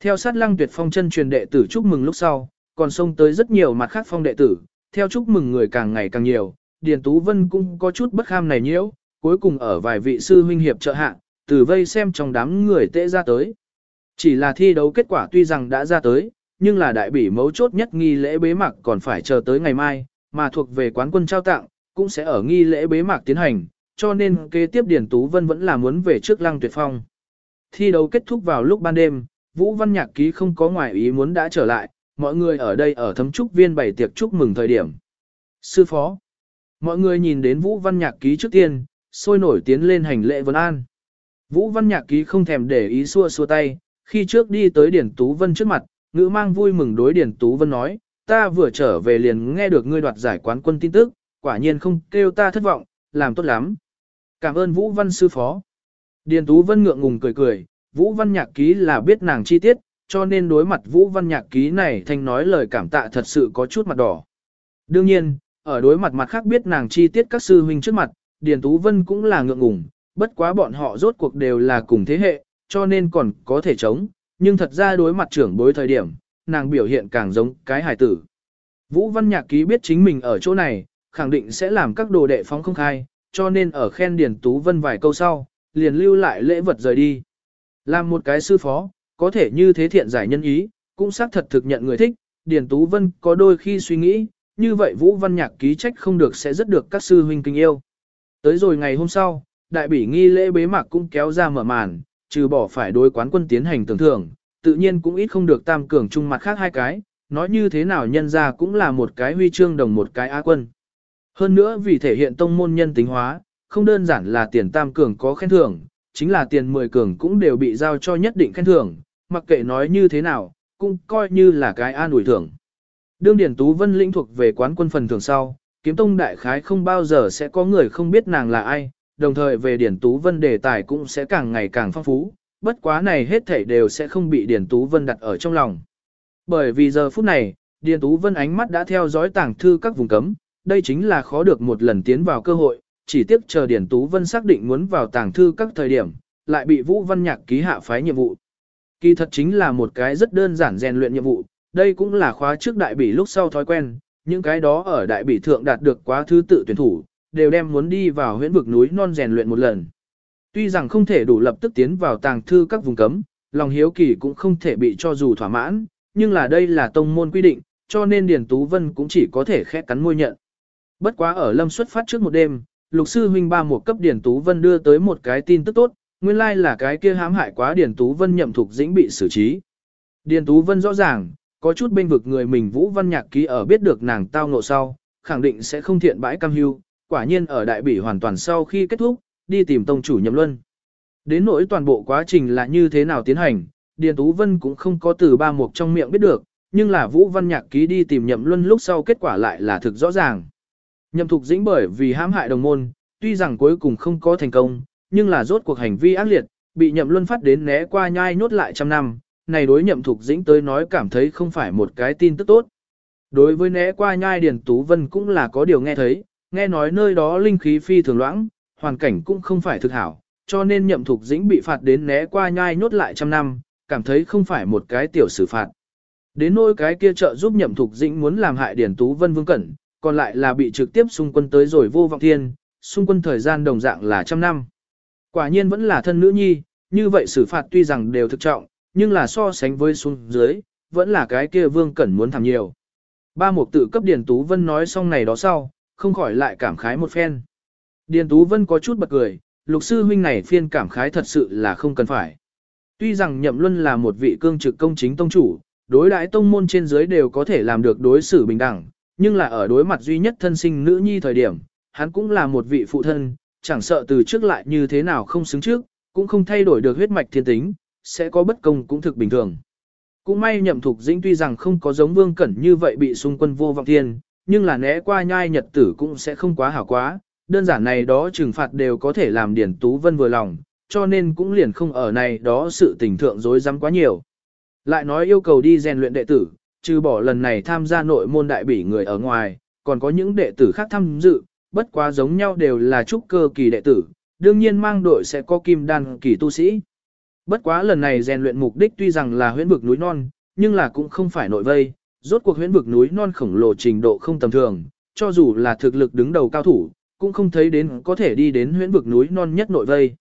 Theo sát lăng tuyệt phong chân truyền đệ tử chúc mừng lúc sau, còn xông tới rất nhiều mặt khác phong đệ tử, theo chúc mừng người càng ngày càng nhiều, Điền Tú Vân cũng có chút bất kham này nhiễu, cuối cùng ở vài vị sư huynh hiệp trợ hạ, từ vây xem trong đám người tệ ra tới. Chỉ là thi đấu kết quả tuy rằng đã ra tới, nhưng là đại bỉ mấu chốt nhất nghi lễ bế mạc còn phải chờ tới ngày mai, mà thuộc về quán quân trao tặng, cũng sẽ ở nghi lễ bế mạc tiến hành, cho nên kế tiếp Điền Tú Vân vẫn là muốn về trước lăng tuyệt phong. Thi đấu kết thúc vào lúc ban đêm, Vũ Văn Nhạc Ký không có ngoài ý muốn đã trở lại, mọi người ở đây ở thấm trúc viên bày tiệc chúc mừng thời điểm. Sư phó, mọi người nhìn đến Vũ Văn Nhạc Ký trước tiên, sôi nổi tiến lên hành lễ vấn an. Vũ Văn Nhạc Ký không thèm để ý xua xua tay, khi trước đi tới Điển Tú Vân trước mặt, ngữ mang vui mừng đối Điển Tú Vân nói, ta vừa trở về liền nghe được ngươi đoạt giải quán quân tin tức, quả nhiên không kêu ta thất vọng, làm tốt lắm. Cảm ơn Vũ Văn sư phó. Điền Tú Vân ngượng ngùng cười cười, Vũ Văn Nhạc Ký là biết nàng chi tiết, cho nên đối mặt Vũ Văn Nhạc Ký này thanh nói lời cảm tạ thật sự có chút mặt đỏ. Đương nhiên, ở đối mặt mặt khác biết nàng chi tiết các sư huynh trước mặt, Điền Tú Vân cũng là ngượng ngùng, bất quá bọn họ rốt cuộc đều là cùng thế hệ, cho nên còn có thể chống, nhưng thật ra đối mặt trưởng bối thời điểm, nàng biểu hiện càng giống cái hài tử. Vũ Văn Nhạc Ký biết chính mình ở chỗ này, khẳng định sẽ làm các đồ đệ phóng không khai, cho nên ở khen Điền Tú Vân vài câu sau, liền lưu lại lễ vật rời đi. Làm một cái sư phó, có thể như thế thiện giải nhân ý, cũng xác thật thực nhận người thích, Điền Tú Vân có đôi khi suy nghĩ, như vậy Vũ Văn Nhạc ký trách không được sẽ rất được các sư huynh kinh yêu. Tới rồi ngày hôm sau, đại bỉ nghi lễ bế mạc cũng kéo ra mở màn, trừ bỏ phải đối quán quân tiến hành tưởng thưởng, tự nhiên cũng ít không được tam cường chung mặt khác hai cái, nói như thế nào nhân ra cũng là một cái huy chương đồng một cái á quân. Hơn nữa vì thể hiện tông môn nhân tính hóa, không đơn giản là tiền tam cường có khen thưởng, chính là tiền 10 cường cũng đều bị giao cho nhất định khen thưởng, mặc kệ nói như thế nào, cũng coi như là cái an ủi thưởng. Đương Điển Tú Vân lĩnh thuộc về quán quân phần thưởng sau, kiếm tông đại khái không bao giờ sẽ có người không biết nàng là ai, đồng thời về Điển Tú Vân đề tài cũng sẽ càng ngày càng phong phú, bất quá này hết thảy đều sẽ không bị Điển Tú Vân đặt ở trong lòng. Bởi vì giờ phút này, Điển Tú Vân ánh mắt đã theo dõi tàng thư các vùng cấm, đây chính là khó được một lần tiến vào cơ hội, chỉ tiếc chờ Điển Tú Vân xác định muốn vào tàng thư các thời điểm, lại bị Vũ Văn Nhạc ký hạ phái nhiệm vụ. Kỳ thật chính là một cái rất đơn giản rèn luyện nhiệm vụ, đây cũng là khóa trước đại bỉ lúc sau thói quen, những cái đó ở đại bỉ thượng đạt được quá thứ tự tuyển thủ, đều đem muốn đi vào huyễn vực núi non rèn luyện một lần. Tuy rằng không thể đủ lập tức tiến vào tàng thư các vùng cấm, lòng hiếu kỳ cũng không thể bị cho dù thỏa mãn, nhưng là đây là tông môn quy định, cho nên Điền Tú Vân cũng chỉ có thể khẽ cắn môi nhận. Bất quá ở lâm xuất phát trước một đêm, lục sư huynh ba một cấp điển Tú Vân đưa tới một cái tin tức tốt, nguyên lai là cái kia hãm hại quá điển Tú Vân nhậm thuộc dĩnh bị xử trí. Điền Tú Vân rõ ràng, có chút bên vực người mình Vũ Văn Nhạc ký ở biết được nàng tao ngộ sau, khẳng định sẽ không thiện bãi cam hưu, quả nhiên ở đại bỉ hoàn toàn sau khi kết thúc, đi tìm tông chủ nhậm luân. Đến nỗi toàn bộ quá trình là như thế nào tiến hành, Điền Tú Vân cũng không có từ ba mục trong miệng biết được, nhưng là Vũ Văn Nhạc ký đi tìm nhậm luân lúc sau kết quả lại là thực rõ ràng. Nhậm thục dĩnh bởi vì hãm hại đồng môn, tuy rằng cuối cùng không có thành công, nhưng là rốt cuộc hành vi ác liệt, bị nhậm luân phát đến né qua nhai nhốt lại trăm năm, này đối nhậm thục dĩnh tới nói cảm thấy không phải một cái tin tức tốt. Đối với né qua nhai Điền Tú Vân cũng là có điều nghe thấy, nghe nói nơi đó linh khí phi thường loãng, hoàn cảnh cũng không phải thực hảo, cho nên nhậm thục dĩnh bị phạt đến né qua nhai nhốt lại trăm năm, cảm thấy không phải một cái tiểu xử phạt. Đến nỗi cái kia trợ giúp nhậm thục dĩnh muốn làm hại Điền Tú Vân Vương Cẩn, còn lại là bị trực tiếp xung quân tới rồi vô vọng thiên, xung quân thời gian đồng dạng là trăm năm. Quả nhiên vẫn là thân nữ nhi, như vậy xử phạt tuy rằng đều thực trọng, nhưng là so sánh với xuống dưới, vẫn là cái kia vương cẩn muốn thảm nhiều. Ba mục tự cấp Điền Tú Vân nói xong này đó sau, không khỏi lại cảm khái một phen. Điền Tú Vân có chút bật cười, lục sư huynh này phiên cảm khái thật sự là không cần phải. Tuy rằng Nhậm Luân là một vị cương trực công chính tông chủ, đối đãi tông môn trên dưới đều có thể làm được đối xử bình đẳng, nhưng là ở đối mặt duy nhất thân sinh nữ nhi thời điểm, hắn cũng là một vị phụ thân, chẳng sợ từ trước lại như thế nào không xứng trước, cũng không thay đổi được huyết mạch thiên tính, sẽ có bất công cũng thực bình thường. Cũng may nhậm thục dĩnh tuy rằng không có giống vương cẩn như vậy bị xung quân vô vọng thiên, nhưng là né qua nhai nhật tử cũng sẽ không quá hảo quá, đơn giản này đó trừng phạt đều có thể làm Điển Tú Vân vừa lòng, cho nên cũng liền không ở này đó sự tình thượng dối dám quá nhiều. Lại nói yêu cầu đi rèn luyện đệ tử, trừ bỏ lần này tham gia nội môn đại bỉ người ở ngoài, còn có những đệ tử khác tham dự, bất quá giống nhau đều là trúc cơ kỳ đệ tử, đương nhiên mang đội sẽ có kim đan kỳ tu sĩ. Bất quá lần này rèn luyện mục đích tuy rằng là huyễn vực núi non, nhưng là cũng không phải nội vây, rốt cuộc huyễn vực núi non khổng lồ trình độ không tầm thường, cho dù là thực lực đứng đầu cao thủ, cũng không thấy đến có thể đi đến huyễn vực núi non nhất nội vây.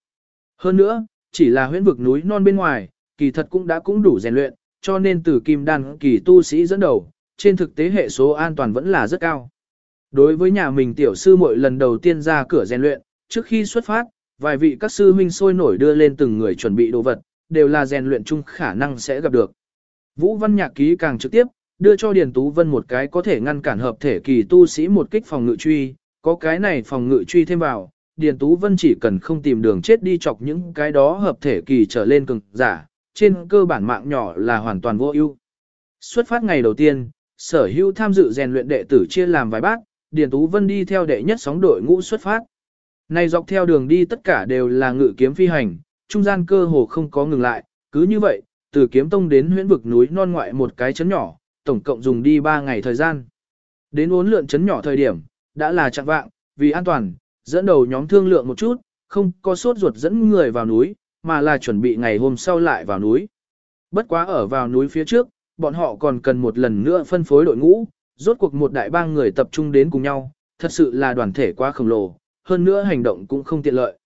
Hơn nữa, chỉ là huyễn vực núi non bên ngoài, kỳ thật cũng đã cũng đủ rèn luyện, cho nên từ kim đan kỳ tu sĩ dẫn đầu, trên thực tế hệ số an toàn vẫn là rất cao. Đối với nhà mình tiểu sư muội lần đầu tiên ra cửa rèn luyện, trước khi xuất phát, vài vị các sư huynh sôi nổi đưa lên từng người chuẩn bị đồ vật, đều là rèn luyện chung khả năng sẽ gặp được. Vũ Văn Nhạc ký càng trực tiếp, đưa cho Điền Tú Vân một cái có thể ngăn cản hợp thể kỳ tu sĩ một kích phòng ngự truy, có cái này phòng ngự truy thêm vào, Điền Tú Vân chỉ cần không tìm đường chết đi chọc những cái đó hợp thể kỳ trở lên cường giả, trên cơ bản mạng nhỏ là hoàn toàn vô ưu. Xuất phát ngày đầu tiên, sở hữu tham dự rèn luyện đệ tử chia làm vài bác, Điền Tú Vân đi theo đệ nhất sóng đội ngũ xuất phát. Này dọc theo đường đi tất cả đều là ngự kiếm phi hành, trung gian cơ hồ không có ngừng lại, cứ như vậy, từ kiếm tông đến huyễn vực núi non ngoại một cái chấn nhỏ, tổng cộng dùng đi 3 ngày thời gian. Đến uốn lượn chấn nhỏ thời điểm, đã là chặng vạng, vì an toàn, dẫn đầu nhóm thương lượng một chút, không có sốt ruột dẫn người vào núi, mà là chuẩn bị ngày hôm sau lại vào núi. Bất quá ở vào núi phía trước, bọn họ còn cần một lần nữa phân phối đội ngũ, rốt cuộc một đại bang người tập trung đến cùng nhau, thật sự là đoàn thể quá khổng lồ, hơn nữa hành động cũng không tiện lợi.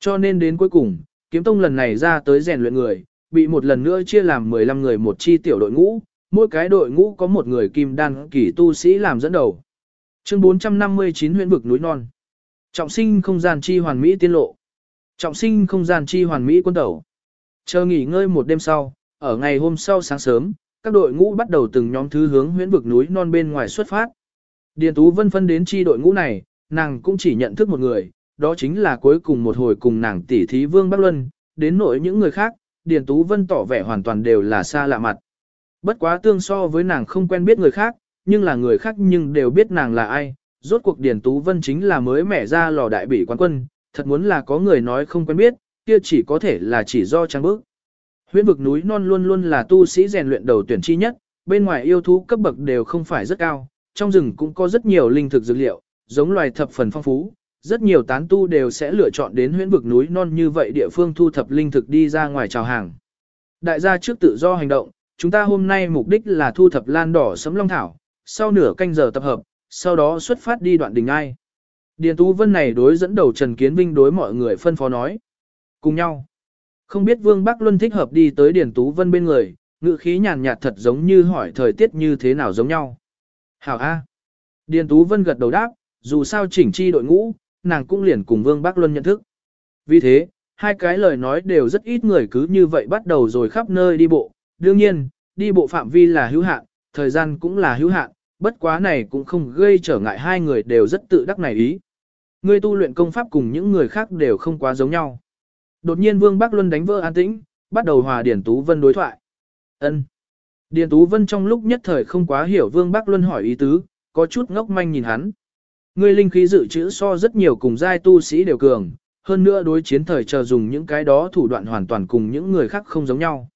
Cho nên đến cuối cùng, kiếm tông lần này ra tới rèn luyện người, bị một lần nữa chia làm 15 người một chi tiểu đội ngũ, mỗi cái đội ngũ có một người kim đan kỳ tu sĩ làm dẫn đầu. Chương 459 huyện vực núi non. Trọng sinh không gian chi hoàn mỹ tiên lộ. Trọng sinh không gian chi hoàn mỹ quân tẩu. Chờ nghỉ ngơi một đêm sau, ở ngày hôm sau sáng sớm, các đội ngũ bắt đầu từng nhóm thứ hướng huyện vực núi non bên ngoài xuất phát. Điền Tú Vân phân đến chi đội ngũ này, nàng cũng chỉ nhận thức một người, đó chính là cuối cùng một hồi cùng nàng tỷ thí Vương Bắc Luân, đến nỗi những người khác, Điền Tú Vân tỏ vẻ hoàn toàn đều là xa lạ mặt. Bất quá tương so với nàng không quen biết người khác, nhưng là người khác nhưng đều biết nàng là ai, rốt cuộc Điền Tú Vân chính là mới mẻ ra lò đại bỉ quán quân, thật muốn là có người nói không quen biết, kia chỉ có thể là chỉ do trang bức. Huyễn vực núi non luôn luôn là tu sĩ rèn luyện đầu tuyển chi nhất, bên ngoài yêu thú cấp bậc đều không phải rất cao, trong rừng cũng có rất nhiều linh thực dược liệu, giống loài thập phần phong phú, rất nhiều tán tu đều sẽ lựa chọn đến huyễn vực núi non như vậy địa phương thu thập linh thực đi ra ngoài chào hàng. Đại gia trước tự do hành động, chúng ta hôm nay mục đích là thu thập lan đỏ sấm long thảo, sau nửa canh giờ tập hợp, sau đó xuất phát đi đoạn đình ai. Điền Tú Vân này đối dẫn đầu Trần Kiến Vinh đối mọi người phân phó nói. Cùng nhau. Không biết Vương Bắc Luân thích hợp đi tới Điền Tú Vân bên người, ngữ khí nhàn nhạt thật giống như hỏi thời tiết như thế nào giống nhau. Hảo A. Điền Tú Vân gật đầu đáp, dù sao chỉnh chi đội ngũ, nàng cũng liền cùng Vương Bắc Luân nhận thức. Vì thế, hai cái lời nói đều rất ít người cứ như vậy bắt đầu rồi khắp nơi đi bộ. Đương nhiên, đi bộ phạm vi là hữu hạn, thời gian cũng là hữu hạn, bất quá này cũng không gây trở ngại hai người đều rất tự đắc này ý. Ngươi tu luyện công pháp cùng những người khác đều không quá giống nhau. Đột nhiên Vương Bắc Luân đánh vỡ an tĩnh, bắt đầu hòa Điển Tú Vân đối thoại. Ân. Điền Tú Vân trong lúc nhất thời không quá hiểu Vương Bắc Luân hỏi ý tứ, có chút ngốc manh nhìn hắn. Ngươi linh khí dự trữ so rất nhiều cùng giai tu sĩ đều cường, hơn nữa đối chiến thời chờ dùng những cái đó thủ đoạn hoàn toàn cùng những người khác không giống nhau.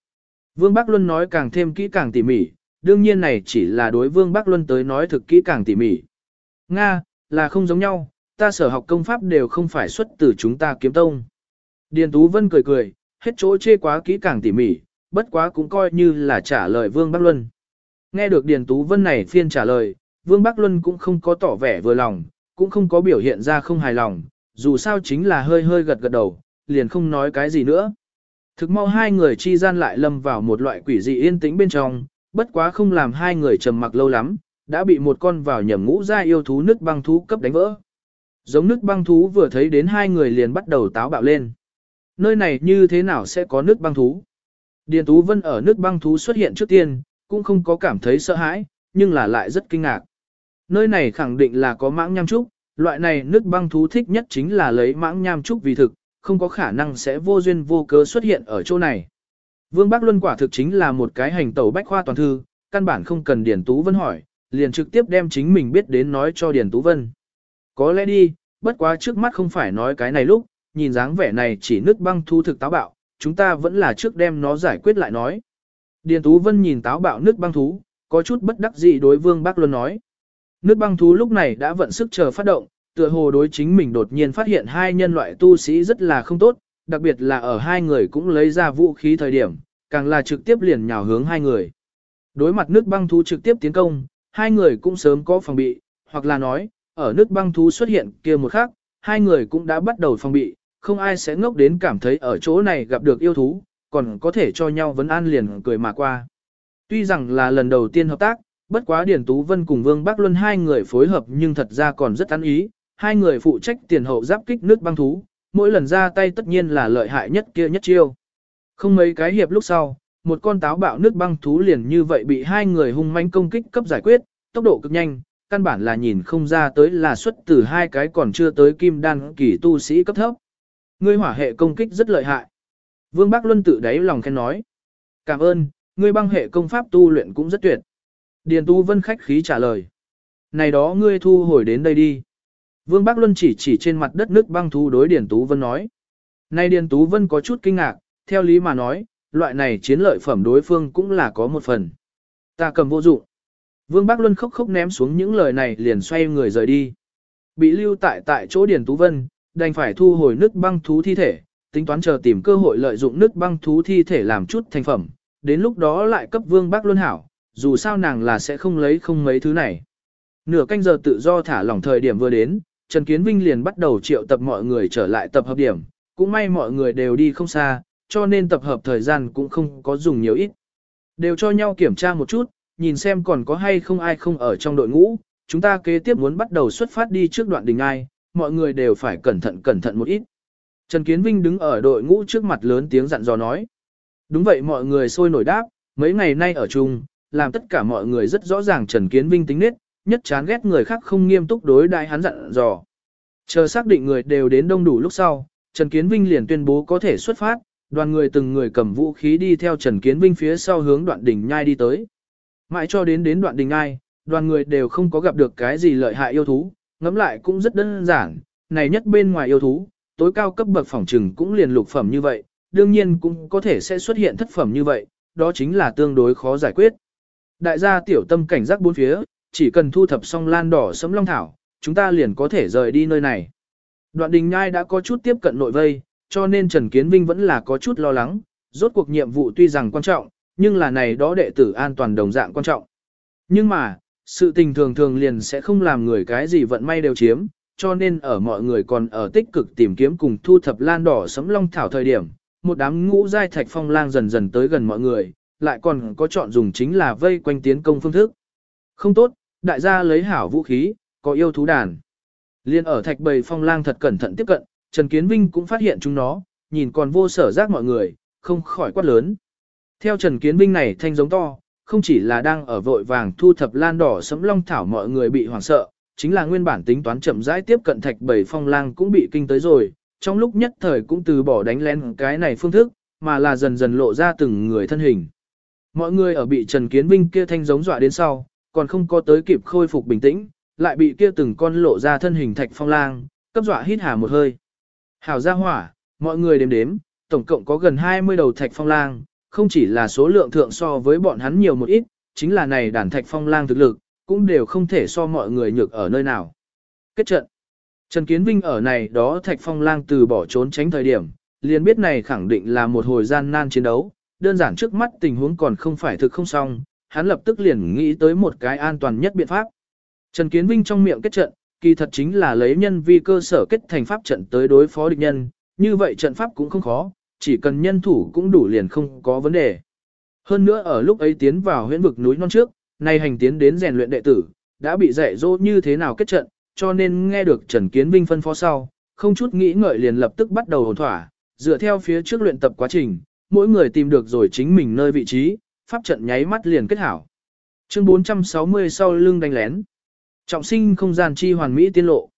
Vương Bắc Luân nói càng thêm kỹ càng tỉ mỉ, đương nhiên này chỉ là đối Vương Bắc Luân tới nói thực kỹ càng tỉ mỉ. Nga, là không giống nhau, ta sở học công pháp đều không phải xuất từ chúng ta kiếm tông. Điền Tú Vân cười cười, hết chỗ chê quá kỹ càng tỉ mỉ, bất quá cũng coi như là trả lời Vương Bắc Luân. Nghe được Điền Tú Vân này phiên trả lời, Vương Bắc Luân cũng không có tỏ vẻ vừa lòng, cũng không có biểu hiện ra không hài lòng, dù sao chính là hơi hơi gật gật đầu, liền không nói cái gì nữa. Thực mau hai người chi gian lại lâm vào một loại quỷ dị yên tĩnh bên trong, bất quá không làm hai người trầm mặc lâu lắm, đã bị một con vào nhầm ngũ ra yêu thú nước băng thú cấp đánh vỡ. Giống nước băng thú vừa thấy đến hai người liền bắt đầu táo bạo lên. Nơi này như thế nào sẽ có nước băng thú? Điền Tú Vân ở nước băng thú xuất hiện trước tiên, cũng không có cảm thấy sợ hãi, nhưng là lại rất kinh ngạc. Nơi này khẳng định là có mãng nham trúc, loại này nước băng thú thích nhất chính là lấy mãng nham trúc vì thực, không có khả năng sẽ vô duyên vô cớ xuất hiện ở chỗ này. Vương Bắc Luân quả thực chính là một cái hành tẩu bách khoa toàn thư, căn bản không cần Điền Tú Vân hỏi, liền trực tiếp đem chính mình biết đến nói cho Điền Tú Vân. Có lẽ đi, bất quá trước mắt không phải nói cái này lúc, nhìn dáng vẻ này chỉ nước băng thu thực táo bạo, chúng ta vẫn là trước đem nó giải quyết lại nói. Điền Tú Vân nhìn táo bạo nước băng thú, có chút bất đắc dĩ đối Vương Bác Luân nói. Nước băng thú lúc này đã vận sức chờ phát động, tựa hồ đối chính mình đột nhiên phát hiện hai nhân loại tu sĩ rất là không tốt, đặc biệt là ở hai người cũng lấy ra vũ khí thời điểm, càng là trực tiếp liền nhào hướng hai người. Đối mặt nước băng thú trực tiếp tiến công, hai người cũng sớm có phòng bị, hoặc là nói, ở nước băng thú xuất hiện kia một khắc, hai người cũng đã bắt đầu phòng bị, không ai sẽ ngốc đến cảm thấy ở chỗ này gặp được yêu thú, còn có thể cho nhau vấn an liền cười mà qua. Tuy rằng là lần đầu tiên hợp tác, bất quá Điển Tú Vân cùng Vương Bắc Luân hai người phối hợp nhưng thật ra còn rất ăn ý, hai người phụ trách tiền hậu giáp kích nước băng thú, mỗi lần ra tay tất nhiên là lợi hại nhất kia nhất chiêu. Không mấy cái hiệp lúc sau, một con táo bạo nước băng thú liền như vậy bị hai người hung manh công kích cấp giải quyết, tốc độ cực nhanh, căn bản là nhìn không ra tới là xuất từ hai cái còn chưa tới kim đan kỳ tu sĩ cấp thấp. Ngươi hỏa hệ công kích rất lợi hại. Vương Bắc Luân tự đáy lòng khen nói. Cảm ơn, ngươi băng hệ công pháp tu luyện cũng rất tuyệt. Điền Tu Vân khách khí trả lời. Này đó ngươi thu hồi đến đây đi. Vương Bắc Luân chỉ chỉ trên mặt đất nước băng thú đối Điền Tú Vân nói. Này Điền Tú Vân có chút kinh ngạc, theo lý mà nói, loại này chiến lợi phẩm đối phương cũng là có một phần. Ta cầm vô dụng. Vương Bắc Luân khóc khóc ném xuống những lời này liền xoay người rời đi. Bị lưu tại tại chỗ Điền Tú Vân, đành phải thu hồi nước băng thú thi thể, tính toán chờ tìm cơ hội lợi dụng nước băng thú thi thể làm chút thành phẩm, đến lúc đó lại cấp Vương Bắc Luân hảo, dù sao nàng là sẽ không lấy không mấy thứ này. Nửa canh giờ tự do thả lỏng thời điểm vừa đến, Trần Kiến Vinh liền bắt đầu triệu tập mọi người trở lại tập hợp điểm, cũng may mọi người đều đi không xa, cho nên tập hợp thời gian cũng không có dùng nhiều ít. Đều cho nhau kiểm tra một chút, nhìn xem còn có hay không ai không ở trong đội ngũ, chúng ta kế tiếp muốn bắt đầu xuất phát đi trước đoạn đình ai, mọi người đều phải cẩn thận cẩn thận một ít. Trần Kiến Vinh đứng ở đội ngũ trước mặt lớn tiếng dặn dò nói. Đúng vậy mọi người sôi nổi đáp, mấy ngày nay ở chung, làm tất cả mọi người rất rõ ràng Trần Kiến Vinh tính nết, nhất chán ghét người khác không nghiêm túc đối đại hắn dặn dò. Chờ xác định người đều đến đông đủ lúc sau, Trần Kiến Vinh liền tuyên bố có thể xuất phát, đoàn người từng người cầm vũ khí đi theo Trần Kiến Vinh phía sau hướng đoạn đỉnh nhai đi tới. Mãi cho đến đến đoạn đình ai, đoàn người đều không có gặp được cái gì lợi hại yêu thú, ngẫm lại cũng rất đơn giản, này nhất bên ngoài yêu thú, tối cao cấp bậc phòng trừng cũng liền lục phẩm như vậy, đương nhiên cũng có thể sẽ xuất hiện thất phẩm như vậy, đó chính là tương đối khó giải quyết. Đại gia tiểu tâm cảnh giác bốn phía, chỉ cần thu thập xong lan đỏ sấm long thảo, chúng ta liền có thể rời đi nơi này. Đoạn đình nhai đã có chút tiếp cận nội vây, cho nên Trần Kiến Vinh vẫn là có chút lo lắng, rốt cuộc nhiệm vụ tuy rằng quan trọng, nhưng là này đó đệ tử an toàn đồng dạng quan trọng. Nhưng mà, sự tình thường thường liền sẽ không làm người cái gì vận may đều chiếm, cho nên ở mọi người còn ở tích cực tìm kiếm cùng thu thập lan đỏ sấm long thảo thời điểm, một đám ngũ giai thạch phong lang dần dần tới gần mọi người, lại còn có chọn dùng chính là vây quanh tiến công phương thức. Không tốt, đại gia lấy hảo vũ khí, có yêu thú đàn. Liên ở thạch bầy phong lang thật cẩn thận tiếp cận, Trần Kiến Vinh cũng phát hiện chúng nó, nhìn còn vô sở giác mọi người, không khỏi quát lớn. Theo Trần Kiến Vinh này thanh giống to, không chỉ là đang ở vội vàng thu thập lan đỏ sấm long thảo mọi người bị hoảng sợ, chính là nguyên bản tính toán chậm rãi tiếp cận thạch bảy phong lang cũng bị kinh tới rồi, trong lúc nhất thời cũng từ bỏ đánh lén cái này phương thức, mà là dần dần lộ ra từng người thân hình. Mọi người ở bị Trần Kiến Vinh kia thanh giống dọa đến sau, còn không có tới kịp khôi phục bình tĩnh, lại bị kia từng con lộ ra thân hình thạch phong lang, cấp dọa hít hà một hơi. Hảo ra hỏa, mọi người đếm đếm, tổng cộng có gần 20 đầu thạch phong lang, không chỉ là số lượng thượng so với bọn hắn nhiều một ít, chính là này đàn thạch phong lang thực lực, cũng đều không thể so mọi người nhược ở nơi nào. Kết trận. Trần Kiến Vinh ở này đó thạch phong lang từ bỏ trốn tránh thời điểm, liền biết này khẳng định là một hồi gian nan chiến đấu, đơn giản trước mắt tình huống còn không phải thực không xong, hắn lập tức liền nghĩ tới một cái an toàn nhất biện pháp. Trần Kiến Vinh trong miệng kết trận, kỳ thật chính là lấy nhân vi cơ sở kết thành pháp trận tới đối phó địch nhân, như vậy trận pháp cũng không khó, chỉ cần nhân thủ cũng đủ liền không có vấn đề. Hơn nữa ở lúc ấy tiến vào huyễn vực núi non trước, nay hành tiến đến rèn luyện đệ tử, đã bị dạy dỗ như thế nào kết trận, cho nên nghe được Trần Kiến Vinh phân phó sau, không chút nghĩ ngợi liền lập tức bắt đầu hồn thỏa, dựa theo phía trước luyện tập quá trình, mỗi người tìm được rồi chính mình nơi vị trí, pháp trận nháy mắt liền kết hảo. Chương 460 sau lưng đánh lén. Trọng sinh không gian chi hoàn mỹ tiên lộ.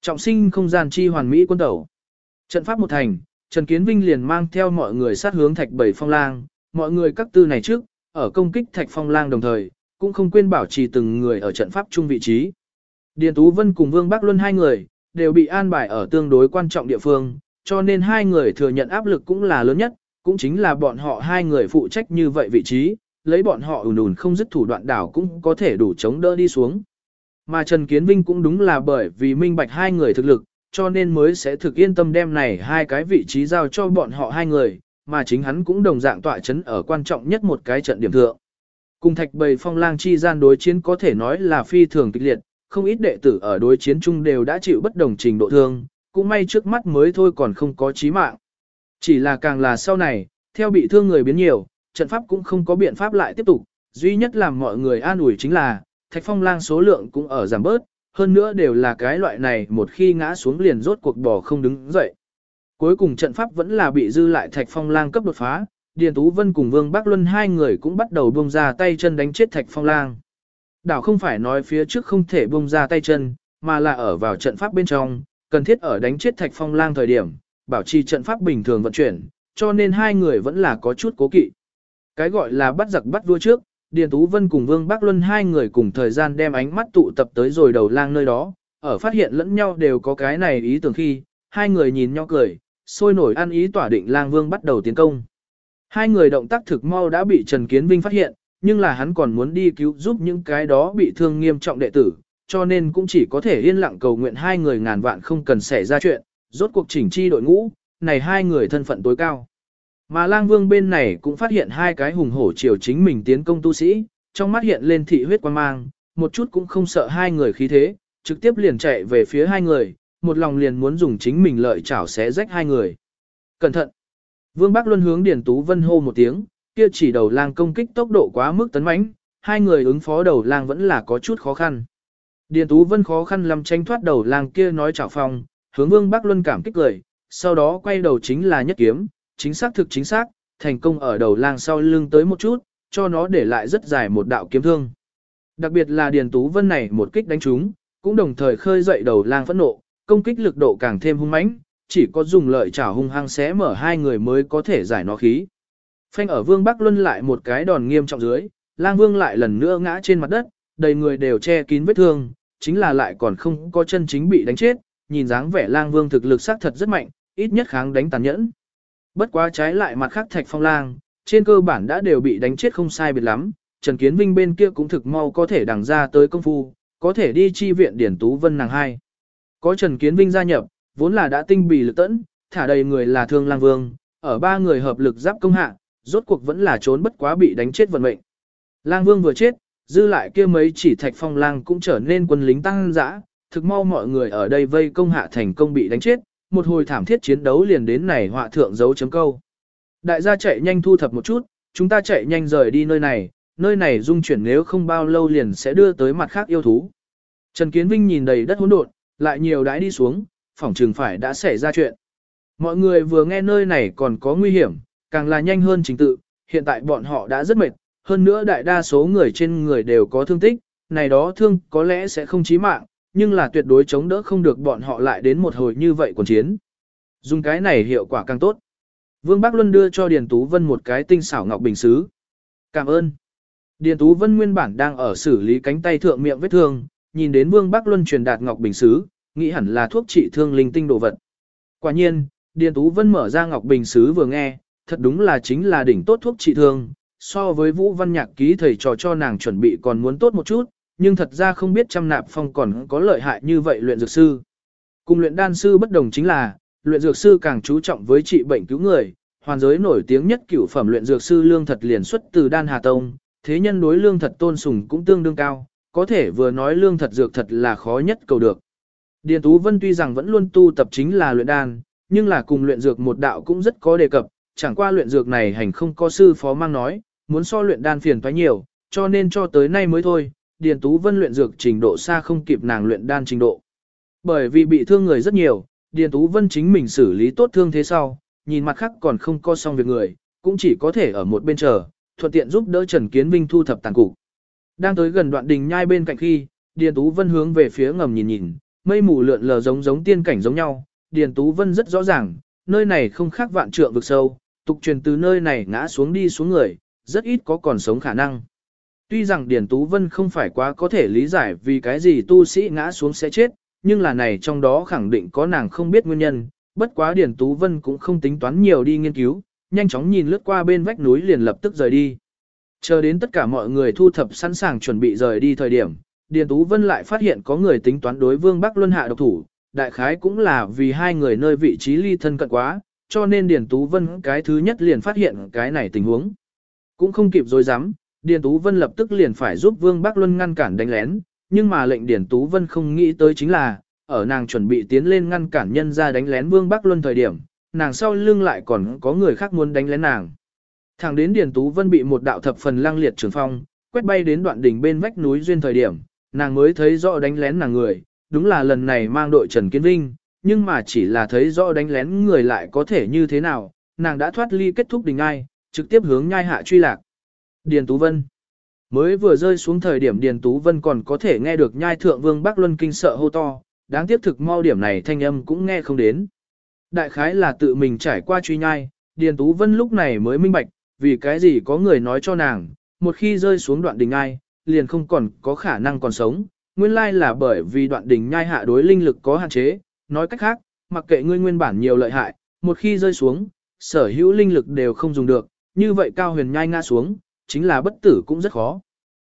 Trọng sinh không gian chi hoàn mỹ quân tẩu. Trận pháp một thành, Trần Kiến Vinh liền mang theo mọi người sát hướng thạch bảy phong lang, mọi người các tư này trước, ở công kích thạch phong lang đồng thời, cũng không quên bảo trì từng người ở trận pháp chung vị trí. Điền Tú Vân cùng Vương Bắc Luân hai người, đều bị an bài ở tương đối quan trọng địa phương, cho nên hai người thừa nhận áp lực cũng là lớn nhất, cũng chính là bọn họ hai người phụ trách như vậy vị trí, lấy bọn họ ùn ùn không dứt thủ đoạn đảo cũng có thể đủ chống đỡ đi xuống. Mà Trần Kiến Vinh cũng đúng là bởi vì minh bạch hai người thực lực, cho nên mới sẽ thực yên tâm đem này hai cái vị trí giao cho bọn họ hai người, mà chính hắn cũng đồng dạng tọa chấn ở quan trọng nhất một cái trận điểm thượng. Cùng thạch bầy phong lang chi gian đối chiến có thể nói là phi thường kịch liệt, không ít đệ tử ở đối chiến chung đều đã chịu bất đồng trình độ thương, cũng may trước mắt mới thôi còn không có chí mạng. Chỉ là càng là sau này, theo bị thương người biến nhiều, trận pháp cũng không có biện pháp lại tiếp tục, duy nhất làm mọi người an ủi chính là, thạch phong lang số lượng cũng ở giảm bớt, hơn nữa đều là cái loại này một khi ngã xuống liền rốt cuộc bò không đứng dậy. Cuối cùng trận pháp vẫn là bị dư lại thạch phong lang cấp đột phá, Điền Tú Vân cùng Vương Bắc Luân hai người cũng bắt đầu buông ra tay chân đánh chết thạch phong lang. Đảo không phải nói phía trước không thể buông ra tay chân, mà là ở vào trận pháp bên trong, cần thiết ở đánh chết thạch phong lang thời điểm, bảo trì trận pháp bình thường vận chuyển, cho nên hai người vẫn là có chút cố kỵ. Cái gọi là bắt giặc bắt vua trước, Điền Tú Vân cùng Vương Bắc Luân hai người cùng thời gian đem ánh mắt tụ tập tới rồi đầu lang nơi đó, ở phát hiện lẫn nhau đều có cái này ý tưởng khi, hai người nhìn nhau cười, sôi nổi ăn ý tỏa định lang vương bắt đầu tiến công. Hai người động tác thực mau đã bị Trần Kiến Vinh phát hiện, nhưng là hắn còn muốn đi cứu giúp những cái đó bị thương nghiêm trọng đệ tử, cho nên cũng chỉ có thể yên lặng cầu nguyện hai người ngàn vạn không cần xảy ra chuyện, rốt cuộc chỉnh chi đội ngũ, này hai người thân phận tối cao. Mà lang vương bên này cũng phát hiện hai cái hùng hổ chiều chính mình tiến công tu sĩ, trong mắt hiện lên thị huyết quan mang, một chút cũng không sợ hai người khí thế, trực tiếp liền chạy về phía hai người, một lòng liền muốn dùng chính mình lợi chảo xé rách hai người. Cẩn thận! Vương Bắc Luân hướng Điền Tú Vân hô một tiếng, kia chỉ đầu lang công kích tốc độ quá mức tấn mãnh, hai người ứng phó đầu lang vẫn là có chút khó khăn. Điền Tú Vân khó khăn lắm tranh thoát đầu lang kia nói chảo phong, hướng Vương Bắc Luân cảm kích cười, sau đó quay đầu chính là nhất kiếm, chính xác thực chính xác, thành công ở đầu lang sau lưng tới một chút, cho nó để lại rất dài một đạo kiếm thương. Đặc biệt là Điền Tú Vân này một kích đánh trúng, cũng đồng thời khơi dậy đầu lang phẫn nộ, công kích lực độ càng thêm hung mãnh, chỉ có dùng lợi chảo hung hăng xé mở hai người mới có thể giải nó khí. Phanh ở Vương Bắc Luân lại một cái đòn nghiêm trọng dưới, lang vương lại lần nữa ngã trên mặt đất, đầy người đều che kín vết thương, chính là lại còn không có chân chính bị đánh chết, nhìn dáng vẻ lang vương thực lực xác thật rất mạnh, ít nhất kháng đánh tàn nhẫn. Bất quá trái lại mặt khác thạch phong lang, trên cơ bản đã đều bị đánh chết không sai biệt lắm, Trần Kiến Vinh bên kia cũng thực mau có thể đằng ra tới công phu, có thể đi chi viện Điển Tú Vân nàng hai. Có Trần Kiến Vinh gia nhập, vốn là đã tinh bì lực tẫn, thả đầy người là thương lang vương, ở ba người hợp lực giáp công hạ, rốt cuộc vẫn là trốn bất quá bị đánh chết vận mệnh. Lang vương vừa chết, dư lại kia mấy chỉ thạch phong lang cũng trở nên quân lính tăng dã, thực mau mọi người ở đây vây công hạ thành công bị đánh chết, một hồi thảm thiết chiến đấu liền đến này họa thượng dấu chấm câu. Đại gia chạy nhanh thu thập một chút, chúng ta chạy nhanh rời đi nơi này, nơi này dung chuyển nếu không bao lâu liền sẽ đưa tới mặt khác yêu thú. Trần Kiến Vinh nhìn đầy đất hỗn độn, lại nhiều đãi đi xuống, phỏng trường phải đã xảy ra chuyện. Mọi người vừa nghe nơi này còn có nguy hiểm, càng là nhanh hơn chính tự, hiện tại bọn họ đã rất mệt, hơn nữa đại đa số người trên người đều có thương tích, này đó thương có lẽ sẽ không chí mạng, nhưng là tuyệt đối chống đỡ không được bọn họ lại đến một hồi như vậy quần chiến. Dùng cái này hiệu quả càng tốt. Vương Bắc Luân đưa cho Điền Tú Vân một cái tinh xảo ngọc bình xứ. Cảm ơn. Điền Tú Vân nguyên bản đang ở xử lý cánh tay thượng miệng vết thương, nhìn đến Vương Bắc Luân truyền đạt ngọc bình xứ, nghĩ hẳn là thuốc trị thương linh tinh đồ vật. Quả nhiên, Điền Tú Vân mở ra ngọc bình xứ vừa nghe, thật đúng là chính là đỉnh tốt thuốc trị thương, so với Vũ Văn Nhạc ký thầy trò cho nàng chuẩn bị còn muốn tốt một chút, nhưng thật ra không biết trăm nạp phong còn có lợi hại như vậy luyện dược sư. Cùng luyện đan sư bất đồng chính là, luyện dược sư càng chú trọng với trị bệnh cứu người, hoàn giới nổi tiếng nhất cửu phẩm luyện dược sư lương thật liền xuất từ đan hà tông, thế nhân đối lương thật tôn sùng cũng tương đương cao, có thể vừa nói lương thật dược thật là khó nhất cầu được. Điền Tú Vân tuy rằng vẫn luôn tu tập chính là luyện đan, nhưng là cùng luyện dược một đạo cũng rất có đề cập, chẳng qua luyện dược này hành không có sư phó mang nói, muốn so luyện đan phiền toái nhiều, cho nên cho tới nay mới thôi, Điền Tú Vân luyện dược trình độ xa không kịp nàng luyện đan trình độ. Bởi vì bị thương người rất nhiều, Điền Tú Vân chính mình xử lý tốt thương thế sau, nhìn mặt khác còn không co xong việc người, cũng chỉ có thể ở một bên chờ, thuận tiện giúp đỡ Trần Kiến Vinh thu thập tàn cục. Đang tới gần đoạn đình nhai bên cạnh khi, Điền Tú Vân hướng về phía ngầm nhìn nhìn, mây mù lượn lờ giống giống tiên cảnh giống nhau, Điền Tú Vân rất rõ ràng, nơi này không khác vạn trượng vực sâu, tục truyền từ nơi này ngã xuống đi xuống người, rất ít có còn sống khả năng. Tuy rằng Điền Tú Vân không phải quá có thể lý giải vì cái gì tu sĩ ngã xuống sẽ chết, nhưng là này trong đó khẳng định có nàng không biết nguyên nhân, bất quá Điền Tú Vân cũng không tính toán nhiều đi nghiên cứu, nhanh chóng nhìn lướt qua bên vách núi liền lập tức rời đi. Chờ đến tất cả mọi người thu thập sẵn sàng chuẩn bị rời đi thời điểm, Điền Tú Vân lại phát hiện có người tính toán đối Vương Bắc Luân hạ độc thủ, đại khái cũng là vì hai người nơi vị trí ly thân cận quá, cho nên Điền Tú Vân cái thứ nhất liền phát hiện cái này tình huống. Cũng không kịp dối dám, Điền Tú Vân lập tức liền phải giúp Vương Bắc Luân ngăn cản đánh lén, nhưng mà lệnh Điền Tú Vân không nghĩ tới chính là, ở nàng chuẩn bị tiến lên ngăn cản nhân ra đánh lén Vương Bắc Luân thời điểm, nàng sau lưng lại còn có người khác muốn đánh lén nàng. Thẳng đến Điền Tú Vân bị một đạo thập phần lăng liệt trường phong, quét bay đến đoạn đỉnh bên vách núi duyên thời điểm, nàng mới thấy rõ đánh lén nàng người, đúng là lần này mang đội Trần Kiến Vinh, nhưng mà chỉ là thấy rõ đánh lén người lại có thể như thế nào, nàng đã thoát ly kết thúc đỉnh ai, trực tiếp hướng nhai hạ truy lạc. Điền Tú Vân Mới vừa rơi xuống thời điểm Điền Tú Vân còn có thể nghe được nhai thượng vương Bắc Luân kinh sợ hô to, đáng tiếc thực mau điểm này thanh âm cũng nghe không đến. Đại khái là tự mình trải qua truy nhai, Điền Tú Vân lúc này mới minh bạch, vì cái gì có người nói cho nàng, một khi rơi xuống đoạn đỉnh ai, liền không còn có khả năng còn sống. Nguyên lai là bởi vì đoạn đỉnh nhai hạ đối linh lực có hạn chế, nói cách khác, mặc kệ ngươi nguyên bản nhiều lợi hại, một khi rơi xuống, sở hữu linh lực đều không dùng được, như vậy cao huyền nhai ngã xuống, chính là bất tử cũng rất khó.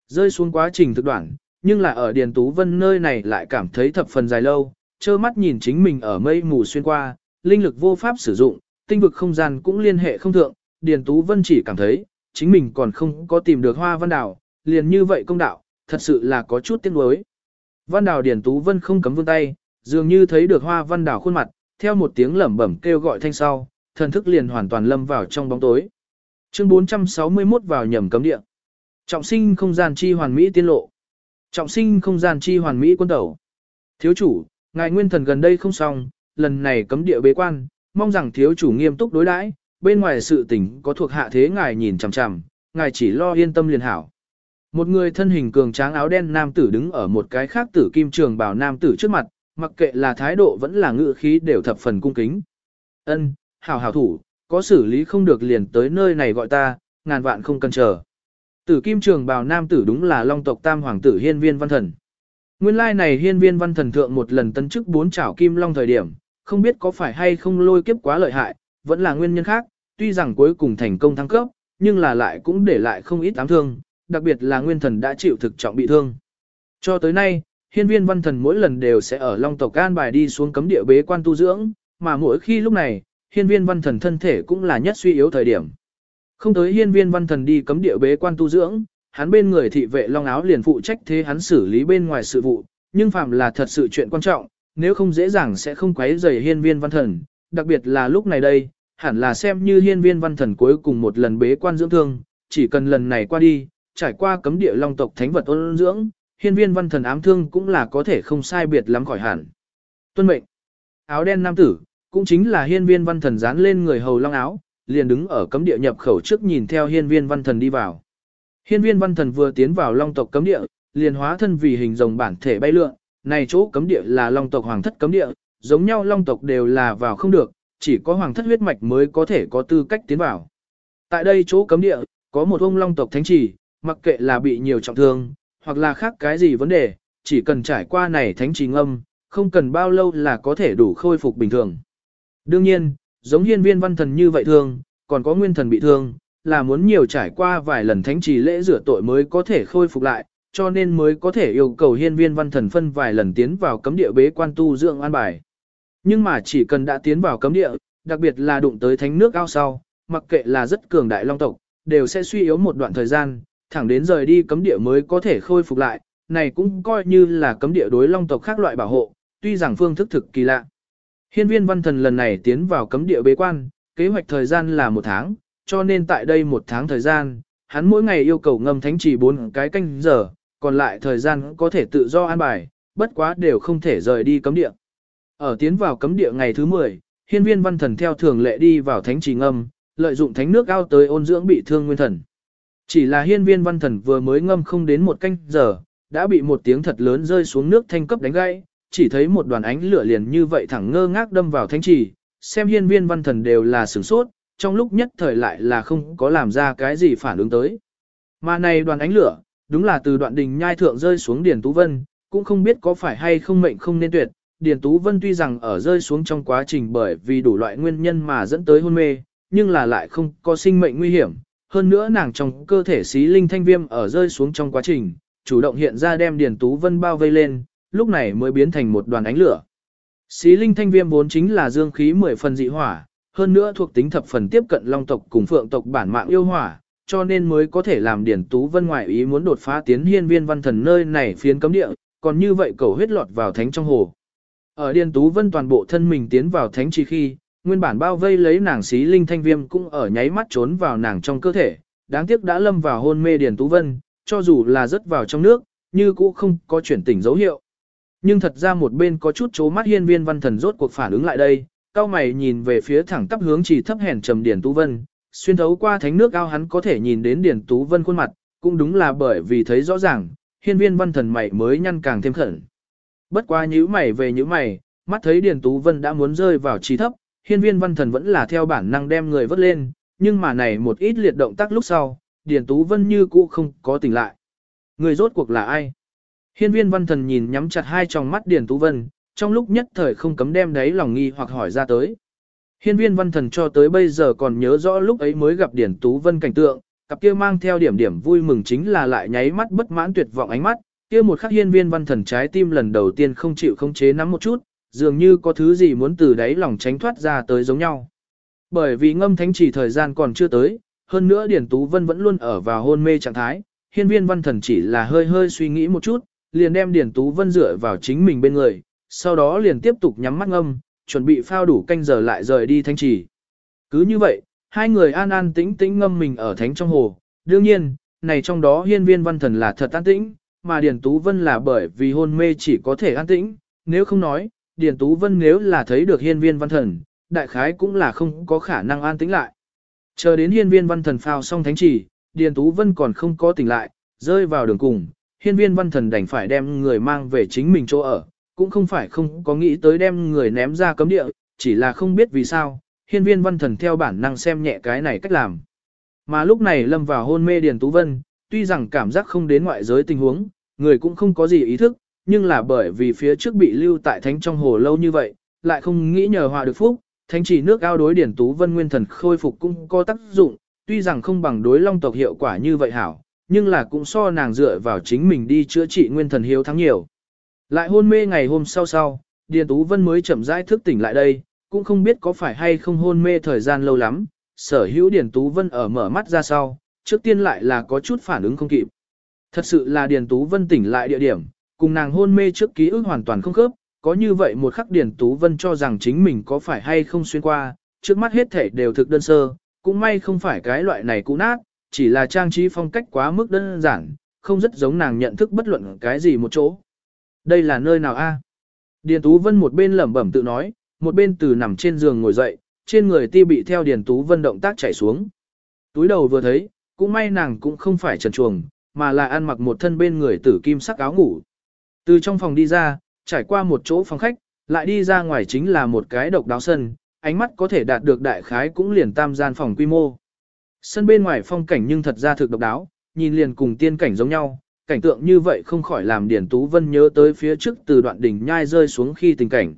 Rơi xuống quá trình thực đoạn, nhưng là ở Điền Tú Vân nơi này lại cảm thấy thập phần dài lâu, trơ mắt nhìn chính mình ở mây mù xuyên qua, linh lực vô pháp sử dụng, tinh vực không gian cũng liên hệ không thượng, Điền Tú Vân chỉ cảm thấy, chính mình còn không có tìm được hoa văn đảo, liền như vậy công đạo, thật sự là có chút tiếc nuối. Văn đảo Điền Tú Vân không cấm vươn tay, dường như thấy được hoa văn đảo khuôn mặt, theo một tiếng lẩm bẩm kêu gọi thanh sau, thần thức liền hoàn toàn lâm vào trong bóng tối. Chương 461 vào nhầm cấm địa. Trọng sinh không gian chi hoàn mỹ tiên lộ. Trọng sinh không gian chi hoàn mỹ quân tẩu. Thiếu chủ, ngài nguyên thần gần đây không xong, lần này cấm địa bế quan, mong rằng thiếu chủ nghiêm túc đối đãi, bên ngoài sự tình có thuộc hạ thế ngài nhìn chằm chằm, ngài chỉ lo yên tâm liền hảo. Một người thân hình cường tráng áo đen nam tử đứng ở một cái khác tử kim trường bảo nam tử trước mặt, mặc kệ là thái độ vẫn là ngữ khí đều thập phần cung kính. Ân, hảo hảo thủ, có xử lý không được liền tới nơi này gọi ta, ngàn vạn không cần chờ. Tử kim trường bào nam tử đúng là long tộc tam hoàng tử hiên viên văn thần. Nguyên lai này hiên viên văn thần thượng một lần tân chức bốn chảo kim long thời điểm, không biết có phải hay không lôi kiếp quá lợi hại, vẫn là nguyên nhân khác, tuy rằng cuối cùng thành công thăng cấp, nhưng là lại cũng để lại không ít ám thương, đặc biệt là nguyên thần đã chịu thực trọng bị thương. Cho tới nay, hiên viên văn thần mỗi lần đều sẽ ở long tộc can bài đi xuống cấm địa bế quan tu dưỡng, mà mỗi khi lúc này, hiên viên văn thần thân thể cũng là nhất suy yếu thời điểm. Không tới hiên viên văn thần đi cấm địa bế quan tu dưỡng, hắn bên người thị vệ long áo liền phụ trách thế hắn xử lý bên ngoài sự vụ, nhưng phạm là thật sự chuyện quan trọng, nếu không dễ dàng sẽ không quấy rầy hiên viên văn thần, đặc biệt là lúc này đây, hẳn là xem như hiên viên văn thần cuối cùng một lần bế quan dưỡng thương, chỉ cần lần này qua đi, trải qua cấm địa long tộc thánh vật ôn dưỡng, hiên viên văn thần ám thương cũng là có thể không sai biệt lắm khỏi hẳn. Tuân mệnh, áo đen nam tử, cũng chính là hiên viên văn thần dán lên người hầu long áo, liền đứng ở cấm địa nhập khẩu trước nhìn theo hiên viên văn thần đi vào. Hiên viên văn thần vừa tiến vào long tộc cấm địa, liền hóa thân vì hình rồng bản thể bay lượn, này chỗ cấm địa là long tộc hoàng thất cấm địa, giống nhau long tộc đều là vào không được, chỉ có hoàng thất huyết mạch mới có thể có tư cách tiến vào. Tại đây chỗ cấm địa, có một ông long tộc thánh chỉ, mặc kệ là bị nhiều trọng thương, hoặc là khác cái gì vấn đề, chỉ cần trải qua này thánh chỉ ngâm, không cần bao lâu là có thể đủ khôi phục bình thường. Đương nhiên, giống hiên viên văn thần như vậy thương, còn có nguyên thần bị thương, là muốn nhiều trải qua vài lần thánh trì lễ rửa tội mới có thể khôi phục lại, cho nên mới có thể yêu cầu hiên viên văn thần phân vài lần tiến vào cấm địa bế quan tu dưỡng an bài. Nhưng mà chỉ cần đã tiến vào cấm địa, đặc biệt là đụng tới thánh nước ao sau, mặc kệ là rất cường đại long tộc, đều sẽ suy yếu một đoạn thời gian, thẳng đến rời đi cấm địa mới có thể khôi phục lại, này cũng coi như là cấm địa đối long tộc khác loại bảo hộ, tuy rằng phương thức thực kỳ lạ. Hiên viên văn thần lần này tiến vào cấm địa bế quan, kế hoạch thời gian là một tháng, cho nên tại đây một tháng thời gian, hắn mỗi ngày yêu cầu ngâm thánh chỉ bốn cái canh giờ, còn lại thời gian có thể tự do an bài, bất quá đều không thể rời đi cấm địa. Ở tiến vào cấm địa ngày thứ 10, hiên viên văn thần theo thường lệ đi vào thánh chỉ ngâm, lợi dụng thánh nước ao tới ôn dưỡng bị thương nguyên thần. Chỉ là hiên viên văn thần vừa mới ngâm không đến một canh giờ, đã bị một tiếng thật lớn rơi xuống nước thanh cấp đánh gãy, chỉ thấy một đoàn ánh lửa liền như vậy thẳng ngơ ngác đâm vào thánh trì, xem hiên viên văn thần đều là sửng sốt, trong lúc nhất thời lại là không có làm ra cái gì phản ứng tới. Mà này đoàn ánh lửa, đúng là từ đoạn đình nhai thượng rơi xuống Điền Tú Vân, cũng không biết có phải hay không mệnh không nên tuyệt. Điền Tú Vân tuy rằng ở rơi xuống trong quá trình bởi vì đủ loại nguyên nhân mà dẫn tới hôn mê, nhưng là lại không có sinh mệnh nguy hiểm. Hơn nữa nàng trong cơ thể xí linh thanh viêm ở rơi xuống trong quá trình, chủ động hiện ra đem Điền Tú Vân bao vây lên, lúc này mới biến thành một đoàn ánh lửa. Xí linh thanh viêm vốn chính là dương khí 10 phần dị hỏa, hơn nữa thuộc tính thập phần tiếp cận long tộc cùng phượng tộc bản mạng yêu hỏa, cho nên mới có thể làm Điển Tú Vân ngoại ý muốn đột phá tiến hiên viên văn thần nơi này phiến cấm địa, còn như vậy cầu huyết lọt vào thánh trong hồ. Ở Điền Tú Vân toàn bộ thân mình tiến vào thánh chi khi, nguyên bản bao vây lấy nàng xí linh thanh viêm cũng ở nháy mắt trốn vào nàng trong cơ thể, đáng tiếc đã lâm vào hôn mê Điền Tú Vân, cho dù là rớt vào trong nước, như cũ không có chuyển tỉnh dấu hiệu. Nhưng thật ra một bên có chút chố mắt hiên viên văn thần rốt cuộc phản ứng lại đây, cao mày nhìn về phía thẳng tắp hướng chỉ thấp hèn trầm Điền Tú Vân, xuyên thấu qua thánh nước ao hắn có thể nhìn đến Điền Tú Vân khuôn mặt, cũng đúng là bởi vì thấy rõ ràng, hiên viên văn thần mày mới nhăn càng thêm khẩn. Bất qua nhíu mày về nhíu mày, mắt thấy Điền Tú Vân đã muốn rơi vào trí thấp, hiên viên văn thần vẫn là theo bản năng đem người vớt lên, nhưng mà này một ít liệt động tác lúc sau, Điền Tú Vân như cũ không có tỉnh lại. Người rốt cuộc là ai? Hiên viên văn thần nhìn nhắm chặt hai tròng mắt Điền Tú Vân, trong lúc nhất thời không cấm đem đấy lòng nghi hoặc hỏi ra tới. Hiên viên văn thần cho tới bây giờ còn nhớ rõ lúc ấy mới gặp Điển Tú Vân cảnh tượng, cặp kia mang theo điểm điểm vui mừng chính là lại nháy mắt bất mãn tuyệt vọng ánh mắt, kia một khắc hiên viên văn thần trái tim lần đầu tiên không chịu không chế nắm một chút, dường như có thứ gì muốn từ đáy lòng tránh thoát ra tới giống nhau. Bởi vì ngâm thánh chỉ thời gian còn chưa tới, hơn nữa Điển Tú Vân vẫn luôn ở vào hôn mê trạng thái, hiên viên văn thần chỉ là hơi hơi suy nghĩ một chút, liền đem Điền Tú Vân dựa vào chính mình bên người, sau đó liền tiếp tục nhắm mắt ngâm, chuẩn bị phao đủ canh giờ lại rời đi thanh trì. Cứ như vậy, hai người an an tĩnh tĩnh ngâm mình ở thánh trong hồ. Đương nhiên, này trong đó hiên viên văn thần là thật an tĩnh, mà Điền Tú Vân là bởi vì hôn mê chỉ có thể an tĩnh, nếu không nói, Điền Tú Vân nếu là thấy được hiên viên văn thần, đại khái cũng là không có khả năng an tĩnh lại. Chờ đến hiên viên văn thần phao xong thánh trì, Điền Tú Vân còn không có tỉnh lại, rơi vào đường cùng, hiên viên văn thần đành phải đem người mang về chính mình chỗ ở, cũng không phải không có nghĩ tới đem người ném ra cấm địa, chỉ là không biết vì sao, hiên viên văn thần theo bản năng xem nhẹ cái này cách làm. Mà lúc này lâm vào hôn mê Điền Tú Vân, tuy rằng cảm giác không đến ngoại giới tình huống, người cũng không có gì ý thức, nhưng là bởi vì phía trước bị lưu tại thánh trong hồ lâu như vậy, lại không nghĩ nhờ hòa được phúc, thánh chỉ nước ao đối Điền Tú Vân nguyên thần khôi phục cũng có tác dụng, tuy rằng không bằng đối long tộc hiệu quả như vậy hảo, nhưng là cũng so nàng dựa vào chính mình đi chữa trị nguyên thần hiếu thắng nhiều. Lại hôn mê ngày hôm sau sau, Điền Tú Vân mới chậm rãi thức tỉnh lại đây, cũng không biết có phải hay không hôn mê thời gian lâu lắm, sở hữu Điền Tú Vân ở mở mắt ra sau, trước tiên lại là có chút phản ứng không kịp. Thật sự là Điền Tú Vân tỉnh lại địa điểm, cùng nàng hôn mê trước ký ức hoàn toàn không khớp, có như vậy một khắc Điền Tú Vân cho rằng chính mình có phải hay không xuyên qua, trước mắt hết thể đều thực đơn sơ, cũng may không phải cái loại này cũ nát, chỉ là trang trí phong cách quá mức đơn giản, không rất giống nàng nhận thức bất luận cái gì một chỗ. Đây là nơi nào a? Điền Tú Vân một bên lẩm bẩm tự nói, một bên từ nằm trên giường ngồi dậy, trên người ti bị theo Điền Tú Vân động tác chảy xuống. Túi đầu vừa thấy, cũng may nàng cũng không phải trần chuồng, mà là ăn mặc một thân bên người tử kim sắc áo ngủ. Từ trong phòng đi ra, trải qua một chỗ phòng khách, lại đi ra ngoài chính là một cái độc đáo sân, ánh mắt có thể đạt được đại khái cũng liền tam gian phòng quy mô. Sân bên ngoài phong cảnh nhưng thật ra thực độc đáo, nhìn liền cùng tiên cảnh giống nhau, cảnh tượng như vậy không khỏi làm Điền Tú Vân nhớ tới phía trước từ đoạn đỉnh nhai rơi xuống khi tình cảnh.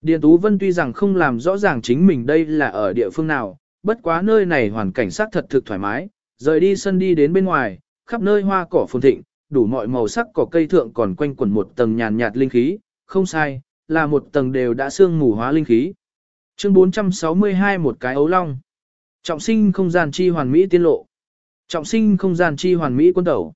Điền Tú Vân tuy rằng không làm rõ ràng chính mình đây là ở địa phương nào, bất quá nơi này hoàn cảnh sắc thật thực thoải mái, rời đi sân đi đến bên ngoài, khắp nơi hoa cỏ phồn thịnh, đủ mọi màu sắc cỏ cây thượng còn quanh quẩn một tầng nhàn nhạt linh khí, không sai, là một tầng đều đã xương mù hóa linh khí. Chương 462 một cái ấu long. Trọng sinh không gian chi hoàn mỹ tiên lộ. Trọng sinh không gian chi hoàn mỹ quân tẩu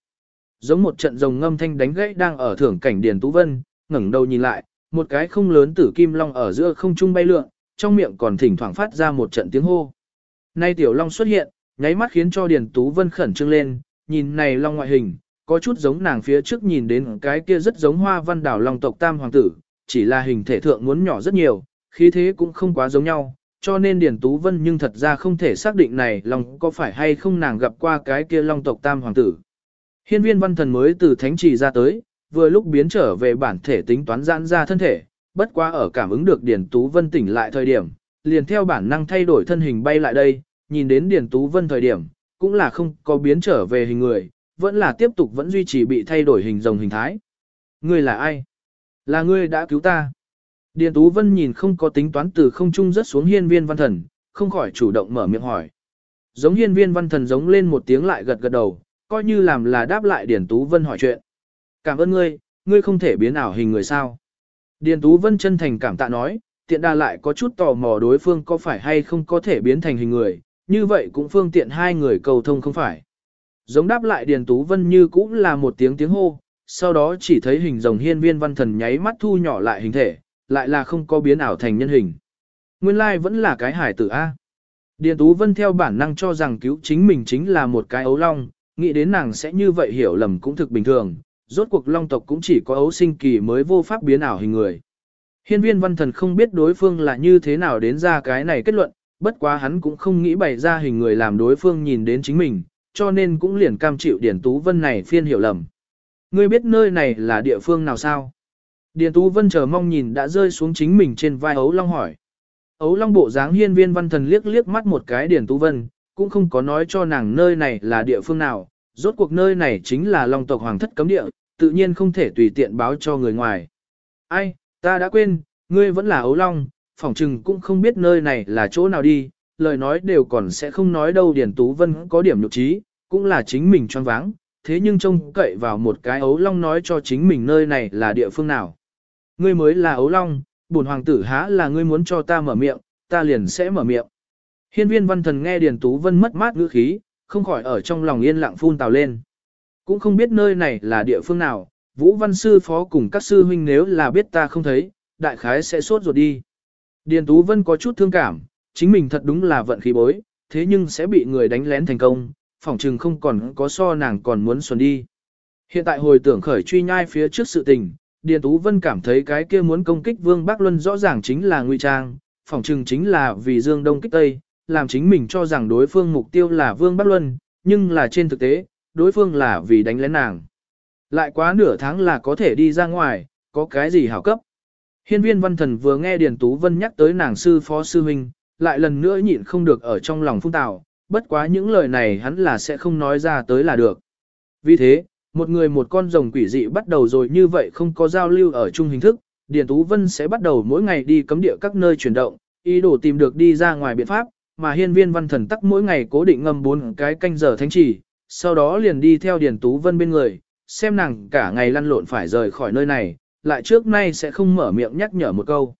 giống một trận rồng ngâm thanh đánh gãy đang ở thưởng cảnh Điền Tú Vân, ngẩng đầu nhìn lại, một cái không lớn tử kim long ở giữa không trung bay lượn, trong miệng còn thỉnh thoảng phát ra một trận tiếng hô. Nay tiểu long xuất hiện, nháy mắt khiến cho Điền Tú Vân khẩn trương lên, nhìn này long ngoại hình, có chút giống nàng phía trước nhìn đến cái kia rất giống hoa văn đảo long tộc tam hoàng tử, chỉ là hình thể thượng muốn nhỏ rất nhiều, khí thế cũng không quá giống nhau, cho nên Điền Tú Vân nhưng thật ra không thể xác định này lòng có phải hay không nàng gặp qua cái kia long tộc tam hoàng tử. Hiên viên văn thần mới từ thánh trì ra tới, vừa lúc biến trở về bản thể tính toán giãn ra thân thể, bất quá ở cảm ứng được Điền Tú Vân tỉnh lại thời điểm, liền theo bản năng thay đổi thân hình bay lại đây, nhìn đến Điền Tú Vân thời điểm, cũng là không có biến trở về hình người, vẫn là tiếp tục vẫn duy trì bị thay đổi hình rồng hình thái. Ngươi là ai? Là ngươi đã cứu ta. Điền Tú Vân nhìn không có tính toán từ không trung rất xuống hiên viên văn thần, không khỏi chủ động mở miệng hỏi. Giống hiên viên văn thần giống lên một tiếng lại gật gật đầu, coi như làm là đáp lại Điền Tú Vân hỏi chuyện. Cảm ơn ngươi, ngươi không thể biến ảo hình người sao. Điền Tú Vân chân thành cảm tạ nói, tiện đa lại có chút tò mò đối phương có phải hay không có thể biến thành hình người, như vậy cũng phương tiện hai người cầu thông không phải. Giống đáp lại Điền Tú Vân như cũng là một tiếng tiếng hô, sau đó chỉ thấy hình rồng hiên viên văn thần nháy mắt thu nhỏ lại hình thể, lại là không có biến ảo thành nhân hình. Nguyên lai vẫn là cái hải tử A. Điền Tú Vân theo bản năng cho rằng cứu chính mình chính là một cái ấu long, nghĩ đến nàng sẽ như vậy hiểu lầm cũng thực bình thường, rốt cuộc long tộc cũng chỉ có ấu sinh kỳ mới vô pháp biến ảo hình người. Hiên viên văn thần không biết đối phương là như thế nào đến ra cái này kết luận, bất quá hắn cũng không nghĩ bày ra hình người làm đối phương nhìn đến chính mình, cho nên cũng liền cam chịu Điền Tú Vân này phiên hiểu lầm. Ngươi biết nơi này là địa phương nào sao? Điền Tú Vân chờ mong nhìn đã rơi xuống chính mình trên vai ấu long hỏi. Ấu long bộ dáng hiên viên văn thần liếc liếc mắt một cái Điền Tú Vân, cũng không có nói cho nàng nơi này là địa phương nào, rốt cuộc nơi này chính là long tộc hoàng thất cấm địa, tự nhiên không thể tùy tiện báo cho người ngoài. Ai, ta đã quên, ngươi vẫn là ấu long, phỏng chừng cũng không biết nơi này là chỗ nào đi, lời nói đều còn sẽ không nói đâu Điền Tú Vân có điểm nhục trí, cũng là chính mình choáng váng, thế nhưng trông cậy vào một cái ấu long nói cho chính mình nơi này là địa phương nào. Ngươi mới là ấu long, bổn hoàng tử há là ngươi muốn cho ta mở miệng, ta liền sẽ mở miệng. Hiên viên văn thần nghe Điền Tú Vân mất mát ngữ khí, không khỏi ở trong lòng yên lặng phun tào lên. Cũng không biết nơi này là địa phương nào, Vũ Văn Sư Phó cùng các sư huynh nếu là biết ta không thấy, đại khái sẽ sốt ruột đi. Điền Tú Vân có chút thương cảm, chính mình thật đúng là vận khí bối, thế nhưng sẽ bị người đánh lén thành công, phỏng chừng không còn có so nàng còn muốn xuân đi. Hiện tại hồi tưởng khởi truy nhai phía trước sự tình, Điền Tú Vân cảm thấy cái kia muốn công kích Vương Bắc Luân rõ ràng chính là ngụy trang, phỏng chừng chính là vì Dương Đông kích Tây, làm chính mình cho rằng đối phương mục tiêu là Vương Bắc Luân, nhưng là trên thực tế, đối phương là vì đánh lén nàng. Lại quá nửa tháng là có thể đi ra ngoài, có cái gì hảo cấp. Hiên viên văn thần vừa nghe Điền Tú Vân nhắc tới nàng sư phó sư huynh, lại lần nữa nhịn không được ở trong lòng phung tạo, bất quá những lời này hắn là sẽ không nói ra tới là được. Vì thế, một người một con rồng quỷ dị bắt đầu rồi như vậy không có giao lưu ở chung hình thức, Điền Tú Vân sẽ bắt đầu mỗi ngày đi cấm địa các nơi chuyển động, ý đồ tìm được đi ra ngoài biện pháp, mà hiên viên văn thần tắc mỗi ngày cố định ngâm bốn cái canh giờ thánh chỉ, sau đó liền đi theo Điền Tú Vân bên người, xem nàng cả ngày lăn lộn phải rời khỏi nơi này, lại trước nay sẽ không mở miệng nhắc nhở một câu.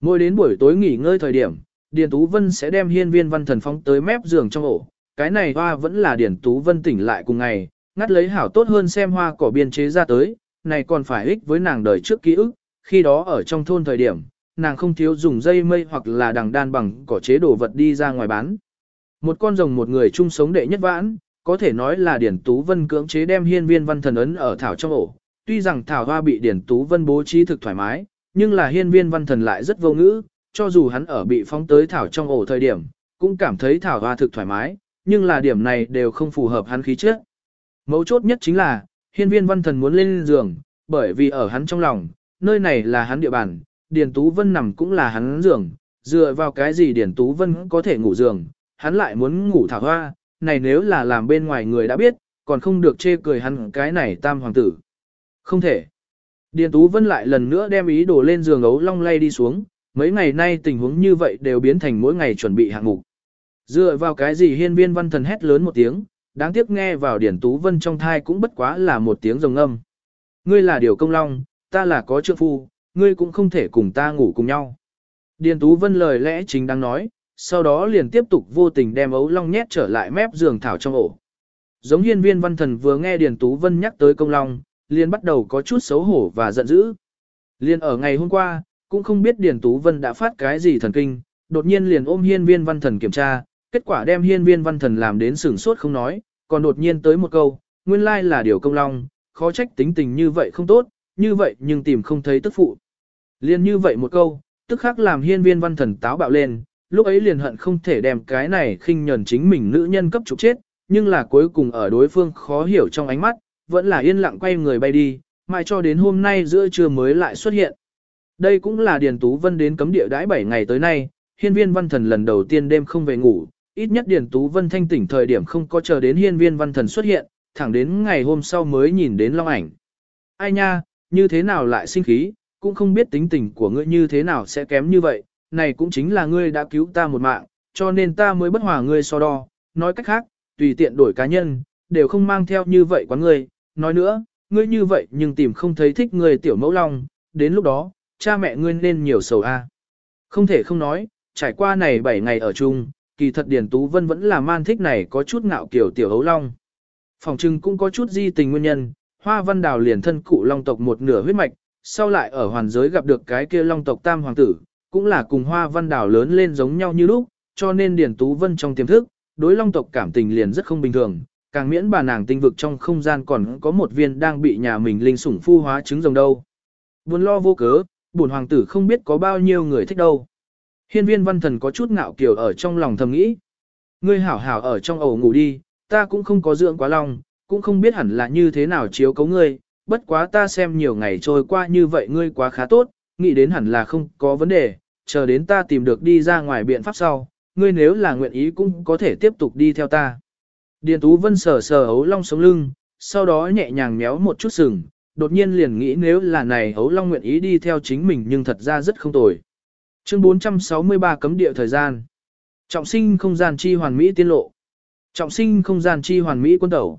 Mỗi đến buổi tối nghỉ ngơi thời điểm, Điền Tú Vân sẽ đem hiên viên văn thần phóng tới mép giường trong ổ, cái này hoa vẫn là Điền Tú Vân tỉnh lại cùng ngày, ngắt lấy hảo tốt hơn xem hoa cỏ biên chế ra tới, này còn phải ích với nàng đời trước ký ức, khi đó ở trong thôn thời điểm, nàng không thiếu dùng dây mây hoặc là đằng đan bằng cỏ chế đồ vật đi ra ngoài bán. Một con rồng một người chung sống đệ nhất vãn, có thể nói là Điển Tú Vân cưỡng chế đem hiên viên văn thần ấn ở thảo trong ổ. Tuy rằng thảo hoa bị Điển Tú Vân bố trí thực thoải mái, nhưng là hiên viên văn thần lại rất vô ngữ, cho dù hắn ở bị phóng tới thảo trong ổ thời điểm, cũng cảm thấy thảo hoa thực thoải mái, nhưng là điểm này đều không phù hợp hắn khí chất. Mấu chốt nhất chính là, hiên viên văn thần muốn lên giường, bởi vì ở hắn trong lòng, nơi này là hắn địa bàn, Điền Tú Vân nằm cũng là hắn giường, dựa vào cái gì Điền Tú Vân có thể ngủ giường, hắn lại muốn ngủ thả hoa, này nếu là làm bên ngoài người đã biết, còn không được chê cười hắn cái này tam hoàng tử. Không thể. Điền Tú Vân lại lần nữa đem ý đồ lên giường ấu long lay đi xuống, mấy ngày nay tình huống như vậy đều biến thành mỗi ngày chuẩn bị hạng mục. Dựa vào cái gì hiên viên văn thần hét lớn một tiếng, đáng tiếc nghe vào Điền Tú Vân trong thai cũng bất quá là một tiếng rồng âm. Ngươi là điều công long, ta là có trượng phu, ngươi cũng không thể cùng ta ngủ cùng nhau. Điền Tú Vân lời lẽ chính đang nói, sau đó liền tiếp tục vô tình đem ấu long nhét trở lại mép giường thảo trong ổ. Giống hiên viên văn thần vừa nghe Điền Tú Vân nhắc tới công long, liền bắt đầu có chút xấu hổ và giận dữ. Liền ở ngày hôm qua, cũng không biết Điền Tú Vân đã phát cái gì thần kinh, đột nhiên liền ôm hiên viên văn thần kiểm tra, kết quả đem hiên viên văn thần làm đến sửng sốt không nói, còn đột nhiên tới một câu, nguyên lai là điều công long, khó trách tính tình như vậy không tốt, như vậy nhưng tìm không thấy tức phụ. Liên như vậy một câu, tức khắc làm hiên viên văn thần táo bạo lên, lúc ấy liền hận không thể đem cái này khinh nhẫn chính mình nữ nhân cấp trục chết, nhưng là cuối cùng ở đối phương khó hiểu trong ánh mắt, vẫn là yên lặng quay người bay đi, mãi cho đến hôm nay giữa trưa mới lại xuất hiện. Đây cũng là Điền Tú Vân đến cấm địa đãi 7 ngày tới nay, hiên viên văn thần lần đầu tiên đêm không về ngủ, ít nhất Điền Tú Vân thanh tỉnh thời điểm không có chờ đến hiên viên văn thần xuất hiện, thẳng đến ngày hôm sau mới nhìn đến long ảnh. Ai nha, như thế nào lại sinh khí, cũng không biết tính tình của ngươi như thế nào sẽ kém như vậy, này cũng chính là ngươi đã cứu ta một mạng, cho nên ta mới bất hòa ngươi so đo, nói cách khác, tùy tiện đổi cá nhân, đều không mang theo như vậy quá ngươi, nói nữa, ngươi như vậy nhưng tìm không thấy thích ngươi tiểu mẫu long, đến lúc đó, cha mẹ ngươi nên nhiều sầu a. Không thể không nói, trải qua này 7 ngày ở chung, kỳ thật Điền Tú Vân vẫn là man thích này có chút ngạo kiểu tiểu hấu long. Phòng trưng cũng có chút di tình nguyên nhân, hoa văn đào liền thân cụ long tộc một nửa huyết mạch, sau lại ở hoàn giới gặp được cái kia long tộc tam hoàng tử, cũng là cùng hoa văn đào lớn lên giống nhau như lúc, cho nên Điền Tú Vân trong tiềm thức, đối long tộc cảm tình liền rất không bình thường, càng miễn bà nàng tinh vực trong không gian còn có một viên đang bị nhà mình linh sủng phu hóa trứng rồng đâu. Buồn lo vô cớ, buồn hoàng tử không biết có bao nhiêu người thích đâu. Hiên viên văn thần có chút ngạo kiều ở trong lòng thầm nghĩ. Ngươi hảo hảo ở trong ổ ngủ đi, ta cũng không có dưỡng quá lòng, cũng không biết hẳn là như thế nào chiếu cấu ngươi, bất quá ta xem nhiều ngày trôi qua như vậy ngươi quá khá tốt, nghĩ đến hẳn là không có vấn đề, chờ đến ta tìm được đi ra ngoài biện pháp sau, ngươi nếu là nguyện ý cũng có thể tiếp tục đi theo ta. Điền Tú Vân sờ sờ ấu long sống lưng, sau đó nhẹ nhàng méo một chút sừng, đột nhiên liền nghĩ nếu là này ấu long nguyện ý đi theo chính mình nhưng thật ra rất không tồi. Chương 463 cấm địa thời gian. Trọng sinh không gian chi hoàn mỹ tiên lộ. Trọng sinh không gian chi hoàn mỹ quân tẩu.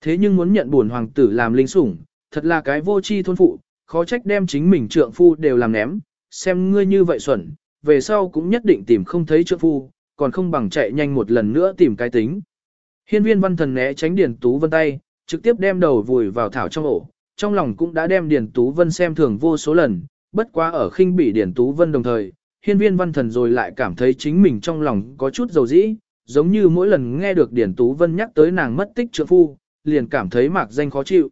Thế nhưng muốn nhận bổn hoàng tử làm linh sủng, thật là cái vô chi thôn phụ, khó trách đem chính mình trượng phu đều làm ném, xem ngươi như vậy xuẩn, về sau cũng nhất định tìm không thấy trượng phu, còn không bằng chạy nhanh một lần nữa tìm cái tính. Hiên viên văn thần né tránh Điền Tú Vân tay, trực tiếp đem đầu vùi vào thảo trong ổ, trong lòng cũng đã đem Điền Tú Vân xem thường vô số lần, bất quá ở khinh bị Điền Tú Vân đồng thời, hiên viên văn thần rồi lại cảm thấy chính mình trong lòng có chút dầu dĩ, giống như mỗi lần nghe được Điền Tú Vân nhắc tới nàng mất tích trượng phu, liền cảm thấy mạc danh khó chịu.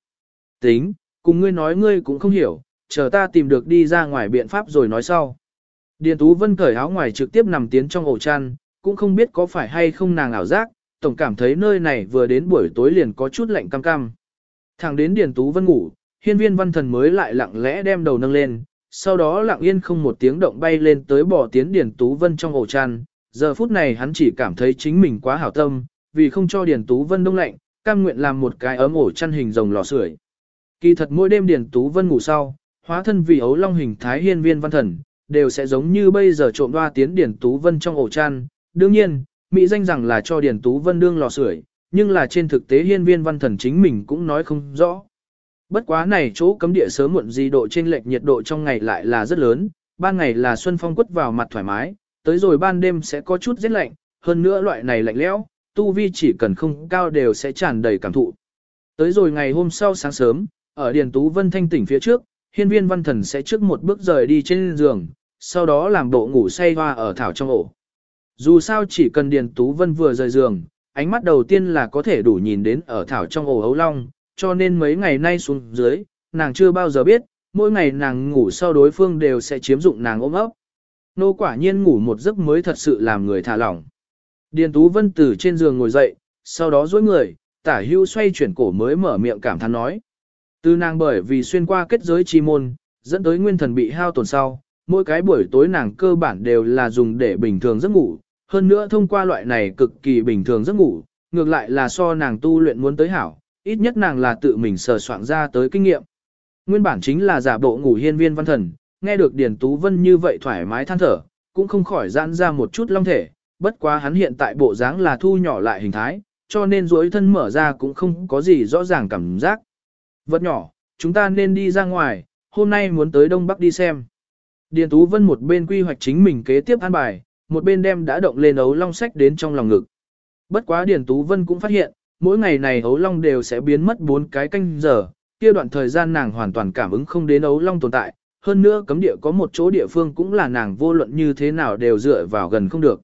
Tính, cùng ngươi nói ngươi cũng không hiểu, chờ ta tìm được đi ra ngoài biện pháp rồi nói sau. Điền Tú Vân cởi áo ngoài trực tiếp nằm tiến trong ổ chăn, cũng không biết có phải hay không nàng ảo giác, tổng cảm thấy nơi này vừa đến buổi tối liền có chút lạnh cam cam. Thẳng đến Điền Tú Vân ngủ, hiên viên văn thần mới lại lặng lẽ đem đầu nâng lên, sau đó lặng yên không một tiếng động bay lên tới bỏ tiến Điền Tú Vân trong ổ chăn. Giờ phút này hắn chỉ cảm thấy chính mình quá hảo tâm, vì không cho Điền Tú Vân đông lạnh, cam nguyện làm một cái ấm ổ chăn hình rồng lò sưởi. Kỳ thật mỗi đêm Điền Tú Vân ngủ sau, hóa thân vì ấu long hình thái hiên viên văn thần, đều sẽ giống như bây giờ trộm đoa tiến Điền Tú Vân trong ổ chăn. Đương nhiên, Mỹ danh rằng là cho Điền Tú Vân đương lò sưởi, nhưng là trên thực tế hiên viên văn thần chính mình cũng nói không rõ. Bất quá này chỗ cấm địa sớm muộn gì độ trên lệch nhiệt độ trong ngày lại là rất lớn, ban ngày là xuân phong quất vào mặt thoải mái, tới rồi ban đêm sẽ có chút rét lạnh, hơn nữa loại này lạnh lẽo, tu vi chỉ cần không cao đều sẽ tràn đầy cảm thụ. Tới rồi ngày hôm sau sáng sớm, ở Điền Tú Vân thanh tỉnh phía trước, hiên viên văn thần sẽ trước một bước rời đi trên giường, sau đó làm bộ ngủ say hoa ở thảo trong ổ. Dù sao chỉ cần Điền Tú Vân vừa rời giường, ánh mắt đầu tiên là có thể đủ nhìn đến ở thảo trong ổ hấu long, cho nên mấy ngày nay xuống dưới, nàng chưa bao giờ biết, mỗi ngày nàng ngủ sau đối phương đều sẽ chiếm dụng nàng ôm ấp. Nô quả nhiên ngủ một giấc mới thật sự làm người thả lỏng. Điền Tú Vân từ trên giường ngồi dậy, sau đó duỗi người, tả hưu xoay chuyển cổ mới mở miệng cảm thán nói. Từ nàng bởi vì xuyên qua kết giới chi môn, dẫn tới nguyên thần bị hao tổn sau, mỗi cái buổi tối nàng cơ bản đều là dùng để bình thường giấc ngủ, hơn nữa thông qua loại này cực kỳ bình thường giấc ngủ, ngược lại là so nàng tu luyện muốn tới hảo, ít nhất nàng là tự mình sờ soạn ra tới kinh nghiệm. Nguyên bản chính là giả bộ ngủ hiên viên văn thần, nghe được Điền Tú Vân như vậy thoải mái than thở, cũng không khỏi giãn ra một chút long thể, bất quá hắn hiện tại bộ dáng là thu nhỏ lại hình thái, cho nên duỗi thân mở ra cũng không có gì rõ ràng cảm giác. Vật nhỏ, chúng ta nên đi ra ngoài, hôm nay muốn tới Đông Bắc đi xem. Điền Tú Vân một bên quy hoạch chính mình kế tiếp an bài, một bên đem đã động lên ấu long sách đến trong lòng ngực. Bất quá Điền Tú Vân cũng phát hiện, mỗi ngày này ấu long đều sẽ biến mất bốn cái canh giờ, kia đoạn thời gian nàng hoàn toàn cảm ứng không đến ấu long tồn tại, hơn nữa cấm địa có một chỗ địa phương cũng là nàng vô luận như thế nào đều dựa vào gần không được.